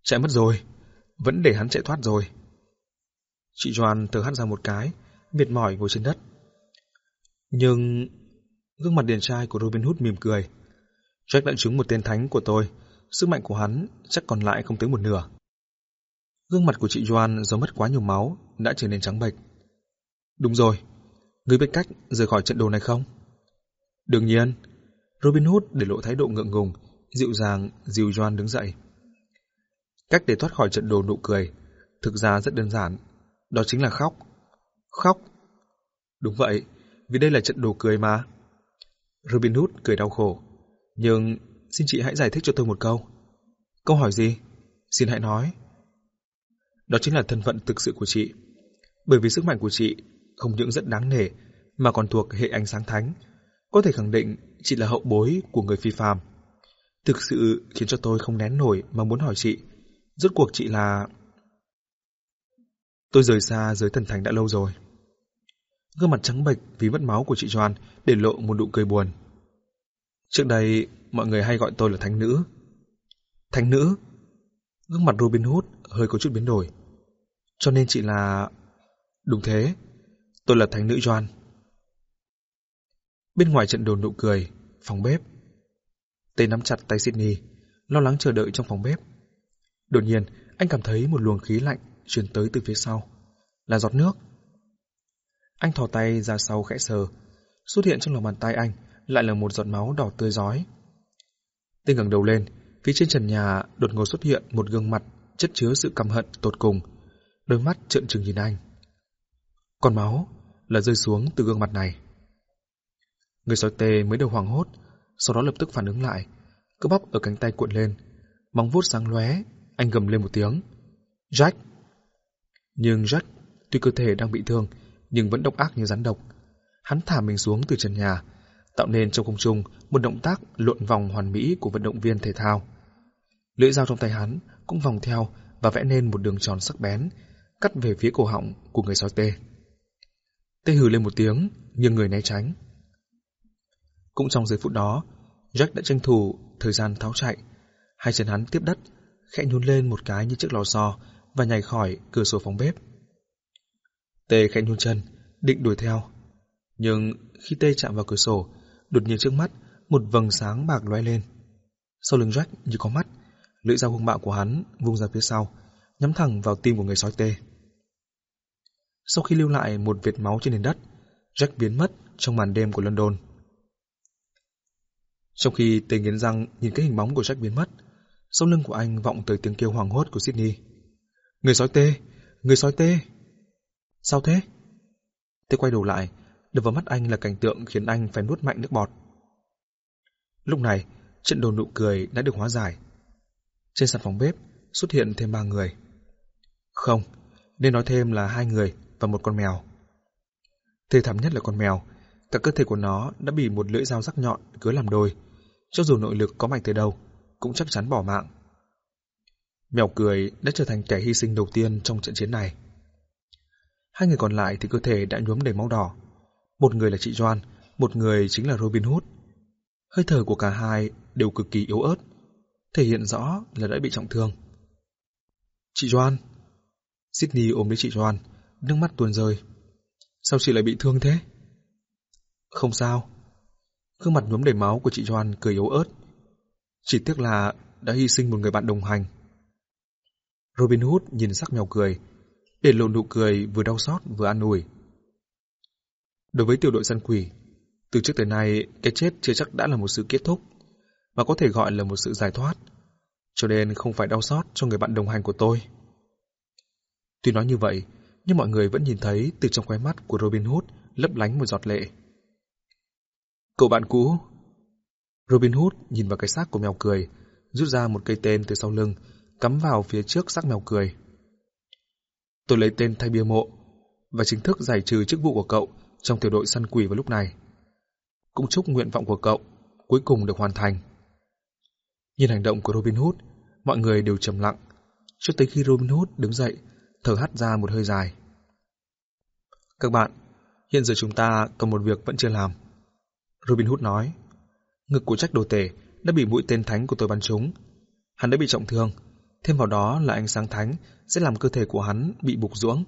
Chạy mất rồi, vẫn để hắn chạy thoát rồi. Chị Doan thở hắt ra một cái, mệt mỏi ngồi trên đất. Nhưng... Gương mặt điển trai của Robin Hood mỉm cười. Jack đã trúng một tên thánh của tôi, sức mạnh của hắn chắc còn lại không tới một nửa. Gương mặt của chị Doan do mất quá nhiều máu, đã trở nên trắng bệch. Đúng rồi, ngươi biết cách rời khỏi trận đồ này không? Đương nhiên, Robin Hood để lộ thái độ ngượng ngùng, dịu dàng dìu Doan đứng dậy. Cách để thoát khỏi trận đồ nụ cười, thực ra rất đơn giản, đó chính là khóc. Khóc? Đúng vậy, vì đây là trận đồ cười mà. Robin Hood cười đau khổ. Nhưng xin chị hãy giải thích cho tôi một câu. Câu hỏi gì? Xin hãy nói. Đó chính là thân phận thực sự của chị. Bởi vì sức mạnh của chị không những rất đáng nể mà còn thuộc hệ ánh sáng thánh. Có thể khẳng định chị là hậu bối của người phi phàm. Thực sự khiến cho tôi không nén nổi mà muốn hỏi chị. Rốt cuộc chị là... Tôi rời xa giới thần thánh đã lâu rồi. Gương mặt trắng bệch vì mất máu của chị Joan để lộ một nụ cười buồn. Trước đây, mọi người hay gọi tôi là thánh nữ. Thánh nữ? Gương mặt Robin Hood hơi có chút biến đổi. Cho nên chị là... Đúng thế, tôi là thánh nữ Joan. Bên ngoài trận đồn nụ cười, phòng bếp. Tê nắm chặt tay Sydney, lo lắng chờ đợi trong phòng bếp. Đột nhiên, anh cảm thấy một luồng khí lạnh truyền tới từ phía sau. Là giọt nước. Anh thò tay ra sau khẽ sờ. Xuất hiện trong lòng bàn tay anh lại là một giọt máu đỏ tươi giói. Tinh ngẩng đầu lên, phía trên trần nhà đột ngột xuất hiện một gương mặt chất chứa sự căm hận tột cùng. Đôi mắt trợn trừng nhìn anh. Còn máu là rơi xuống từ gương mặt này. Người sói tê mới đầu hoảng hốt, sau đó lập tức phản ứng lại. Cơ bắp ở cánh tay cuộn lên, móng vuốt sáng lóe, anh gầm lên một tiếng. Jack! Nhưng Jack, tuy cơ thể đang bị thương, nhưng vẫn độc ác như rắn độc. Hắn thả mình xuống từ trần nhà, tạo nên trong không trung một động tác lộn vòng hoàn mỹ của vận động viên thể thao. Lưỡi dao trong tay hắn cũng vòng theo và vẽ nên một đường tròn sắc bén, cắt về phía cổ họng của người sói tê. Tê hừ lên một tiếng, nhưng người né tránh. Cũng trong giây phút đó, Jack đã tranh thủ thời gian tháo chạy. Hai chân hắn tiếp đất, khẽ nhún lên một cái như chiếc lò xo và nhảy khỏi cửa sổ phòng bếp. Tê khẽ nhún chân, định đuổi theo. Nhưng khi Tê chạm vào cửa sổ, đột nhiên trước mắt một vầng sáng bạc lóe lên. Sau lưng Jack như có mắt, lưỡi dao hung bạo của hắn vung ra phía sau, nhắm thẳng vào tim của người sói Tê. Sau khi lưu lại một vệt máu trên nền đất, Jack biến mất trong màn đêm của London. Trong khi Tê nghiến răng nhìn cái hình bóng của Jack biến mất, sau lưng của anh vọng tới tiếng kêu hoàng hốt của Sydney. Người sói tê! Người sói tê! Sao thế? Tê quay đầu lại, đập vào mắt anh là cảnh tượng khiến anh phải nuốt mạnh nước bọt. Lúc này, trận đồ nụ cười đã được hóa giải. Trên sàn phòng bếp xuất hiện thêm ba người. Không, nên nói thêm là hai người và một con mèo. Thê thảm nhất là con mèo, cả cơ thể của nó đã bị một lưỡi dao sắc nhọn cứa làm đôi, cho dù nội lực có mạnh tới đâu, cũng chắc chắn bỏ mạng. Mèo cười đã trở thành kẻ hy sinh đầu tiên trong trận chiến này. Hai người còn lại thì cơ thể đã nhuốm đầy máu đỏ. Một người là chị Joan, một người chính là Robin Hood. Hơi thở của cả hai đều cực kỳ yếu ớt, thể hiện rõ là đã bị trọng thương. Chị Joan, Sydney ôm lấy chị Joan, nước mắt tuôn rơi. Sao chị lại bị thương thế? Không sao. Gương mặt nhuốm đầy máu của chị Joan cười yếu ớt. Chỉ tiếc là đã hy sinh một người bạn đồng hành. Robin Hood nhìn sắc mèo cười, để lộ nụ cười vừa đau xót vừa an ủi. Đối với tiểu đội săn quỷ, từ trước tới nay cái chết chưa chắc đã là một sự kết thúc, mà có thể gọi là một sự giải thoát, cho nên không phải đau xót cho người bạn đồng hành của tôi. Tuy nói như vậy, nhưng mọi người vẫn nhìn thấy từ trong khóe mắt của Robin Hood lấp lánh một giọt lệ. Cậu bạn cũ Robin Hood nhìn vào cái xác của mèo cười, rút ra một cây tên từ sau lưng, cắm vào phía trước xác mèo cười. Tôi lấy tên thay bia mộ và chính thức giải trừ chức vụ của cậu trong tiểu đội săn quỷ vào lúc này. Cũng chúc nguyện vọng của cậu cuối cùng được hoàn thành. Nhìn hành động của Robin Hood, mọi người đều trầm lặng, cho tới khi Robin Hood đứng dậy, thở hắt ra một hơi dài. Các bạn, hiện giờ chúng ta còn một việc vẫn chưa làm. Robin Hood nói, ngực của trách đồ tể đã bị mũi tên thánh của tôi bắn trúng. Hắn đã bị trọng thương, thêm vào đó là ánh sáng thánh sẽ làm cơ thể của hắn bị bục ruỗng.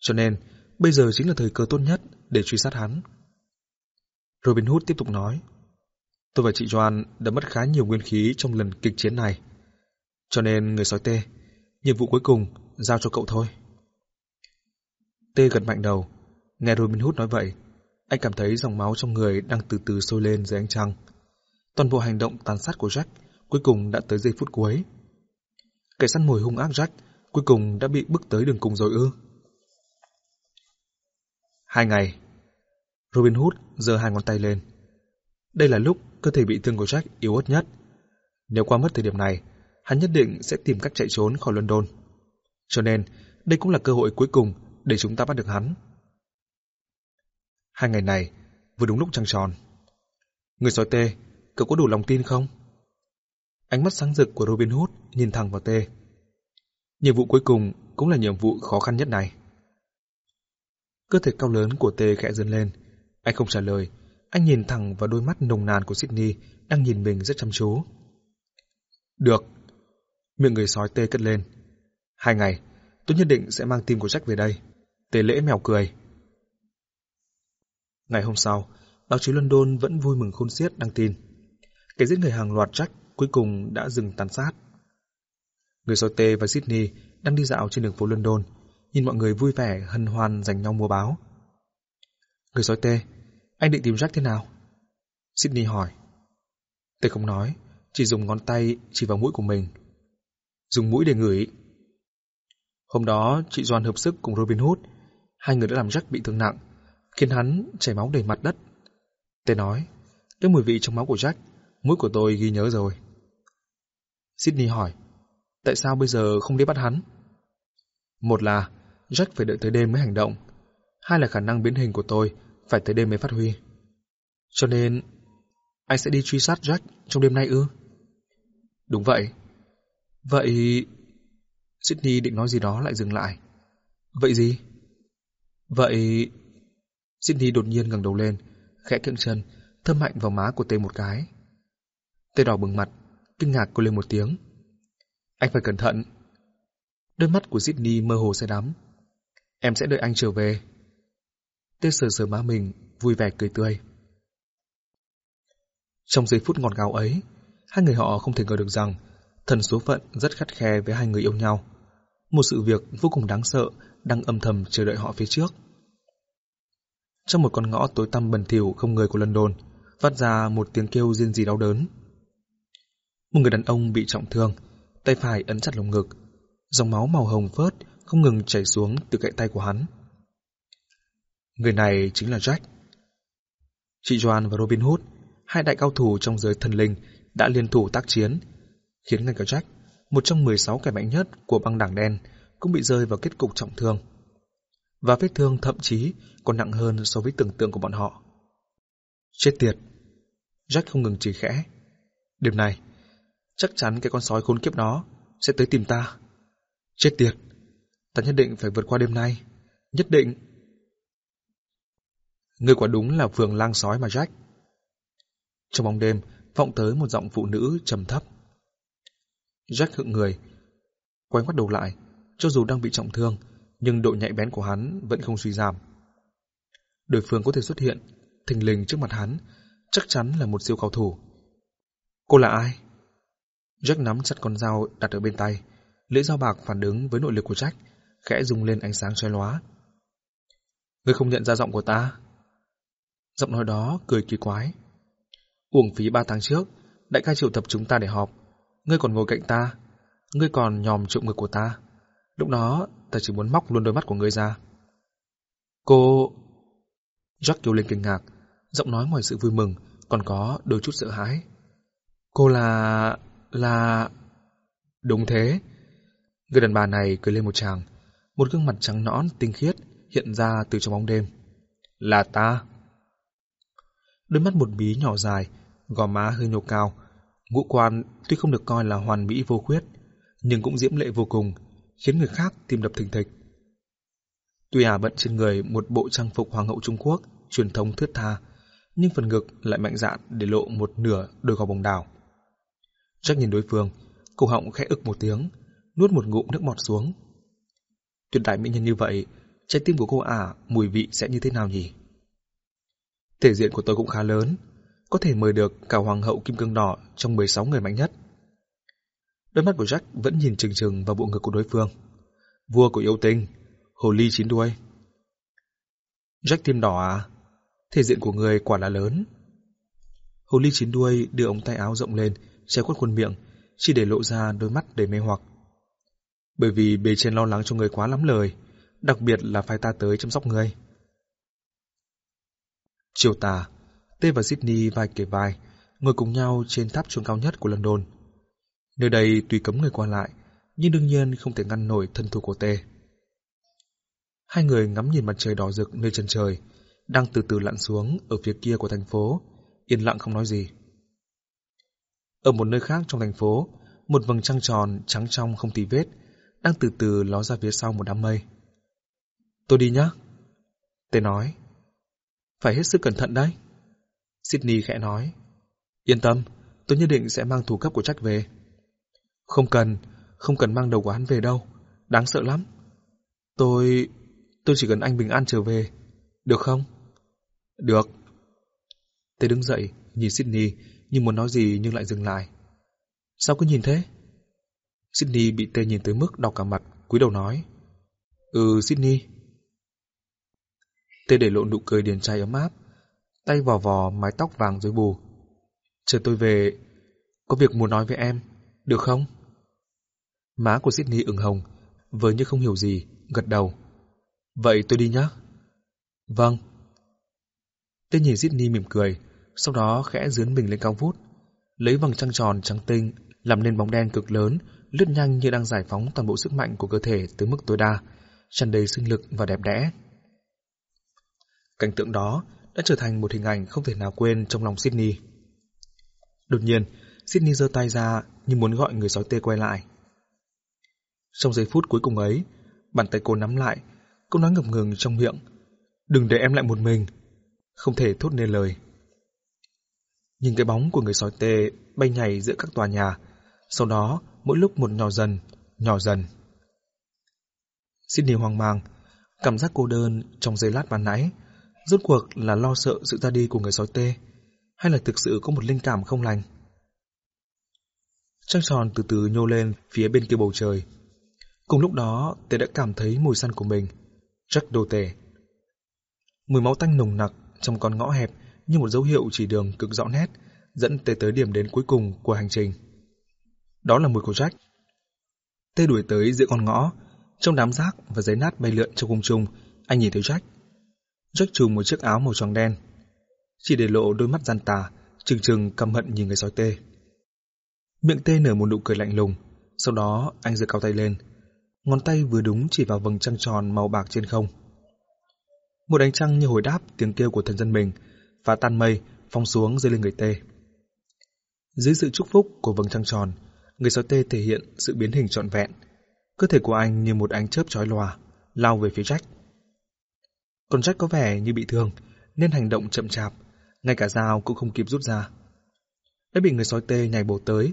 Cho nên, bây giờ chính là thời cơ tốt nhất để truy sát hắn. Robin Hood tiếp tục nói, tôi và chị Joan đã mất khá nhiều nguyên khí trong lần kịch chiến này. Cho nên, người sói tê, nhiệm vụ cuối cùng giao cho cậu thôi. Tê gật mạnh đầu, nghe Robin Hood nói vậy, anh cảm thấy dòng máu trong người đang từ từ sôi lên dưới ánh trăng. Toàn bộ hành động tàn sát của Jack cuối cùng đã tới giây phút cuối. Kẻ săn mồi hung ác Jack cuối cùng đã bị bức tới đường cùng rồi ư. Hai ngày. Robin Hood giơ hai ngón tay lên. Đây là lúc cơ thể bị thương của Jack yếu ớt nhất. Nếu qua mất thời điểm này, hắn nhất định sẽ tìm cách chạy trốn khỏi London. Cho nên, đây cũng là cơ hội cuối cùng để chúng ta bắt được hắn. Hai ngày này, vừa đúng lúc trăng tròn. Người sói tê, cậu có đủ lòng tin không? Ánh mắt sáng rực của Robin Hood nhìn thẳng vào tê. Nhiệm vụ cuối cùng cũng là nhiệm vụ khó khăn nhất này. Cơ thể cao lớn của tê khẽ dần lên. Anh không trả lời, anh nhìn thẳng vào đôi mắt nồng nàn của Sydney đang nhìn mình rất chăm chú. Được. Miệng người sói tê cất lên. Hai ngày, tôi nhất định sẽ mang tim của Jack về đây. Tê lễ mèo cười. Ngày hôm sau, báo chí London vẫn vui mừng khôn xiết đăng tin. Cái giết người hàng loạt Jack cuối cùng đã dừng tàn sát. Người sói tê và Sydney đang đi dạo trên đường phố London, nhìn mọi người vui vẻ hân hoan dành nhau mua báo. Người sói tê, anh định tìm Jack thế nào? Sydney hỏi. Tê không nói, chỉ dùng ngón tay chỉ vào mũi của mình. Dùng mũi để ngửi. Hôm đó, chị Doan hợp sức cùng Robin Hood. Hai người đã làm Jack bị thương nặng, khiến hắn chảy máu đầy mặt đất. Tê nói, cái mùi vị trong máu của Jack, mũi của tôi ghi nhớ rồi. Sydney hỏi, tại sao bây giờ không đi bắt hắn? Một là, Jack phải đợi tới đêm mới hành động. Hai là khả năng biến hình của tôi phải tới đêm mới phát huy. Cho nên, anh sẽ đi truy sát Jack trong đêm nay ư? Đúng vậy. Vậy... Sydney định nói gì đó lại dừng lại. Vậy gì? Vậy... Sydney đột nhiên ngẩng đầu lên, khẽ kiệm chân, thơm mạnh vào má của Tê một cái. Tê đỏ bừng mặt, kinh ngạc cô lên một tiếng. Anh phải cẩn thận. Đôi mắt của Sydney mơ hồ say đắm. Em sẽ đợi anh trở về. Tê sờ sờ má mình, vui vẻ cười tươi. Trong giây phút ngọt ngào ấy, hai người họ không thể ngờ được rằng thần số phận rất khắt khe với hai người yêu nhau. Một sự việc vô cùng đáng sợ đang âm thầm chờ đợi họ phía trước. Trong một con ngõ tối tăm bẩn thỉu không người của London, phát ra một tiếng kêu riêng gì đau đớn. Một người đàn ông bị trọng thương, tay phải ấn chặt lồng ngực, dòng máu màu hồng phớt không ngừng chảy xuống từ cạnh tay của hắn. Người này chính là Jack. Chị Joan và Robin Hood, hai đại cao thủ trong giới thần linh, đã liên thủ tác chiến, khiến ngay cả Jack, một trong 16 kẻ mạnh nhất của băng đảng đen, cũng bị rơi vào kết cục trọng thương. Và vết thương thậm chí còn nặng hơn so với tưởng tượng của bọn họ. Chết tiệt! Jack không ngừng chỉ khẽ. Đêm này, chắc chắn cái con sói khốn kiếp đó sẽ tới tìm ta. Chết tiệt! Ta nhất định phải vượt qua đêm nay. Nhất định! Người quả đúng là vườn lang sói mà Jack. Trong bóng đêm, vọng tới một giọng phụ nữ trầm thấp. Jack hững người, quay mắt đầu lại, cho dù đang bị trọng thương, nhưng độ nhạy bén của hắn vẫn không suy giảm. Đối phương có thể xuất hiện, thình lình trước mặt hắn, chắc chắn là một siêu cao thủ. Cô là ai? Jack nắm chặt con dao đặt ở bên tay, lưỡi dao bạc phản ứng với nội lực của Jack, khẽ rung lên ánh sáng xoay lóa. Ngươi không nhận ra giọng của ta? Giọng nói đó cười kỳ quái. Uổng phí ba tháng trước, đại ca triệu tập chúng ta để họp. Ngươi còn ngồi cạnh ta. Ngươi còn nhòm trộm ngực của ta. Lúc đó, ta chỉ muốn móc luôn đôi mắt của ngươi ra. Cô... Jack kêu lên kinh ngạc, giọng nói ngoài sự vui mừng, còn có đôi chút sợ hãi. Cô là là... Đúng thế. Người đàn bà này cười lên một tràng, một gương mặt trắng nõn, tinh khiết, hiện ra từ trong bóng đêm. Là ta. Đôi mắt một bí nhỏ dài, gò má hơi nhô cao. Ngũ quan tuy không được coi là hoàn mỹ vô khuyết, nhưng cũng diễm lệ vô cùng, khiến người khác tim đập thình thịch. Tuy ả bận trên người một bộ trang phục hoàng hậu Trung Quốc, truyền thống thướt tha, nhưng phần ngực lại mạnh dạn để lộ một nửa đôi gò bồng đảo. Jack nhìn đối phương, cổ họng khẽ ực một tiếng, nuốt một ngụm nước bọt xuống. Tuyệt đại mỹ nhân như vậy, trái tim của cô ả mùi vị sẽ như thế nào nhỉ? Thể diện của tôi cũng khá lớn, có thể mời được cả hoàng hậu kim cương đỏ trong 16 người mạnh nhất. Đôi mắt của Jack vẫn nhìn chừng chừng vào bộ ngực của đối phương. Vua của yêu tinh, hồ ly chín đuôi. Jack tim đỏ à? Thể diện của người quả là lớn. Hồ ly chín đuôi đưa ống tay áo rộng lên, che khuất khuôn miệng, chỉ để lộ ra đôi mắt đầy mê hoặc. Bởi vì bề trên lo lắng cho người quá lắm lời, đặc biệt là phải ta tới chăm sóc người. Chiều tà, Tê và Sydney vai kề vai, ngồi cùng nhau trên tháp chuông cao nhất của London. Nơi đây tùy cấm người qua lại, nhưng đương nhiên không thể ngăn nổi thân thuộc của Tê. Hai người ngắm nhìn mặt trời đỏ rực nơi chân trời, đang từ từ lặn xuống ở phía kia của thành phố, yên lặng không nói gì. Ở một nơi khác trong thành phố, một vầng trăng tròn trắng trong không tí vết đang từ từ ló ra phía sau một đám mây. Tôi đi nhá. Tê nói. Phải hết sức cẩn thận đấy. Sydney khẽ nói. Yên tâm, tôi nhất định sẽ mang thủ cấp của Jack về. Không cần, không cần mang đầu của hắn về đâu. Đáng sợ lắm. Tôi... tôi chỉ cần anh bình an trở về. Được không? Được. Tê đứng dậy, nhìn Sydney, nhưng muốn nói gì nhưng lại dừng lại. Sao cứ nhìn thế? Sydney bị Tê nhìn tới mức đau cả mặt, cúi đầu nói. Ừ, Sydney. Tê để lộ nụ cười điền trai ấm áp, tay vò vò mái tóc vàng rối bù. Chờ tôi về, có việc muốn nói với em, được không? Má của Sydney ửng hồng, với như không hiểu gì, gật đầu. Vậy tôi đi nhé. Vâng. Tê nhìn Sydney mỉm cười, sau đó khẽ dướn mình lên cao vút, lấy vầng trăng tròn trắng tinh làm nên bóng đen cực lớn, lướt nhanh như đang giải phóng toàn bộ sức mạnh của cơ thể tới mức tối đa, tràn đầy sinh lực và đẹp đẽ. Cảnh tượng đó đã trở thành một hình ảnh không thể nào quên trong lòng Sydney. Đột nhiên, Sydney giơ tay ra như muốn gọi người sói tê quay lại. Trong giây phút cuối cùng ấy, bàn tay cô nắm lại, câu nói ngập ngừng trong miệng. Đừng để em lại một mình. Không thể thốt nên lời. Nhìn cái bóng của người sói tê bay nhảy giữa các tòa nhà, sau đó mỗi lúc một nhỏ dần, nhỏ dần. Sydney hoang mang, cảm giác cô đơn trong giây lát ban nãy, rốt cuộc là lo sợ sự ra đi của người sói tê, hay là thực sự có một linh cảm không lành? Trăng tròn từ từ nhô lên phía bên kia bầu trời. Cùng lúc đó, tê đã cảm thấy mùi săn của mình, Jack đồ tề. Mùi máu tanh nồng nặc trong con ngõ hẹp như một dấu hiệu chỉ đường cực rõ nét, dẫn tê tới điểm đến cuối cùng của hành trình. Đó là mùi của Jack. Tê đuổi tới giữa con ngõ, trong đám rác và giấy nát bay lượn trong cung trung, anh nhìn thấy Jack. Jack trùm một chiếc áo màu tròn đen, chỉ để lộ đôi mắt gian tà, trừng trừng căm hận nhìn người sói tê. Miệng tê nở một nụ cười lạnh lùng, sau đó anh giơ cao tay lên, ngón tay vừa đúng chỉ vào vầng trăng tròn màu bạc trên không. Một ánh trăng như hồi đáp tiếng kêu của thần dân mình, và tan mây, phong xuống rơi lên người tê. Dưới sự chúc phúc của vầng trăng tròn, người sói tê thể hiện sự biến hình trọn vẹn. Cơ thể của anh như một ánh chớp chói lòa, lao về phía Jack. Còn Jack có vẻ như bị thương, nên hành động chậm chạp, ngay cả dao cũng không kịp rút ra. Đã bị người sói tê nhảy bổ tới,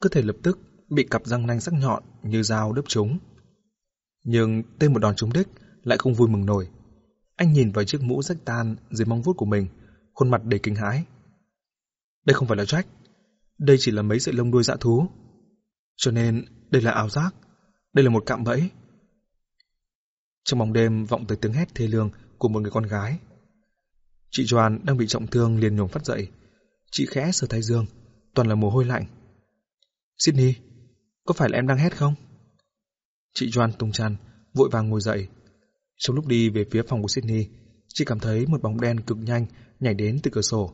cơ thể lập tức bị cặp răng nanh sắc nhọn như dao đớp trúng. Nhưng tên một đòn trúng đích lại không vui mừng nổi. Anh nhìn vào chiếc mũ rách tan dưới mong vuốt của mình, khuôn mặt đầy kinh hãi. Đây không phải là Jack, đây chỉ là mấy sợi lông đuôi dã thú. Cho nên đây là ảo giác, đây là một cạm bẫy. Trong bóng đêm vọng tới tiếng hét thê lương của một người con gái. Chị Joan đang bị trọng thương liền nhổm phát dậy. Chị khẽ sờ thái dương, toàn là mồ hôi lạnh. Sydney, có phải là em đang hét không? Chị Joan tung chăn, vội vàng ngồi dậy. Trong lúc đi về phía phòng của Sydney, chị cảm thấy một bóng đen cực nhanh nhảy đến từ cửa sổ.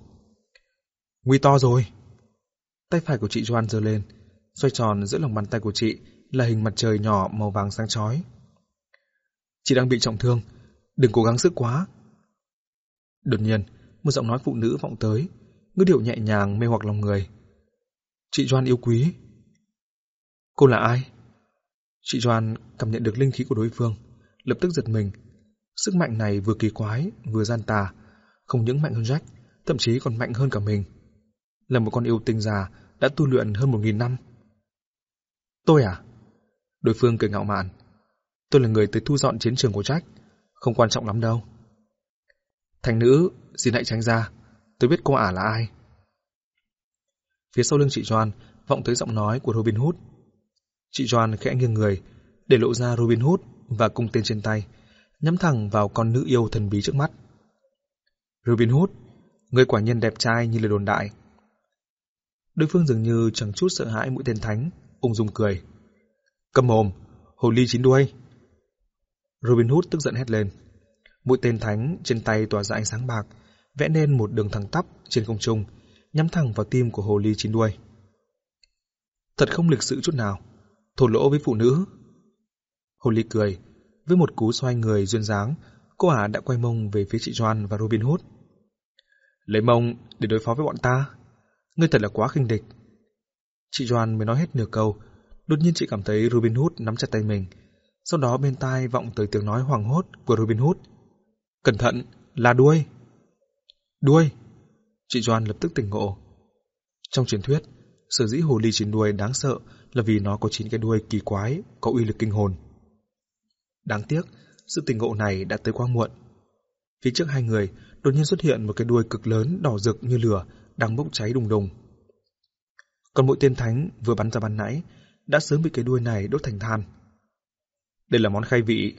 Nguy to rồi! Tay phải của chị Joan giơ lên, xoay tròn giữa lòng bàn tay của chị là hình mặt trời nhỏ màu vàng sáng chói. Chị đang bị trọng thương, đừng cố gắng sức quá. Đột nhiên, một giọng nói phụ nữ vọng tới, ngữ điệu nhẹ nhàng mê hoặc lòng người. Chị Joan yêu quý. Cô là ai? Chị Joan cảm nhận được linh khí của đối phương, lập tức giật mình. Sức mạnh này vừa kỳ quái, vừa gian tà, không những mạnh hơn Jack, thậm chí còn mạnh hơn cả mình. Là một con yêu tinh già đã tu luyện hơn một nghìn năm. Tôi à? Đối phương cười ngạo mạn. Tôi là người tới thu dọn chiến trường của Jack, không quan trọng lắm đâu. Thành nữ, xin hãy tránh ra, tôi biết cô ả là ai. Phía sau lưng chị Joan vọng tới giọng nói của Robin Hood. Chị Joan khẽ nghiêng người, để lộ ra Robin Hood và cung tên trên tay, nhắm thẳng vào con nữ yêu thần bí trước mắt. Robin Hood, người quả nhân đẹp trai như lời đồn đại. Đối phương dường như chẳng chút sợ hãi mũi tên thánh, ung dung cười. Cầm mồm, hồ ly chín đuôi. Robin Hood tức giận hét lên. Mũi tên thánh trên tay tỏa ra ánh sáng bạc, vẽ nên một đường thẳng tắp trên không trung, nhắm thẳng vào tim của hồ ly chín đuôi. Thật không lịch sự chút nào, thổ lỗ với phụ nữ. Hồ ly cười, với một cú xoay người duyên dáng, cô ả đã quay mông về phía chị Joan và Robin Hood. Lấy mông để đối phó với bọn ta. Ngươi thật là quá khinh địch. Chị Joan mới nói hết nửa câu, đột nhiên chị cảm thấy Robin Hood nắm chặt tay mình. Sau đó bên tai vọng tới tiếng nói hoảng hốt của Robin Hood. Cẩn thận, là đuôi. Đuôi. Chị Joan lập tức tỉnh ngộ. Trong truyền thuyết, sở dĩ hồ ly chín đuôi đáng sợ là vì nó có chín cái đuôi kỳ quái, có uy lực kinh hồn. Đáng tiếc, sự tình ngộ này đã tới quá muộn. Phía trước hai người, đột nhiên xuất hiện một cái đuôi cực lớn đỏ rực như lửa, đang bốc cháy đùng đùng. Còn mũi tiên thánh vừa bắn ra ban nãy, đã sớm bị cái đuôi này đốt thành than. Đây là món khai vị.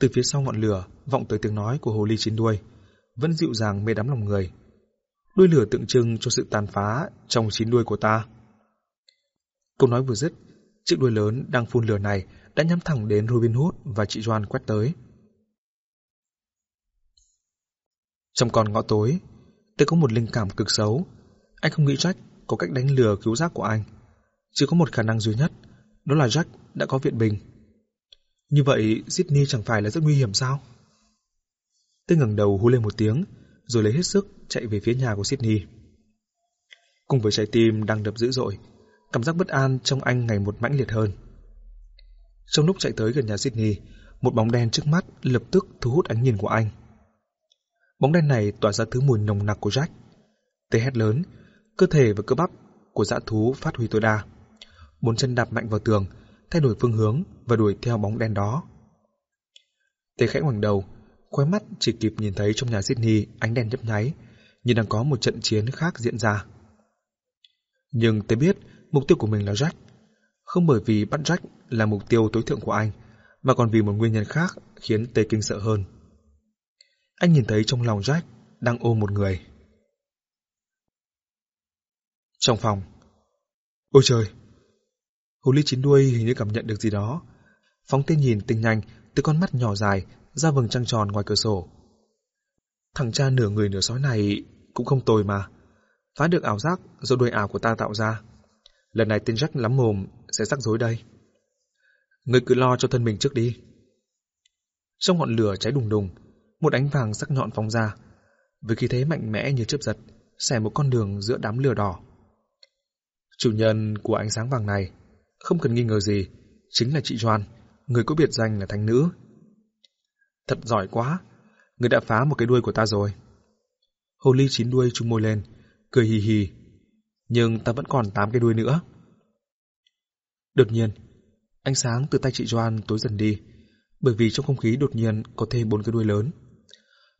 Từ phía sau ngọn lửa, vọng tới tiếng nói của hồ ly chín đuôi, vẫn dịu dàng mê đắm lòng người. Đuôi lửa tượng trưng cho sự tàn phá trong chín đuôi của ta. Câu nói vừa dứt, chiếc đuôi lớn đang phun lửa này đã nhắm thẳng đến Robin Hood và chị Joan quét tới. Trong con ngõ tối, tôi có một linh cảm cực xấu. Anh không nghĩ Jack có cách đánh lừa cứu giác của anh. Chỉ có một khả năng duy nhất, đó là Jack đã có viện bình. Như vậy, Sydney chẳng phải là rất nguy hiểm sao? Tôi ngẩng đầu hú lên một tiếng, rồi lấy hết sức chạy về phía nhà của Sydney. Cùng với trái tim đang đập dữ dội, cảm giác bất an trong anh ngày một mãnh liệt hơn. Trong lúc chạy tới gần nhà Sydney, một bóng đen trước mắt lập tức thu hút ánh nhìn của anh. Bóng đen này tỏa ra thứ mùi nồng nặc của Jack. Tê hét lớn, cơ thể và cơ bắp của dã thú phát huy tối đa. Bốn chân đạp mạnh vào tường, thay đổi phương hướng và đuổi theo bóng đen đó. Tê khẽ ngoảnh đầu, khóe mắt chỉ kịp nhìn thấy trong nhà Sydney ánh đèn nhấp nháy, như đang có một trận chiến khác diễn ra. Nhưng Tê biết mục tiêu của mình là Jack, không bởi vì bắt Jack là mục tiêu tối thượng của anh, mà còn vì một nguyên nhân khác khiến Tê kinh sợ hơn. Anh nhìn thấy trong lòng Jack đang ôm một người. Trong phòng. Ôi trời! Hồ ly chín đuôi hình như cảm nhận được gì đó. Phóng tên nhìn tinh nhanh từ con mắt nhỏ dài ra vầng trăng tròn ngoài cửa sổ. Thằng cha nửa người nửa sói này cũng không tồi mà. Phá được ảo giác do đuôi ảo của ta tạo ra. Lần này tên Jack lắm mồm sẽ rắc rối đây. Người cứ lo cho thân mình trước đi. Trong ngọn lửa cháy đùng đùng, một ánh vàng sắc nhọn phóng ra, với khí thế mạnh mẽ như chớp giật, xẻ một con đường giữa đám lửa đỏ. Chủ nhân của ánh sáng vàng này, không cần nghi ngờ gì, chính là chị Joan, người có biệt danh là thánh nữ. Thật giỏi quá, người đã phá một cái đuôi của ta rồi. Hồ ly chín đuôi chung môi lên, cười hì hì. Nhưng ta vẫn còn tám cái đuôi nữa. Đột nhiên, ánh sáng từ tay chị Joan tối dần đi, bởi vì trong không khí đột nhiên có thêm bốn cái đuôi lớn.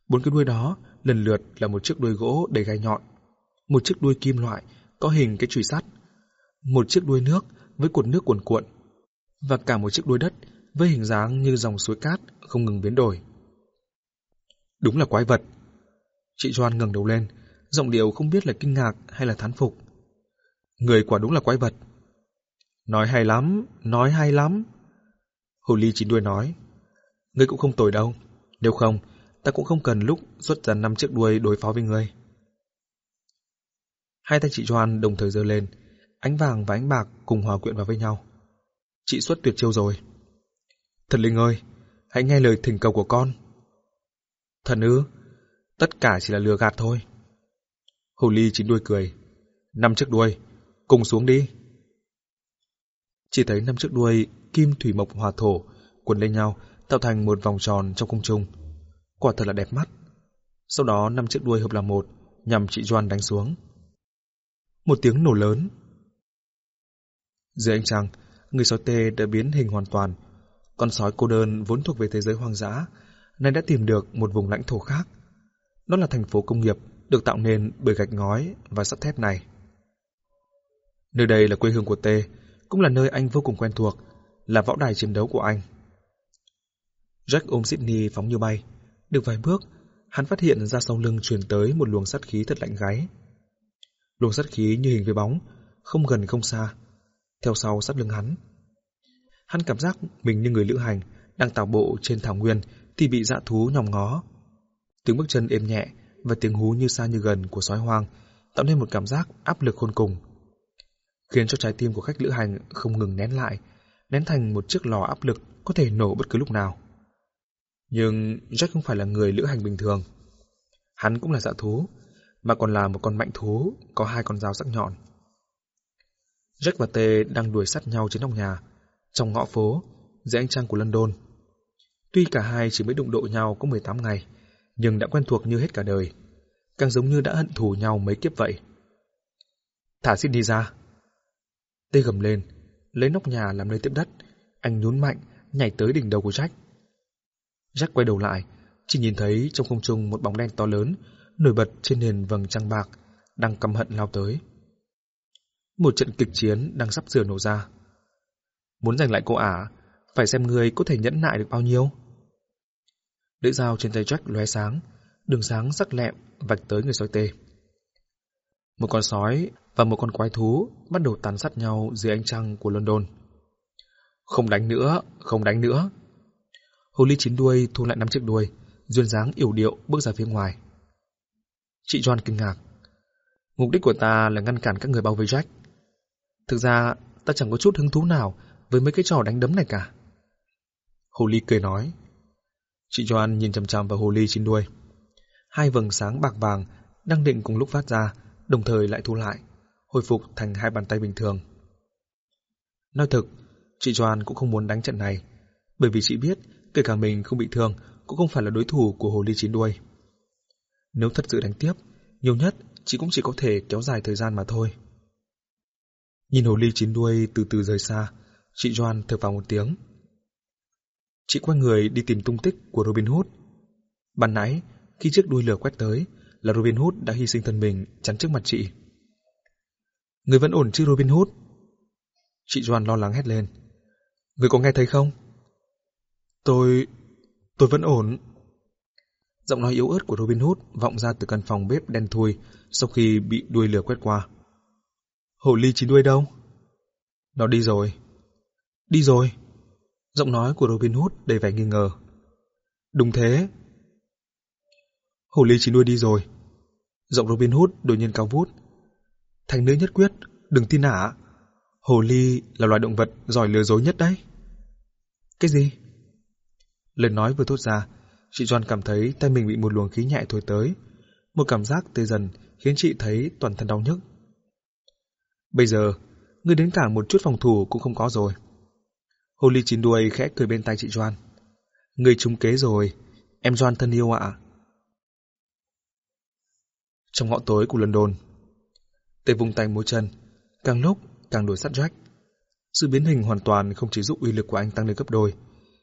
Bốn cái đuôi đó lần lượt là một chiếc đuôi gỗ đầy gai nhọn, một chiếc đuôi kim loại có hình cái chùy sắt, một chiếc đuôi nước với cột nước cuồn cuộn, và cả một chiếc đuôi đất với hình dáng như dòng suối cát không ngừng biến đổi. Đúng là quái vật. Chị Joan ngẩng đầu lên, giọng điệu không biết là kinh ngạc hay là thán phục. Người quả đúng là quái vật. Nói hay lắm, nói hay lắm. Hồ ly chín đuôi nói. Ngươi cũng không tồi đâu. Nếu không, ta cũng không cần lúc xuất ra năm chiếc đuôi đối phó với ngươi. Hai tay chị Joan đồng thời giơ lên, ánh vàng và ánh bạc cùng hòa quyện vào với nhau. Chị xuất tuyệt chiêu rồi. Thần linh ơi, hãy nghe lời thỉnh cầu của con. Thần ư, tất cả chỉ là lừa gạt thôi. Hồ ly chín đuôi cười. Năm chiếc đuôi, cùng xuống đi. Chỉ thấy năm chiếc đuôi kim thủy mộc hòa thổ quấn lên nhau tạo thành một vòng tròn trong cung trung. Quả thật là đẹp mắt. Sau đó năm chiếc đuôi hợp làm một nhằm chị Doan đánh xuống. Một tiếng nổ lớn. Dưới ánh trăng, người sói tê đã biến hình hoàn toàn. Con sói cô đơn vốn thuộc về thế giới hoang dã, nay đã tìm được một vùng lãnh thổ khác. đó là thành phố công nghiệp được tạo nên bởi gạch ngói và sắt thép này. Nơi đây là quê hương của Tê, cũng là nơi anh vô cùng quen thuộc, là võ đài chiến đấu của anh. Jack ôm Sydney phóng như bay. Được vài bước, hắn phát hiện ra sau lưng truyền tới một luồng sát khí thật lạnh gáy. Luồng sát khí như hình với bóng, không gần không xa, theo sau sát lưng hắn. Hắn cảm giác mình như người lữ hành đang tảo bộ trên thảo nguyên thì bị dã thú nhòm ngó. Tiếng bước chân êm nhẹ và tiếng hú như xa như gần của sói hoang tạo nên một cảm giác áp lực khôn cùng, khiến cho trái tim của khách lữ hành không ngừng nén lại, nén thành một chiếc lò áp lực có thể nổ bất cứ lúc nào. Nhưng Jack không phải là người lữ hành bình thường. Hắn cũng là dạ thú, mà còn là một con mạnh thú có hai con dao sắc nhọn. Jack và Tê đang đuổi sát nhau trên nóc nhà, trong ngõ phố, dưới ánh trăng của London. Tuy cả hai chỉ mới đụng độ nhau có 18 ngày, nhưng đã quen thuộc như hết cả đời, càng giống như đã hận thù nhau mấy kiếp vậy. Thả Sydney ra. Tê gầm lên, lấy nóc nhà làm nơi tiếp đất, anh nhún mạnh, nhảy tới đỉnh đầu của Jack. Jack quay đầu lại, chỉ nhìn thấy trong không trung một bóng đen to lớn, nổi bật trên nền vầng trăng bạc, đang căm hận lao tới. Một trận kịch chiến đang sắp sửa nổ ra. Muốn giành lại cô ả, phải xem người có thể nhẫn nại được bao nhiêu. Lưỡi dao trên tay Jack lóe sáng, đường sáng sắc lẹm vạch tới người sói tê. Một con sói và một con quái thú bắt đầu tàn sát nhau dưới ánh trăng của London. Không đánh nữa, không đánh nữa. Hồ ly chín đuôi thu lại năm chiếc đuôi, duyên dáng yểu điệu bước ra phía ngoài. Chị John kinh ngạc. Mục đích của ta là ngăn cản các người bao vây Jack. Thực ra, ta chẳng có chút hứng thú nào với mấy cái trò đánh đấm này cả. Hồ ly cười nói. Chị Joan nhìn chằm chằm vào hồ ly chín đuôi. Hai vầng sáng bạc vàng đang định cùng lúc phát ra, đồng thời lại thu lại, hồi phục thành hai bàn tay bình thường. Nói thực, chị Joan cũng không muốn đánh trận này, bởi vì chị biết kể cả mình không bị thương cũng không phải là đối thủ của hồ ly chín đuôi. Nếu thật sự đánh tiếp, nhiều nhất chị cũng chỉ có thể kéo dài thời gian mà thôi. Nhìn hồ ly chín đuôi từ từ rời xa, chị Joan thở vào một tiếng. Chị quay người đi tìm tung tích của Robin Hood. Ban nãy, khi chiếc đuôi lửa quét tới, là Robin Hood đã hy sinh thân mình chắn trước mặt chị. Người vẫn ổn chứ, Robin Hood? Chị Joan lo lắng hét lên. Người có nghe thấy không? Tôi... tôi vẫn ổn. Giọng nói yếu ớt của Robin Hood vọng ra từ căn phòng bếp đen thui sau khi bị đuôi lửa quét qua. Hổ ly chín đuôi đâu? Nó đi rồi. Đi rồi. Giọng nói của Robin Hood đầy vẻ nghi ngờ. Đúng thế. Hồ ly chín đuôi đi rồi. Giọng Robin Hood đột nhiên cao vút. Thành nữ nhất quyết, đừng tin ả. Hồ ly là loài động vật giỏi lừa dối nhất đấy. Cái gì? Lời nói vừa thốt ra, chị Doan cảm thấy tay mình bị một luồng khí nhẹ thổi tới. Một cảm giác tê dần khiến chị thấy toàn thân đau nhức. Bây giờ, ngươi đến cả một chút phòng thủ cũng không có rồi. Hồ ly chín đuôi khẽ cười bên tay chị Doan. Người trúng kế rồi, em Doan thân yêu ạ. Trong ngõ tối của London, Tê vùng tay múa chân, càng lúc càng đổi sát Jack. Sự biến hình hoàn toàn không chỉ giúp uy lực của anh tăng lên gấp đôi,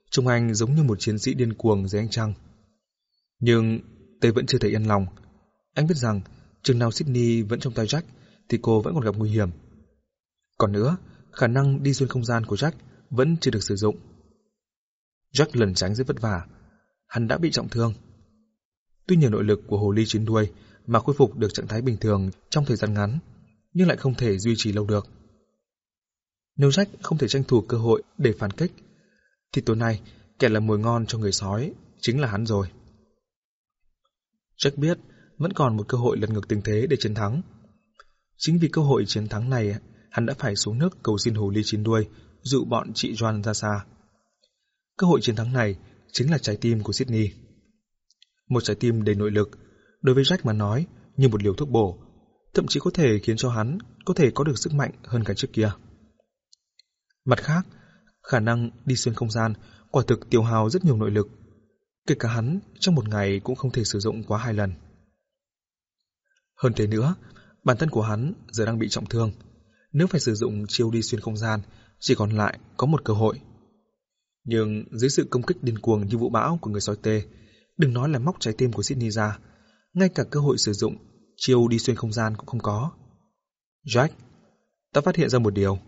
trông anh giống như một chiến sĩ điên cuồng dưới ánh trăng. Nhưng Tê vẫn chưa thể yên lòng. Anh biết rằng chừng nào Sydney vẫn trong tay Jack thì cô vẫn còn gặp nguy hiểm. Còn nữa, khả năng đi xuyên không gian của Jack vẫn chưa được sử dụng. Jack lần tránh rất vất vả. Hắn đã bị trọng thương. Tuy nhờ nội lực của hồ ly chín đuôi mà khôi phục được trạng thái bình thường trong thời gian ngắn, nhưng lại không thể duy trì lâu được. Nếu Jack không thể tranh thủ cơ hội để phản kích, thì tối nay kẻ là mồi ngon cho người sói chính là hắn rồi. Jack biết vẫn còn một cơ hội lật ngược tình thế để chiến thắng. Chính vì cơ hội chiến thắng này, hắn đã phải xuống nước cầu xin hồ ly chín đuôi dụ bọn chị Joan ra xa. Cơ hội chiến thắng này chính là trái tim của Sydney. Một trái tim đầy nội lực, đối với Jack mà nói như một liều thuốc bổ, thậm chí có thể khiến cho hắn có thể có được sức mạnh hơn cả trước kia. Mặt khác, khả năng đi xuyên không gian quả thực tiêu hao rất nhiều nội lực. Kể cả hắn trong một ngày cũng không thể sử dụng quá hai lần. Hơn thế nữa, bản thân của hắn giờ đang bị trọng thương. Nếu phải sử dụng chiêu đi xuyên không gian chỉ còn lại có một cơ hội. Nhưng dưới sự công kích điên cuồng như vụ bão của người sói tê, đừng nói là móc trái tim của Sydney ra, ngay cả cơ hội sử dụng chiêu đi xuyên không gian cũng không có. Jack, ta phát hiện ra một điều.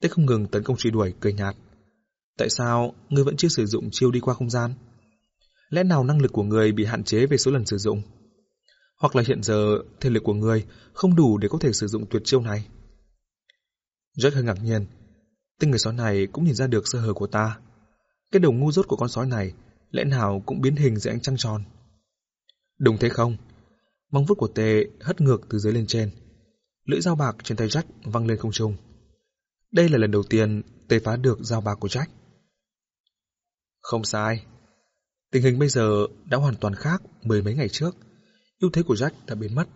Tê không ngừng tấn công truy đuổi, cười nhạt. Tại sao ngươi vẫn chưa sử dụng chiêu đi qua không gian? Lẽ nào năng lực của người bị hạn chế về số lần sử dụng? Hoặc là hiện giờ thể lực của người không đủ để có thể sử dụng tuyệt chiêu này? Jack hơi ngạc nhiên. Tên người sói này cũng nhìn ra được sơ hở của ta. Cái đầu ngu dốt của con sói này lẽ nào cũng biến hình dưới ánh trăng tròn. Đúng thế không? Móng vuốt của tê hất ngược từ dưới lên trên. Lưỡi dao bạc trên tay Jack văng lên không trung. Đây là lần đầu tiên tê phá được dao bạc của Jack. Không sai. Tình hình bây giờ đã hoàn toàn khác mười mấy ngày trước. ưu thế của Jack đã biến mất.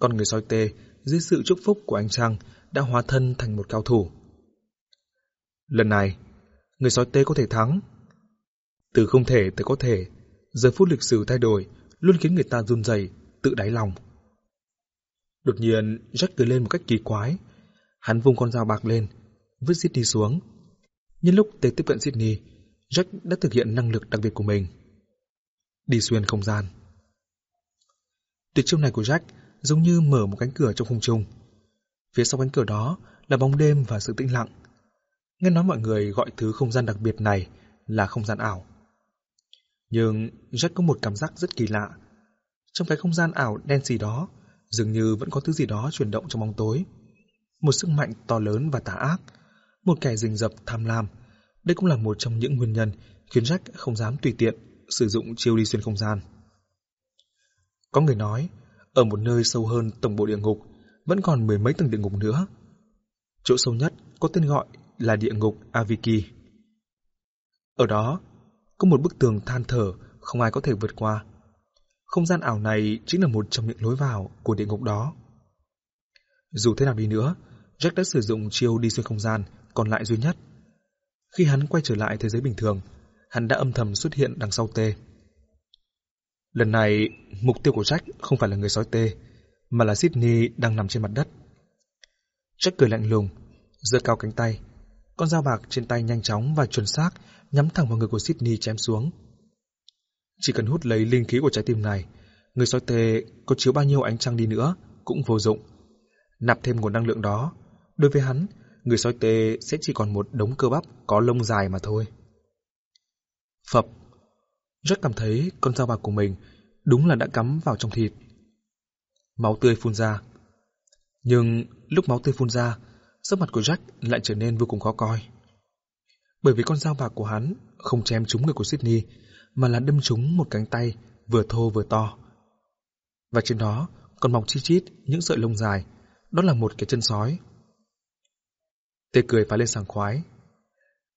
Còn người sói tê, dưới sự chúc phúc của anh Trăng, đã hóa thân thành một cao thủ. Lần này, người sói tê có thể thắng. Từ không thể tới có thể, giờ phút lịch sử thay đổi luôn khiến người ta run rẩy, tự đáy lòng. Đột nhiên, Jack cười lên một cách kỳ quái. Hắn vung con dao bạc lên, vứt Sydney xuống. Nhân lúc tới tiếp cận Sydney, Jack đã thực hiện năng lực đặc biệt của mình. Đi xuyên không gian. Tuyệt chiêu này của Jack giống như mở một cánh cửa trong không trung. Phía sau cánh cửa đó là bóng đêm và sự tĩnh lặng. Nghe nói mọi người gọi thứ không gian đặc biệt này là không gian ảo. Nhưng Jack có một cảm giác rất kỳ lạ. Trong cái không gian ảo đen xì đó, dường như vẫn có thứ gì đó chuyển động trong bóng tối. Một sức mạnh to lớn và tà ác, một kẻ rình rập tham lam. Đây cũng là một trong những nguyên nhân khiến Jack không dám tùy tiện sử dụng chiêu đi xuyên không gian. Có người nói, ở một nơi sâu hơn tổng bộ địa ngục, vẫn còn mười mấy tầng địa ngục nữa. Chỗ sâu nhất có tên gọi là địa ngục Aviki. Ở đó, có một bức tường than thở không ai có thể vượt qua. Không gian ảo này chính là một trong những lối vào của địa ngục đó. Dù thế nào đi nữa, Jack đã sử dụng chiêu đi xuyên không gian còn lại duy nhất. Khi hắn quay trở lại thế giới bình thường, hắn đã âm thầm xuất hiện đằng sau tê. Lần này, mục tiêu của Jack không phải là người sói tê, mà là Sydney đang nằm trên mặt đất. Jack cười lạnh lùng, giơ cao cánh tay. Con dao bạc trên tay nhanh chóng và chuẩn xác nhắm thẳng vào người của Sydney chém xuống. Chỉ cần hút lấy linh khí của trái tim này, người sói tê có chiếu bao nhiêu ánh trăng đi nữa cũng vô dụng. Nạp thêm nguồn năng lượng đó, đối với hắn, người sói tê sẽ chỉ còn một đống cơ bắp có lông dài mà thôi. Phập Jack cảm thấy con dao bạc của mình đúng là đã cắm vào trong thịt. Máu tươi phun ra. Nhưng lúc máu tươi phun ra, sắc mặt của Jack lại trở nên vô cùng khó coi. Bởi vì con dao bạc của hắn không chém trúng người của Sydney, mà là đâm trúng một cánh tay vừa thô vừa to. Và trên đó còn mọc chi chít những sợi lông dài, đó là một cái chân sói. Tê cười phá lên sảng khoái.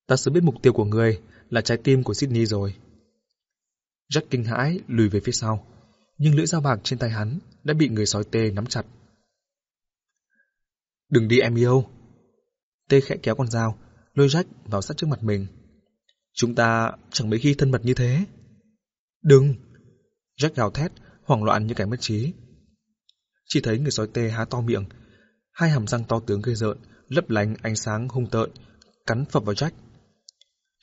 Ta sớm biết mục tiêu của người là trái tim của Sydney rồi. Jack kinh hãi lùi về phía sau, nhưng lưỡi dao bạc trên tay hắn đã bị người sói tê nắm chặt. Đừng đi em yêu. Tê khẽ kéo con dao, lôi Jack vào sát trước mặt mình. Chúng ta chẳng mấy khi thân mật như thế. Đừng! Jack gào thét, hoảng loạn như kẻ mất trí. Chỉ thấy người sói tê há to miệng, hai hàm răng to tướng gây rợn, lấp lánh ánh sáng hung tợn, cắn phập vào Jack.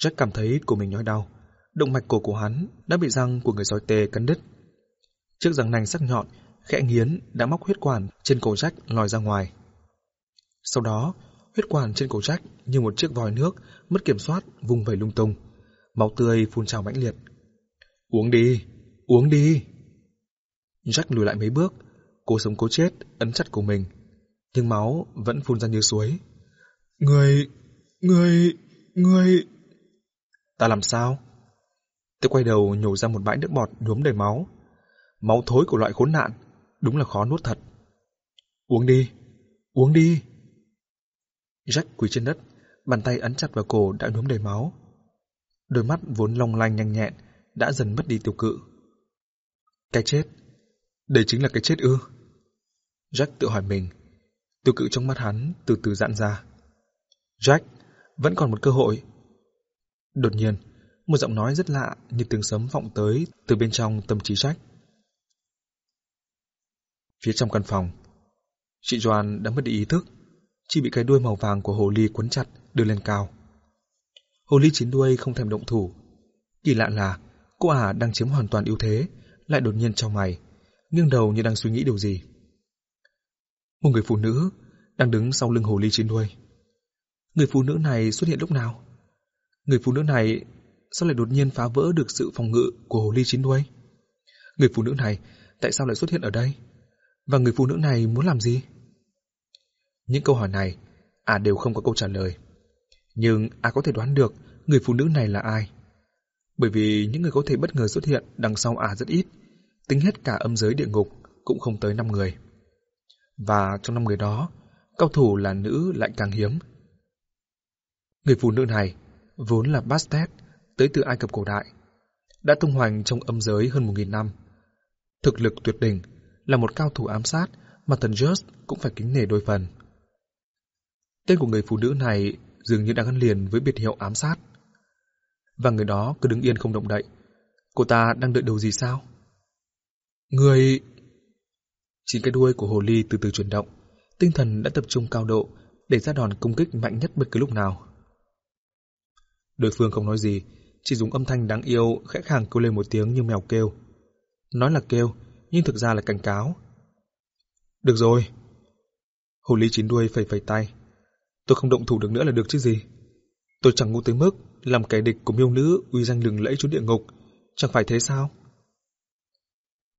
Jack cảm thấy cổ mình nhói đau, động mạch cổ của hắn đã bị răng của người sói tê cắn đứt. Chiếc răng nanh sắc nhọn, khẽ nghiến đã móc huyết quản trên cổ Jack lòi ra ngoài. Sau đó, huyết quản trên cổ Jack như một chiếc vòi nước mất kiểm soát vùng vẩy lung tung, máu tươi phun trào mãnh liệt. Uống đi, uống đi. Jack lùi lại mấy bước, cố sống cố chết ấn chặt cổ mình, nhưng máu vẫn phun ra như suối. Người, người, người... Ta làm sao? Tôi quay đầu nhổ ra một bãi nước bọt nhuốm đầy máu. Máu thối của loại khốn nạn, đúng là khó nuốt thật. Uống đi, uống đi. Jack quỳ trên đất, bàn tay ấn chặt vào cổ đã nhuốm đầy máu. Đôi mắt vốn long lanh nhanh nhẹn, đã dần mất đi tiêu cự. Cái chết, đây chính là cái chết ư? Jack tự hỏi mình, tiêu cự trong mắt hắn từ từ giãn ra. Jack, vẫn còn một cơ hội. Đột nhiên, một giọng nói rất lạ như tiếng sấm vọng tới từ bên trong tâm trí Jack. Phía trong căn phòng, chị Joan đã mất đi ý thức, chỉ bị cái đuôi màu vàng của hồ ly quấn chặt đưa lên cao. Hồ ly chín đuôi không thèm động thủ. Kỳ lạ là cô ả đang chiếm hoàn toàn ưu thế, lại đột nhiên trong mày, nghiêng đầu như đang suy nghĩ điều gì. Một người phụ nữ đang đứng sau lưng hồ ly chín đuôi. Người phụ nữ này xuất hiện lúc nào? Người phụ nữ này sao lại đột nhiên phá vỡ được sự phòng ngự của hồ ly chín đuôi? Người phụ nữ này tại sao lại xuất hiện ở đây? Và người phụ nữ này muốn làm gì? Những câu hỏi này, à đều không có câu trả lời. Nhưng à có thể đoán được người phụ nữ này là ai. Bởi vì những người có thể bất ngờ xuất hiện đằng sau à rất ít, tính hết cả âm giới địa ngục cũng không tới 5 người. Và trong 5 người đó, cao thủ là nữ lại càng hiếm. Người phụ nữ này vốn là Bastet, tới từ Ai Cập cổ đại. đã tung hoành trong âm giới hơn một nghìn năm. Thực lực tuyệt đỉnh, là một cao thủ ám sát mà thần Just cũng phải kính nể đôi phần. Tên của người phụ nữ này dường như đang gắn liền với biệt hiệu ám sát. Và người đó cứ đứng yên không động đậy. Cô ta đang đợi điều gì sao? Người... Chín cái đuôi của hồ ly từ từ chuyển động, tinh thần đã tập trung cao độ để ra đòn công kích mạnh nhất bất cứ lúc nào. Đối phương không nói gì, chỉ dùng âm thanh đáng yêu khẽ khàng kêu lên một tiếng như mèo kêu. Nói là kêu, nhưng thực ra là cảnh cáo. Được rồi. Hồ ly chín đuôi phẩy phẩy tay. Tôi không động thủ được nữa là được chứ gì. Tôi chẳng ngu tới mức làm kẻ địch của miêu nữ uy danh lừng lẫy chốn địa ngục. Chẳng phải thế sao?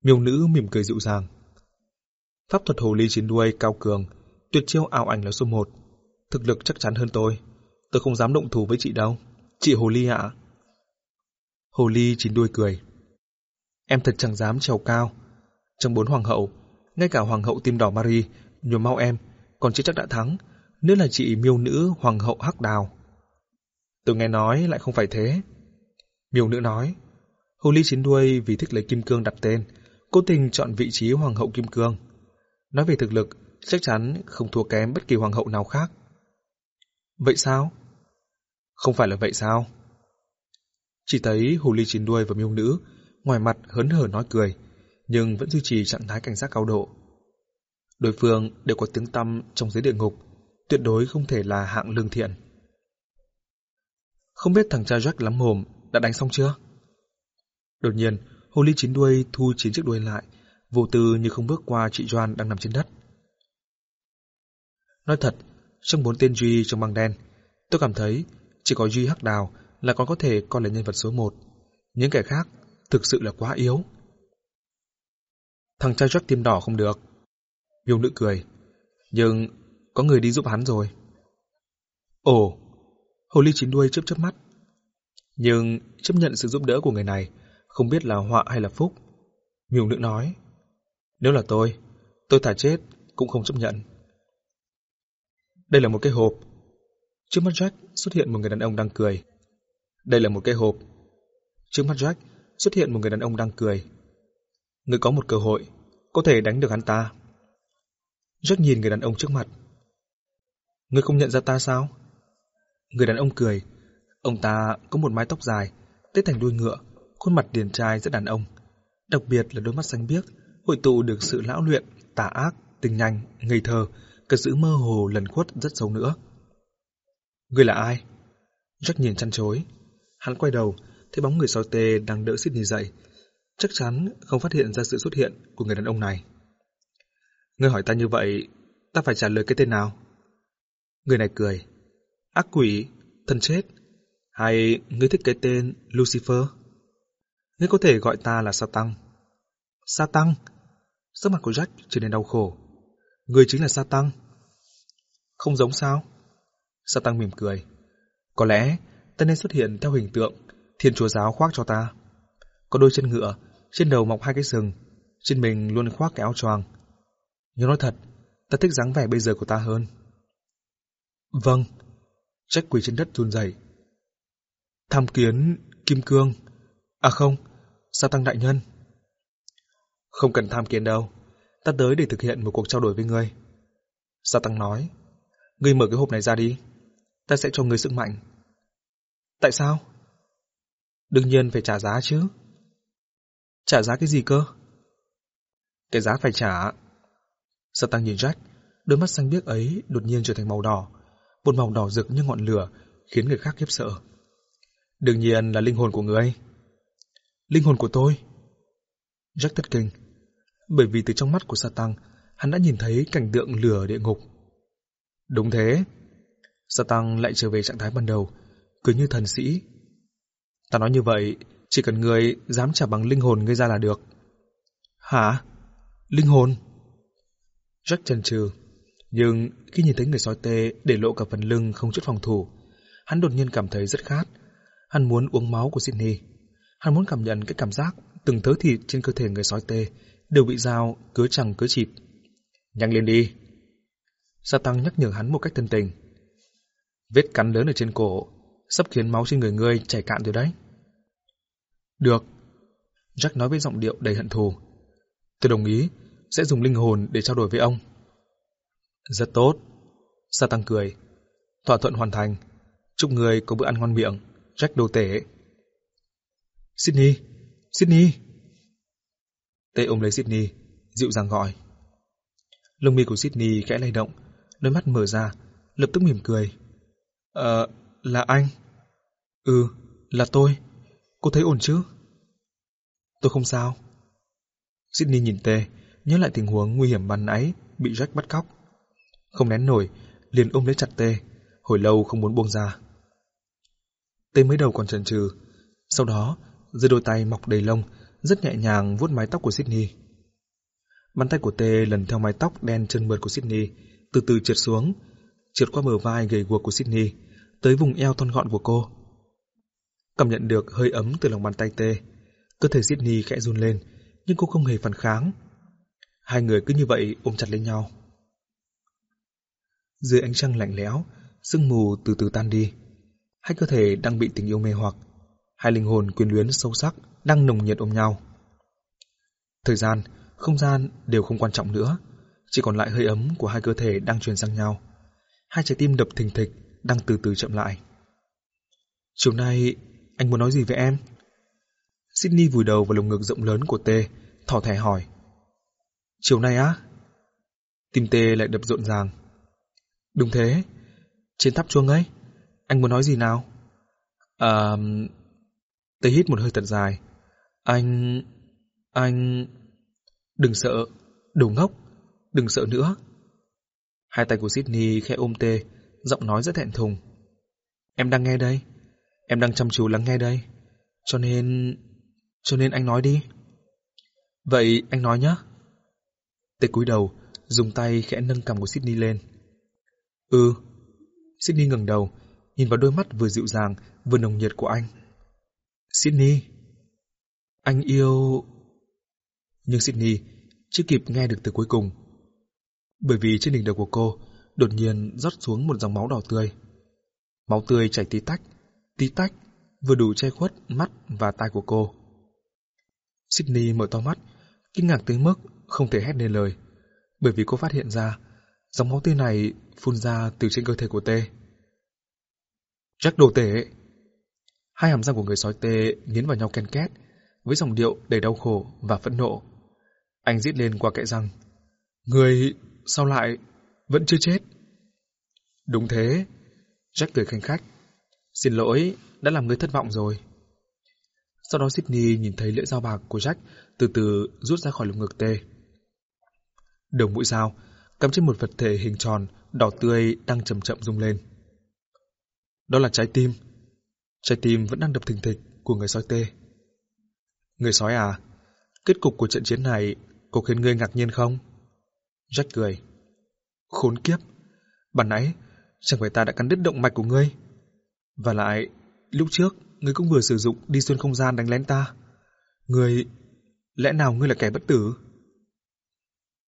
Miêu nữ mỉm cười dịu dàng. Pháp thuật hồ ly chín đuôi cao cường, tuyệt chiêu ảo ảnh là số một. Thực lực chắc chắn hơn tôi. Tôi không dám động thủ với chị đâu. Chị hồ ly ạ. Hồ ly chín đuôi cười. Em thật chẳng dám trèo cao. Trong bốn hoàng hậu, ngay cả hoàng hậu tim đỏ Marie, nhồi mau em, còn chưa chắc đã thắng, nữa là chị miêu nữ hoàng hậu hắc đào. Tôi nghe nói lại không phải thế. Miêu nữ nói, hồ ly chín đuôi vì thích lấy kim cương đặt tên, cố tình chọn vị trí hoàng hậu kim cương. Nói về thực lực, chắc chắn không thua kém bất kỳ hoàng hậu nào khác. Vậy sao? Không phải là vậy sao? Chỉ thấy hồ ly chín đuôi và miêu nữ, ngoài mặt hớn hở nói cười, nhưng vẫn duy trì trạng thái cảnh giác cao độ. Đối phương đều có tiếng tăm trong giới địa ngục, tuyệt đối không thể là hạng lương thiện. Không biết thằng cha Jack lắm mồm đã đánh xong chưa? Đột nhiên, hồ ly chín đuôi thu chín chiếc đuôi lại, vô tư như không bước qua chị Joan đang nằm trên đất. Nói thật, trong bốn tên Duy trong băng đen, tôi cảm thấy chỉ có Duy Hắc Đào là còn có thể coi là nhân vật số một. Những kẻ khác thực sự là quá yếu. Thằng trai Jack tim đỏ không được. Miêu nữ cười. Nhưng có người đi giúp hắn rồi. Ồ, hồ ly chín đuôi chớp chớp mắt. Nhưng chấp nhận sự giúp đỡ của người này, không biết là họa hay là phúc. Miêu nữ nói. Nếu là tôi, tôi thả chết cũng không chấp nhận. Đây là một cái hộp. Trước mắt Jack xuất hiện một người đàn ông đang cười. Đây là một cái hộp. Trước mắt Jack xuất hiện một người đàn ông đang cười. Người có một cơ hội, có thể đánh được hắn ta. Jack nhìn người đàn ông trước mặt. Người không nhận ra ta sao? Người đàn ông cười. Ông ta có một mái tóc dài, tết thành đuôi ngựa, khuôn mặt điển trai rất đàn ông. Đặc biệt là đôi mắt xanh biếc, hội tụ được sự lão luyện, tà ác, tình nhanh, ngây thơ, cả sự mơ hồ lần khuất rất sâu nữa. Người là ai? Jack nhìn chăn chối. Hắn quay đầu, thấy bóng người sói tê đang đỡ Sydney dậy. Chắc chắn không phát hiện ra sự xuất hiện của người đàn ông này. Ngươi hỏi ta như vậy, ta phải trả lời cái tên nào? Người này cười. Ác quỷ, thân chết. Hay ngươi thích cái tên Lucifer? Ngươi có thể gọi ta là Sa Tăng. Sa Tăng? Sắc mặt của Jack trở nên đau khổ. Người chính là Sa Tăng. Không giống sao? Sa Tăng mỉm cười. Có lẽ ta nên xuất hiện theo hình tượng thiên chúa giáo khoác cho ta. Có đôi chân ngựa, trên đầu mọc hai cái sừng, trên mình luôn khoác cái áo choàng. Nhưng nói thật, ta thích dáng vẻ bây giờ của ta hơn. Vâng. Jack quỳ trên đất run rẩy. Tham kiến Kim Cương. À không, Sa Tăng Đại Nhân. Không cần tham kiến đâu, ta tới để thực hiện một cuộc trao đổi với ngươi. Sa Tăng nói, ngươi mở cái hộp này ra đi, ta sẽ cho ngươi sức mạnh. Tại sao? Đương nhiên phải trả giá chứ. Trả giá cái gì cơ? Cái giá phải trả. Sa Tăng nhìn Jack, đôi mắt xanh biếc ấy đột nhiên trở thành màu đỏ, một màu đỏ rực như ngọn lửa, khiến người khác khiếp sợ. Đương nhiên là linh hồn của người. Linh hồn của tôi? Jack thất kinh, bởi vì từ trong mắt của Satan, hắn đã nhìn thấy cảnh tượng lửa địa ngục. Đúng thế. Satan lại trở về trạng thái ban đầu, cứ như thần sĩ. Ta nói như vậy, chỉ cần người dám trả bằng linh hồn ngươi ra là được. Hả? Linh hồn? Jack chần chừ, nhưng khi nhìn thấy người sói tê để lộ cả phần lưng không chút phòng thủ, hắn đột nhiên cảm thấy rất khát. Hắn muốn uống máu của Sydney. Hắn muốn cảm nhận cái cảm giác từng thớ thịt trên cơ thể người sói tê đều bị dao cứ chẳng cứ chịp. Nhanh lên đi. Sa tăng nhắc nhở hắn một cách thân tình. Vết cắn lớn ở trên cổ, sắp khiến máu trên người ngươi chảy cạn rồi đấy. Được, Jack nói với giọng điệu đầy hận thù. Tôi đồng ý, sẽ dùng linh hồn để trao đổi với ông. Rất tốt. Sa tăng cười. Thỏa thuận hoàn thành. Chúc người có bữa ăn ngon miệng. Jack đồ tể. Sydney! Sydney! Tê ôm lấy Sydney, dịu dàng gọi. Lông mi của Sydney khẽ lay động, đôi mắt mở ra, lập tức mỉm cười. Ờ, là anh. Ừ, là tôi. Cô thấy ổn chứ? Tôi không sao. Sydney nhìn Tê, nhớ lại tình huống nguy hiểm ban nãy, bị Jack bắt cóc. Không nén nổi, liền ôm lấy chặt Tê, hồi lâu không muốn buông ra. Tê mới đầu còn chần chừ, sau đó, giơ đôi tay mọc đầy lông, rất nhẹ nhàng vuốt mái tóc của Sydney. Bàn tay của Tê lần theo mái tóc đen chân mượt của Sydney, từ từ trượt xuống, trượt qua bờ vai gầy guộc của Sydney, tới vùng eo thon gọn của cô. Cảm nhận được hơi ấm từ lòng bàn tay Tê, cơ thể Sydney khẽ run lên, nhưng cô không hề phản kháng. Hai người cứ như vậy ôm chặt lấy nhau. Dưới ánh trăng lạnh lẽo, sương mù từ từ tan đi. Hai cơ thể đang bị tình yêu mê hoặc, hai linh hồn quyến luyến sâu sắc đang nồng nhiệt ôm nhau. Thời gian, không gian đều không quan trọng nữa, chỉ còn lại hơi ấm của hai cơ thể đang truyền sang nhau. Hai trái tim đập thình thịch đang từ từ chậm lại. Chiều nay, anh muốn nói gì với em? Sydney vùi đầu vào lồng ngực rộng lớn của Tê, thỏ thẻ hỏi. Chiều nay á? Tim Tê lại đập rộn ràng. Đúng thế, trên tháp chuông ấy, anh muốn nói gì nào? À... Tê hít một hơi thật dài. Anh... anh... Đừng sợ, đồ ngốc, đừng sợ nữa. Hai tay của Sydney khẽ ôm Tê, giọng nói rất thẹn thùng. Em đang nghe đây, em đang chăm chú lắng nghe đây, cho nên... cho nên anh nói đi. Vậy anh nói nhé. Tê cúi đầu, dùng tay khẽ nâng cằm của Sydney lên. Ừ. Sydney ngẩng đầu, nhìn vào đôi mắt vừa dịu dàng, vừa nồng nhiệt của anh. Sydney. Anh yêu... Nhưng Sydney chưa kịp nghe được từ cuối cùng. Bởi vì trên đỉnh đầu của cô đột nhiên rót xuống một dòng máu đỏ tươi. Máu tươi chảy tí tách, tí tách, vừa đủ che khuất mắt và tai của cô. Sydney mở to mắt, kinh ngạc tới mức không thể hét nên lời, bởi vì cô phát hiện ra dòng máu tươi này phun ra từ trên cơ thể của tê. Jack đồ tể! Hai hàm răng của người sói tê nghiến vào nhau ken két, với giọng điệu đầy đau khổ và phẫn nộ. Anh rít lên qua kẽ răng. Người sao lại vẫn chưa chết? Đúng thế. Jack cười khanh khách. Xin lỗi, đã làm người thất vọng rồi. Sau đó Sydney nhìn thấy lưỡi dao bạc của Jack từ từ rút ra khỏi lồng ngực tê. đồng mũi dao cắm trên một vật thể hình tròn đỏ tươi đang chậm chậm rung lên. Đó là trái tim. Trái tim vẫn đang đập thình thịch của người sói tê. Người sói à, kết cục của trận chiến này có khiến ngươi ngạc nhiên không? Jack cười. Khốn kiếp, bản nãy chẳng phải ta đã cắn đứt động mạch của ngươi. Và lại, lúc trước ngươi cũng vừa sử dụng đi xuyên không gian đánh lén ta. Ngươi, lẽ nào ngươi là kẻ bất tử?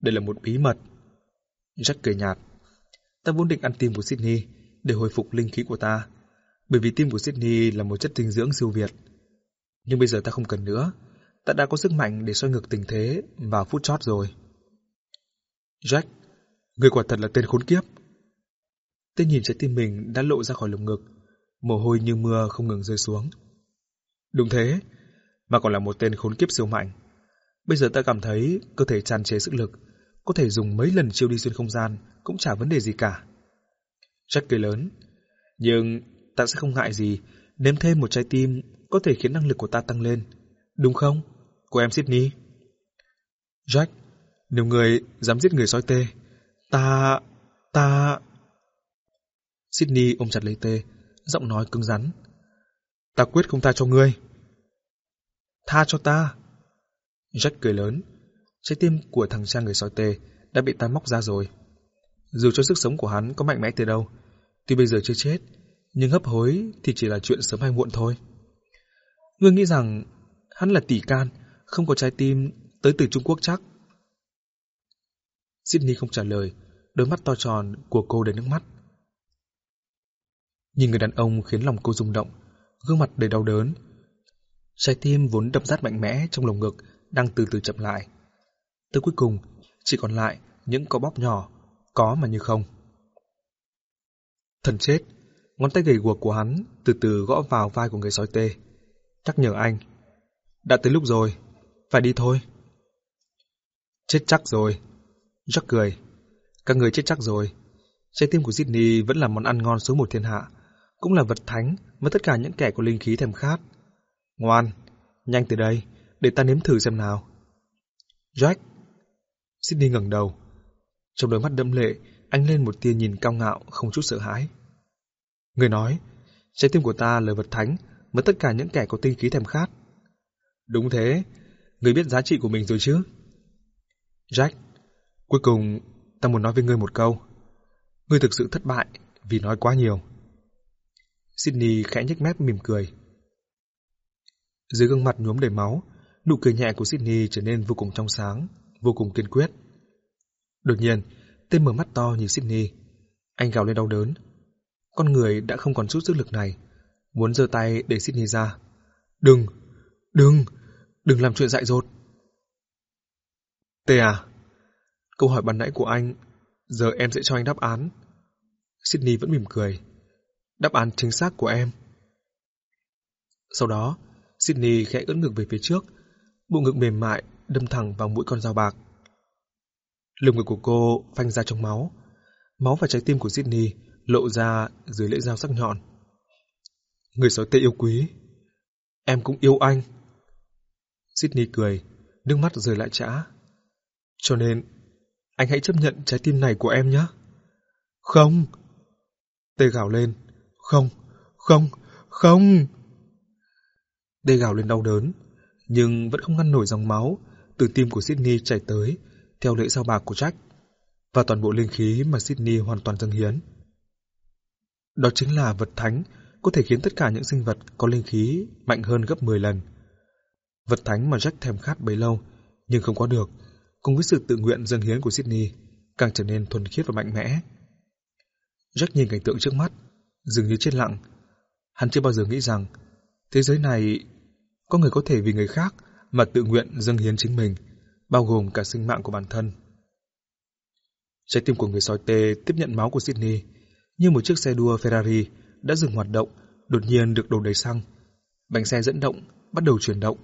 Đây là một bí mật. Jack cười nhạt. Ta vốn định ăn tim của Sydney để hồi phục linh khí của ta, bởi vì tim của Sydney là một chất dinh dưỡng siêu việt. Nhưng bây giờ ta không cần nữa, ta đã có sức mạnh để xoay ngược tình thế vào phút chót rồi. Jack, người quả thật là tên khốn kiếp. Tên nhìn trái tim mình đã lộ ra khỏi lồng ngực, mồ hôi như mưa không ngừng rơi xuống. Đúng thế, mà còn là một tên khốn kiếp siêu mạnh. Bây giờ ta cảm thấy cơ thể tràn trề sức lực, có thể dùng mấy lần chiêu đi xuyên không gian cũng chả vấn đề gì cả. Jack cười lớn, nhưng ta sẽ không ngại gì nếm thêm một trái tim có thể khiến năng lực của ta tăng lên. Đúng không, cô em Sydney? Jack, nếu người dám giết người sói tê, ta... ta... Sydney ôm chặt lấy tê, giọng nói cứng rắn. Ta quyết không tha cho ngươi. Tha cho ta. Jack cười lớn. Trái tim của thằng cha người sói tê đã bị ta móc ra rồi. Dù cho sức sống của hắn có mạnh mẽ từ đâu, tuy bây giờ chưa chết, nhưng hấp hối thì chỉ là chuyện sớm hay muộn thôi. Ngươi nghĩ rằng hắn là tỷ can, không có trái tim, tới từ Trung Quốc chắc. Sydney không trả lời, đôi mắt to tròn của cô đầy nước mắt. Nhìn người đàn ông khiến lòng cô rung động, gương mặt đầy đau đớn. Trái tim vốn đập rát mạnh mẽ trong lồng ngực đang từ từ chậm lại. Tới cuối cùng, chỉ còn lại những có bóp nhỏ, có mà như không. Thần chết, ngón tay gầy guộc của hắn từ từ gõ vào vai của người sói tê. chắc nhở anh. Đã tới lúc rồi, phải đi thôi. Chết chắc rồi. Jack cười. Các người chết chắc rồi. Trái tim của Sydney vẫn là món ăn ngon số một thiên hạ, cũng là vật thánh với tất cả những kẻ có linh khí thèm khát. Ngoan, nhanh từ đây, để ta nếm thử xem nào. Jack. Sydney ngẩng đầu. Trong đôi mắt đẫm lệ, anh lên một tia nhìn cao ngạo, không chút sợ hãi. Người nói, trái tim của ta là vật thánh với tất cả những kẻ có tinh khí thèm khát. Đúng thế, người biết giá trị của mình rồi chứ? Jack, cuối cùng ta muốn nói với ngươi một câu. Ngươi thực sự thất bại vì nói quá nhiều. Sydney khẽ nhếch mép mỉm cười. Dưới gương mặt nhuốm đầy máu, nụ cười nhẹ của Sydney trở nên vô cùng trong sáng, vô cùng kiên quyết. Đột nhiên, tên mở mắt to như Sydney. Anh gào lên đau đớn. Con người đã không còn chút sức lực này, muốn giơ tay để Sydney ra. Đừng, đừng, đừng làm chuyện dại dột. Tê à, câu hỏi ban nãy của anh, giờ em sẽ cho anh đáp án. Sydney vẫn mỉm cười. Đáp án chính xác của em. Sau đó, Sydney khẽ ưỡn ngực về phía trước, bộ ngực mềm mại đâm thẳng vào mũi con dao bạc. Lồng ngực của cô phanh ra trong máu. Máu và trái tim của Sydney lộ ra dưới lưỡi dao sắc nhọn. Người sói tê yêu quý. Em cũng yêu anh. Sydney cười, nước mắt rơi lại trã. Cho nên, anh hãy chấp nhận trái tim này của em nhé. Không. Tê gào lên. Không, không, không. Tê gào lên đau đớn, nhưng vẫn không ngăn nổi dòng máu từ tim của Sydney chảy tới theo lưỡi sao bạc của Jack và toàn bộ linh khí mà Sydney hoàn toàn dâng hiến. Đó chính là vật thánh có thể khiến tất cả những sinh vật có linh khí mạnh hơn gấp 10 lần. Vật thánh mà Jack thèm khát bấy lâu nhưng không có được, cùng với sự tự nguyện dâng hiến của Sydney càng trở nên thuần khiết và mạnh mẽ. Jack nhìn cảnh tượng trước mắt, dường như chết lặng. Hắn chưa bao giờ nghĩ rằng thế giới này có người có thể vì người khác mà tự nguyện dâng hiến chính mình, bao gồm cả sinh mạng của bản thân. Trái tim của người sói tê tiếp nhận máu của Sydney, như một chiếc xe đua Ferrari đã dừng hoạt động, đột nhiên được đổ đầy xăng. Bánh xe dẫn động, bắt đầu chuyển động,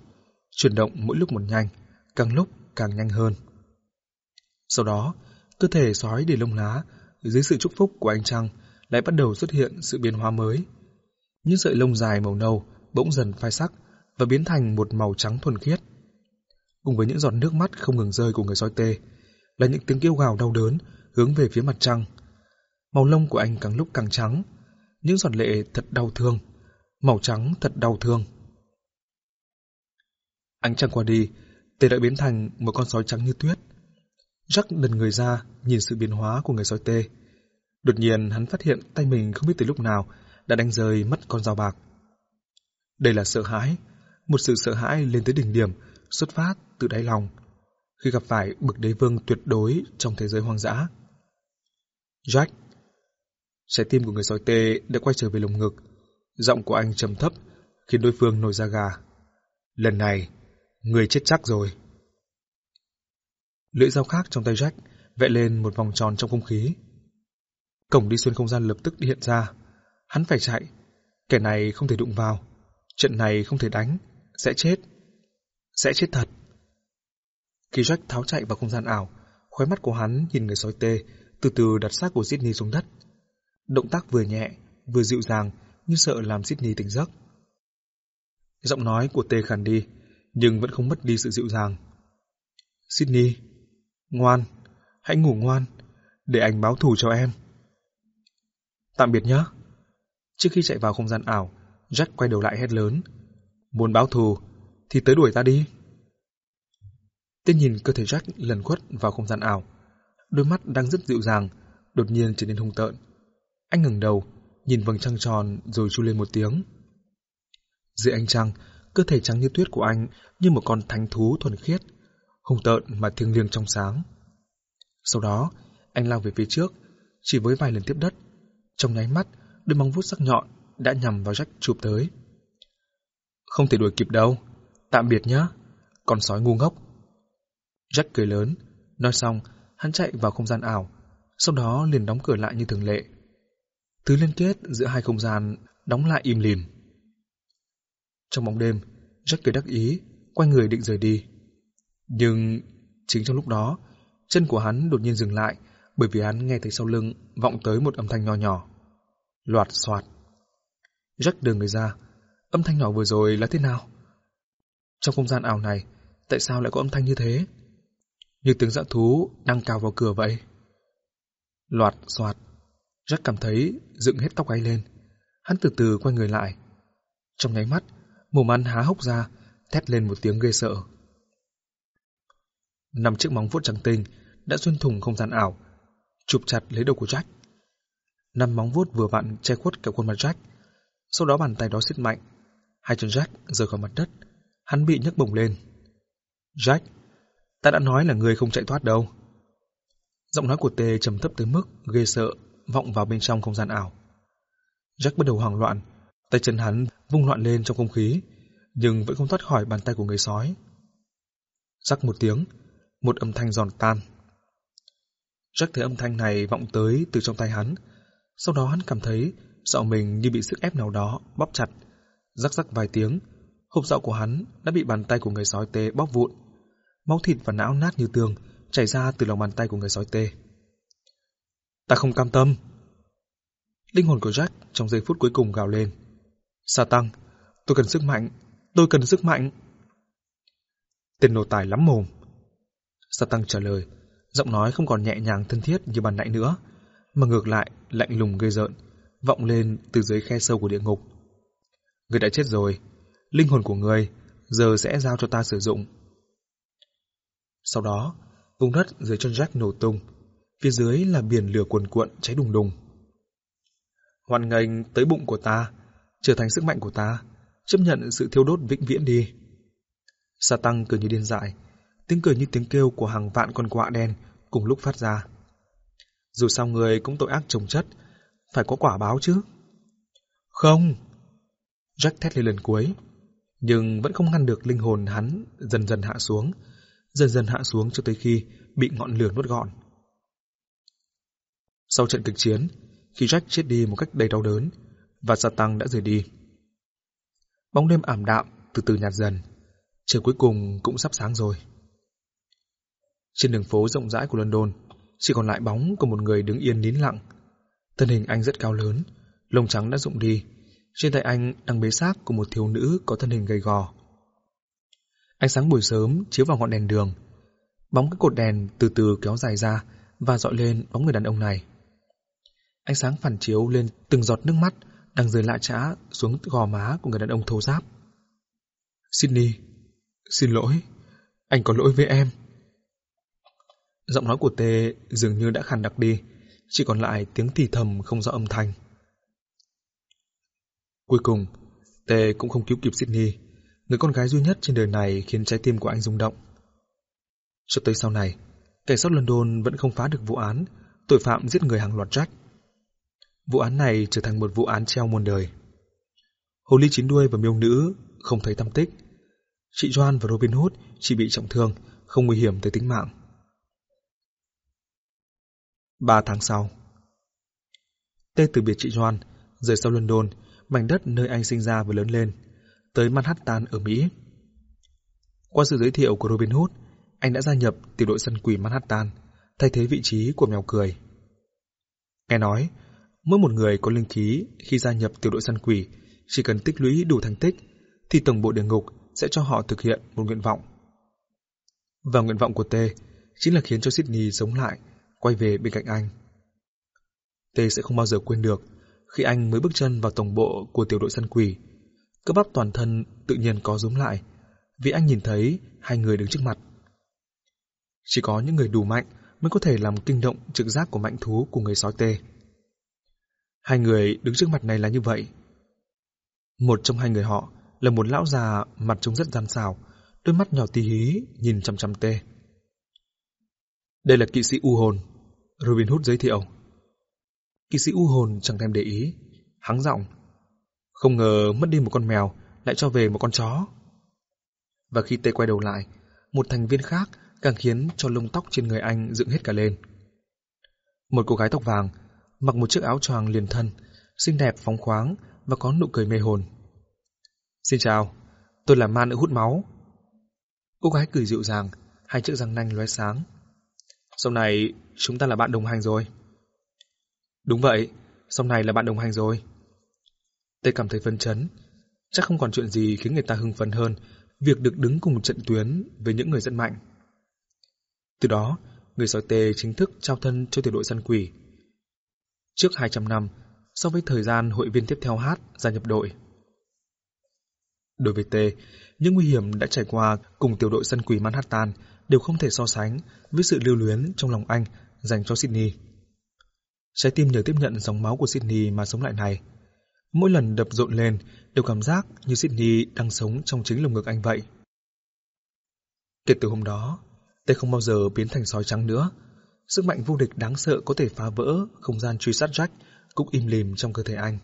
chuyển động mỗi lúc một nhanh, càng lúc càng nhanh hơn. Sau đó, cơ thể sói để lông lá, dưới sự chúc phúc của anh Trăng, lại bắt đầu xuất hiện sự biến hóa mới. Những sợi lông dài màu nâu bỗng dần phai sắc và biến thành một màu trắng thuần khiết. Cùng với những giọt nước mắt không ngừng rơi của người sói tê, là những tiếng kêu gào đau đớn hướng về phía mặt trăng. Màu lông của anh càng lúc càng trắng, những giọt lệ thật đau thương, màu trắng thật đau thương. Ánh trăng qua đi, tê đã biến thành một con sói trắng như tuyết. Jack đần người ra nhìn sự biến hóa của người sói tê. Đột nhiên hắn phát hiện tay mình không biết từ lúc nào đã đánh rơi mất con dao bạc. Đây là sợ hãi, một sự sợ hãi lên tới đỉnh điểm, xuất phát từ đáy lòng, khi gặp phải bực đế vương tuyệt đối trong thế giới hoang dã. Jack Trái tim của người sói tê đã quay trở về lồng ngực, giọng của anh trầm thấp khiến đối phương nổi da gà. Lần này, người chết chắc rồi. Lưỡi dao khác trong tay Jack vẽ lên một vòng tròn trong không khí. Cổng đi xuyên không gian lập tức hiện ra. Hắn phải chạy. Kẻ này không thể đụng vào. Trận này không thể đánh. Sẽ chết. Sẽ chết thật. Khi Jack tháo chạy vào không gian ảo, khóe mắt của hắn nhìn người sói tê, từ từ đặt xác của Sydney xuống đất. Động tác vừa nhẹ, vừa dịu dàng, như sợ làm Sydney tỉnh giấc. Giọng nói của tê khàn đi, nhưng vẫn không mất đi sự dịu dàng. Sydney, ngoan, hãy ngủ ngoan, để anh báo thù cho em. Tạm biệt nhé. Trước khi chạy vào không gian ảo, Jack quay đầu lại hét lớn. Muốn báo thù, thì tới đuổi ta đi. Tên nhìn cơ thể Jack lần khuất vào không gian ảo. Đôi mắt đang rất dịu dàng, đột nhiên trở nên hung tợn. Anh ngẩng đầu, nhìn vầng trăng tròn rồi chu lên một tiếng. Dưới ánh trăng, cơ thể trắng như tuyết của anh như một con thánh thú thuần khiết, hung tợn mà thiêng liêng trong sáng. Sau đó, anh lao về phía trước, chỉ với vài lần tiếp đất. Trong nháy mắt, đôi móng vuốt sắc nhọn đã nhằm vào Jack chụp tới. Không thể đuổi kịp đâu. Tạm biệt nhé, con sói ngu ngốc. Jack cười lớn, nói xong, hắn chạy vào không gian ảo, sau đó liền đóng cửa lại như thường lệ. Thứ liên kết giữa hai không gian đóng lại im lìm. Trong bóng đêm, Jack cười đắc ý, quay người định rời đi. Nhưng chính trong lúc đó, chân của hắn đột nhiên dừng lại bởi vì hắn nghe thấy sau lưng vọng tới một âm thanh nho nhỏ. Loạt soạt. Jack đưa người ra. Âm thanh nhỏ vừa rồi là thế nào? Trong không gian ảo này, tại sao lại có âm thanh như thế? Như tiếng dã thú đang cào vào cửa vậy. Loạt soạt. Jack cảm thấy dựng hết tóc gáy lên. Hắn từ từ quay người lại. Trong nháy mắt, mồm ăn há hốc ra, thét lên một tiếng ghê sợ. Năm chiếc móng vuốt trắng tinh đã xuyên thủng không gian ảo, chụp chặt lấy đầu của Jack. Năm móng vuốt vừa vặn che khuất cả khuôn mặt Jack. Sau đó bàn tay đó siết mạnh. Hai chân Jack rời khỏi mặt đất. Hắn bị nhấc bổng lên. Jack, ta đã nói là người không chạy thoát đâu. Giọng nói của Tê trầm thấp tới mức ghê sợ, vọng vào bên trong không gian ảo. Jack bắt đầu hoảng loạn, tay chân hắn vung loạn lên trong không khí, nhưng vẫn không thoát khỏi bàn tay của người sói. Rắc một tiếng, một âm thanh giòn tan. Jack thấy âm thanh này vọng tới từ trong tay hắn, sau đó hắn cảm thấy sợ mình như bị sức ép nào đó bóp chặt. Rắc rắc vài tiếng, hộp dạo của hắn đã bị bàn tay của người sói tê bóp vụn. Máu thịt và não nát như tường chảy ra từ lòng bàn tay của người sói tê. Ta không cam tâm. Linh hồn của Jack trong giây phút cuối cùng gào lên. Sa tăng, tôi cần sức mạnh, tôi cần sức mạnh. Tên nô tài lắm mồm. Sa tăng trả lời, giọng nói không còn nhẹ nhàng thân thiết như ban nãy nữa, mà ngược lại lạnh lùng gây rợn, vọng lên từ dưới khe sâu của địa ngục. Người đã chết rồi, linh hồn của người giờ sẽ giao cho ta sử dụng. Sau đó, vùng đất dưới chân Jack nổ tung, phía dưới là biển lửa cuồn cuộn cháy đùng đùng. Hoàn ngành tới bụng của ta, trở thành sức mạnh của ta, chấp nhận sự thiêu đốt vĩnh viễn đi. Sa tăng cười như điên dại, tiếng cười như tiếng kêu của hàng vạn con quạ đen cùng lúc phát ra. Dù sao người cũng tội ác trồng chất, phải có quả báo chứ. Không! Jack thét lên lần cuối, nhưng vẫn không ngăn được linh hồn hắn dần dần hạ xuống, dần dần hạ xuống cho tới khi bị ngọn lửa nuốt gọn. Sau trận kịch chiến, khi Jack chết đi một cách đầy đau đớn, và Satan đã rời đi. Bóng đêm ảm đạm từ từ nhạt dần, trời cuối cùng cũng sắp sáng rồi. Trên đường phố rộng rãi của London, chỉ còn lại bóng của một người đứng yên nín lặng. Thân hình anh rất cao lớn, lông trắng đã rụng đi. Trên tay anh đang bế xác của một thiếu nữ có thân hình gầy gò. Ánh sáng buổi sớm chiếu vào ngọn đèn đường. Bóng cái cột đèn từ từ kéo dài ra và dọi lên bóng người đàn ông này. Ánh sáng phản chiếu lên từng giọt nước mắt đang rơi lạ trã xuống gò má của người đàn ông thô giáp. Sydney, xin lỗi, anh có lỗi với em. Giọng nói của Tê dường như đã khàn đặc đi, chỉ còn lại tiếng thì thầm không rõ âm thanh. Cuối cùng, Tê cũng không cứu kịp Sydney, người con gái duy nhất trên đời này khiến trái tim của anh rung động. Cho tới sau này, cảnh sát London vẫn không phá được vụ án tội phạm giết người hàng loạt Jack. Vụ án này trở thành một vụ án treo muôn đời. Hồ ly chín đuôi và miêu nữ không thấy tâm tích. Chị Joan và Robin Hood chỉ bị trọng thương, không nguy hiểm tới tính mạng. Ba tháng sau Tê từ biệt chị Joan, rời sau London, mảnh đất nơi anh sinh ra và lớn lên, tới Manhattan ở Mỹ. Qua sự giới thiệu của Robin Hood, anh đã gia nhập tiểu đội săn quỷ Manhattan, thay thế vị trí của mèo cười. Nghe nói, mỗi một người có linh khí khi gia nhập tiểu đội săn quỷ chỉ cần tích lũy đủ thành tích thì tổng bộ địa ngục sẽ cho họ thực hiện một nguyện vọng. Và nguyện vọng của T chính là khiến cho Sydney sống lại, quay về bên cạnh anh. T sẽ không bao giờ quên được khi anh mới bước chân vào tổng bộ của tiểu đội săn quỷ. Cơ bắp toàn thân tự nhiên có rúm lại vì anh nhìn thấy hai người đứng trước mặt. Chỉ có những người đủ mạnh mới có thể làm kinh động trực giác của mạnh thú của người sói tê. Hai người đứng trước mặt này là như vậy. Một trong hai người họ là một lão già mặt trông rất gian xào, đôi mắt nhỏ tí hí nhìn chăm chăm tê. Đây là kỵ sĩ U hồn, Robin Hood giới thiệu. Kỵ sĩ U hồn chẳng thèm để ý, hắng giọng. Không ngờ mất đi một con mèo lại cho về một con chó. Và khi Tê quay đầu lại, một thành viên khác càng khiến cho lông tóc trên người anh dựng hết cả lên. Một cô gái tóc vàng, mặc một chiếc áo choàng liền thân, xinh đẹp phóng khoáng và có nụ cười mê hồn. Xin chào, tôi là ma nữ hút máu. Cô gái cười dịu dàng, hai chiếc răng nanh lóe sáng. Sau này, chúng ta là bạn đồng hành rồi. Đúng vậy, sau này là bạn đồng hành rồi. Tê cảm thấy phân chấn. Chắc không còn chuyện gì khiến người ta hưng phấn hơn việc được đứng cùng trận tuyến với những người rất mạnh. Từ đó, người sói tê chính thức trao thân cho tiểu đội săn quỷ. Trước 200 năm, so với thời gian hội viên tiếp theo hát gia nhập đội. Đối với Tê, những nguy hiểm đã trải qua cùng tiểu đội săn quỷ Manhattan đều không thể so sánh với sự lưu luyến trong lòng anh dành cho Sydney. Trái tim nhờ tiếp nhận dòng máu của Sydney mà sống lại này. Mỗi lần đập rộn lên đều cảm giác như Sydney đang sống trong chính lồng ngực anh vậy. Kể từ hôm đó, Tê không bao giờ biến thành sói trắng nữa. Sức mạnh vô địch đáng sợ có thể phá vỡ không gian truy sát Jack cũng im lìm trong cơ thể anh.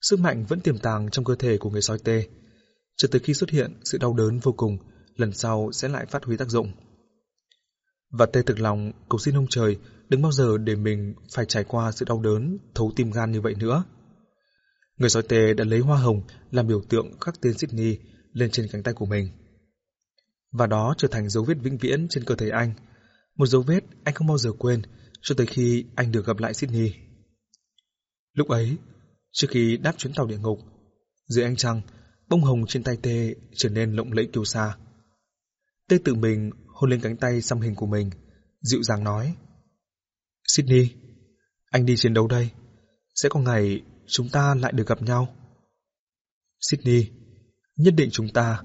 Sức mạnh vẫn tiềm tàng trong cơ thể của người sói tê. Cho tới khi xuất hiện sự đau đớn vô cùng, lần sau sẽ lại phát huy tác dụng. Và tê thực lòng cầu xin ông trời đừng bao giờ để mình phải trải qua sự đau đớn thấu tim gan như vậy nữa. Người sói tê đã lấy hoa hồng làm biểu tượng khắc tên Sydney lên trên cánh tay của mình. Và đó trở thành dấu vết vĩnh viễn trên cơ thể anh. Một dấu vết anh không bao giờ quên cho tới khi anh được gặp lại Sydney. Lúc ấy, trước khi đáp chuyến tàu địa ngục, dưới ánh trăng, bông hồng trên tay Tê trở nên lộng lẫy kiêu xa. Tê tự mình hôn lên cánh tay xăm hình của mình, dịu dàng nói. Sydney, anh đi chiến đấu đây. Sẽ có ngày chúng ta lại được gặp nhau. Sydney, nhất định chúng ta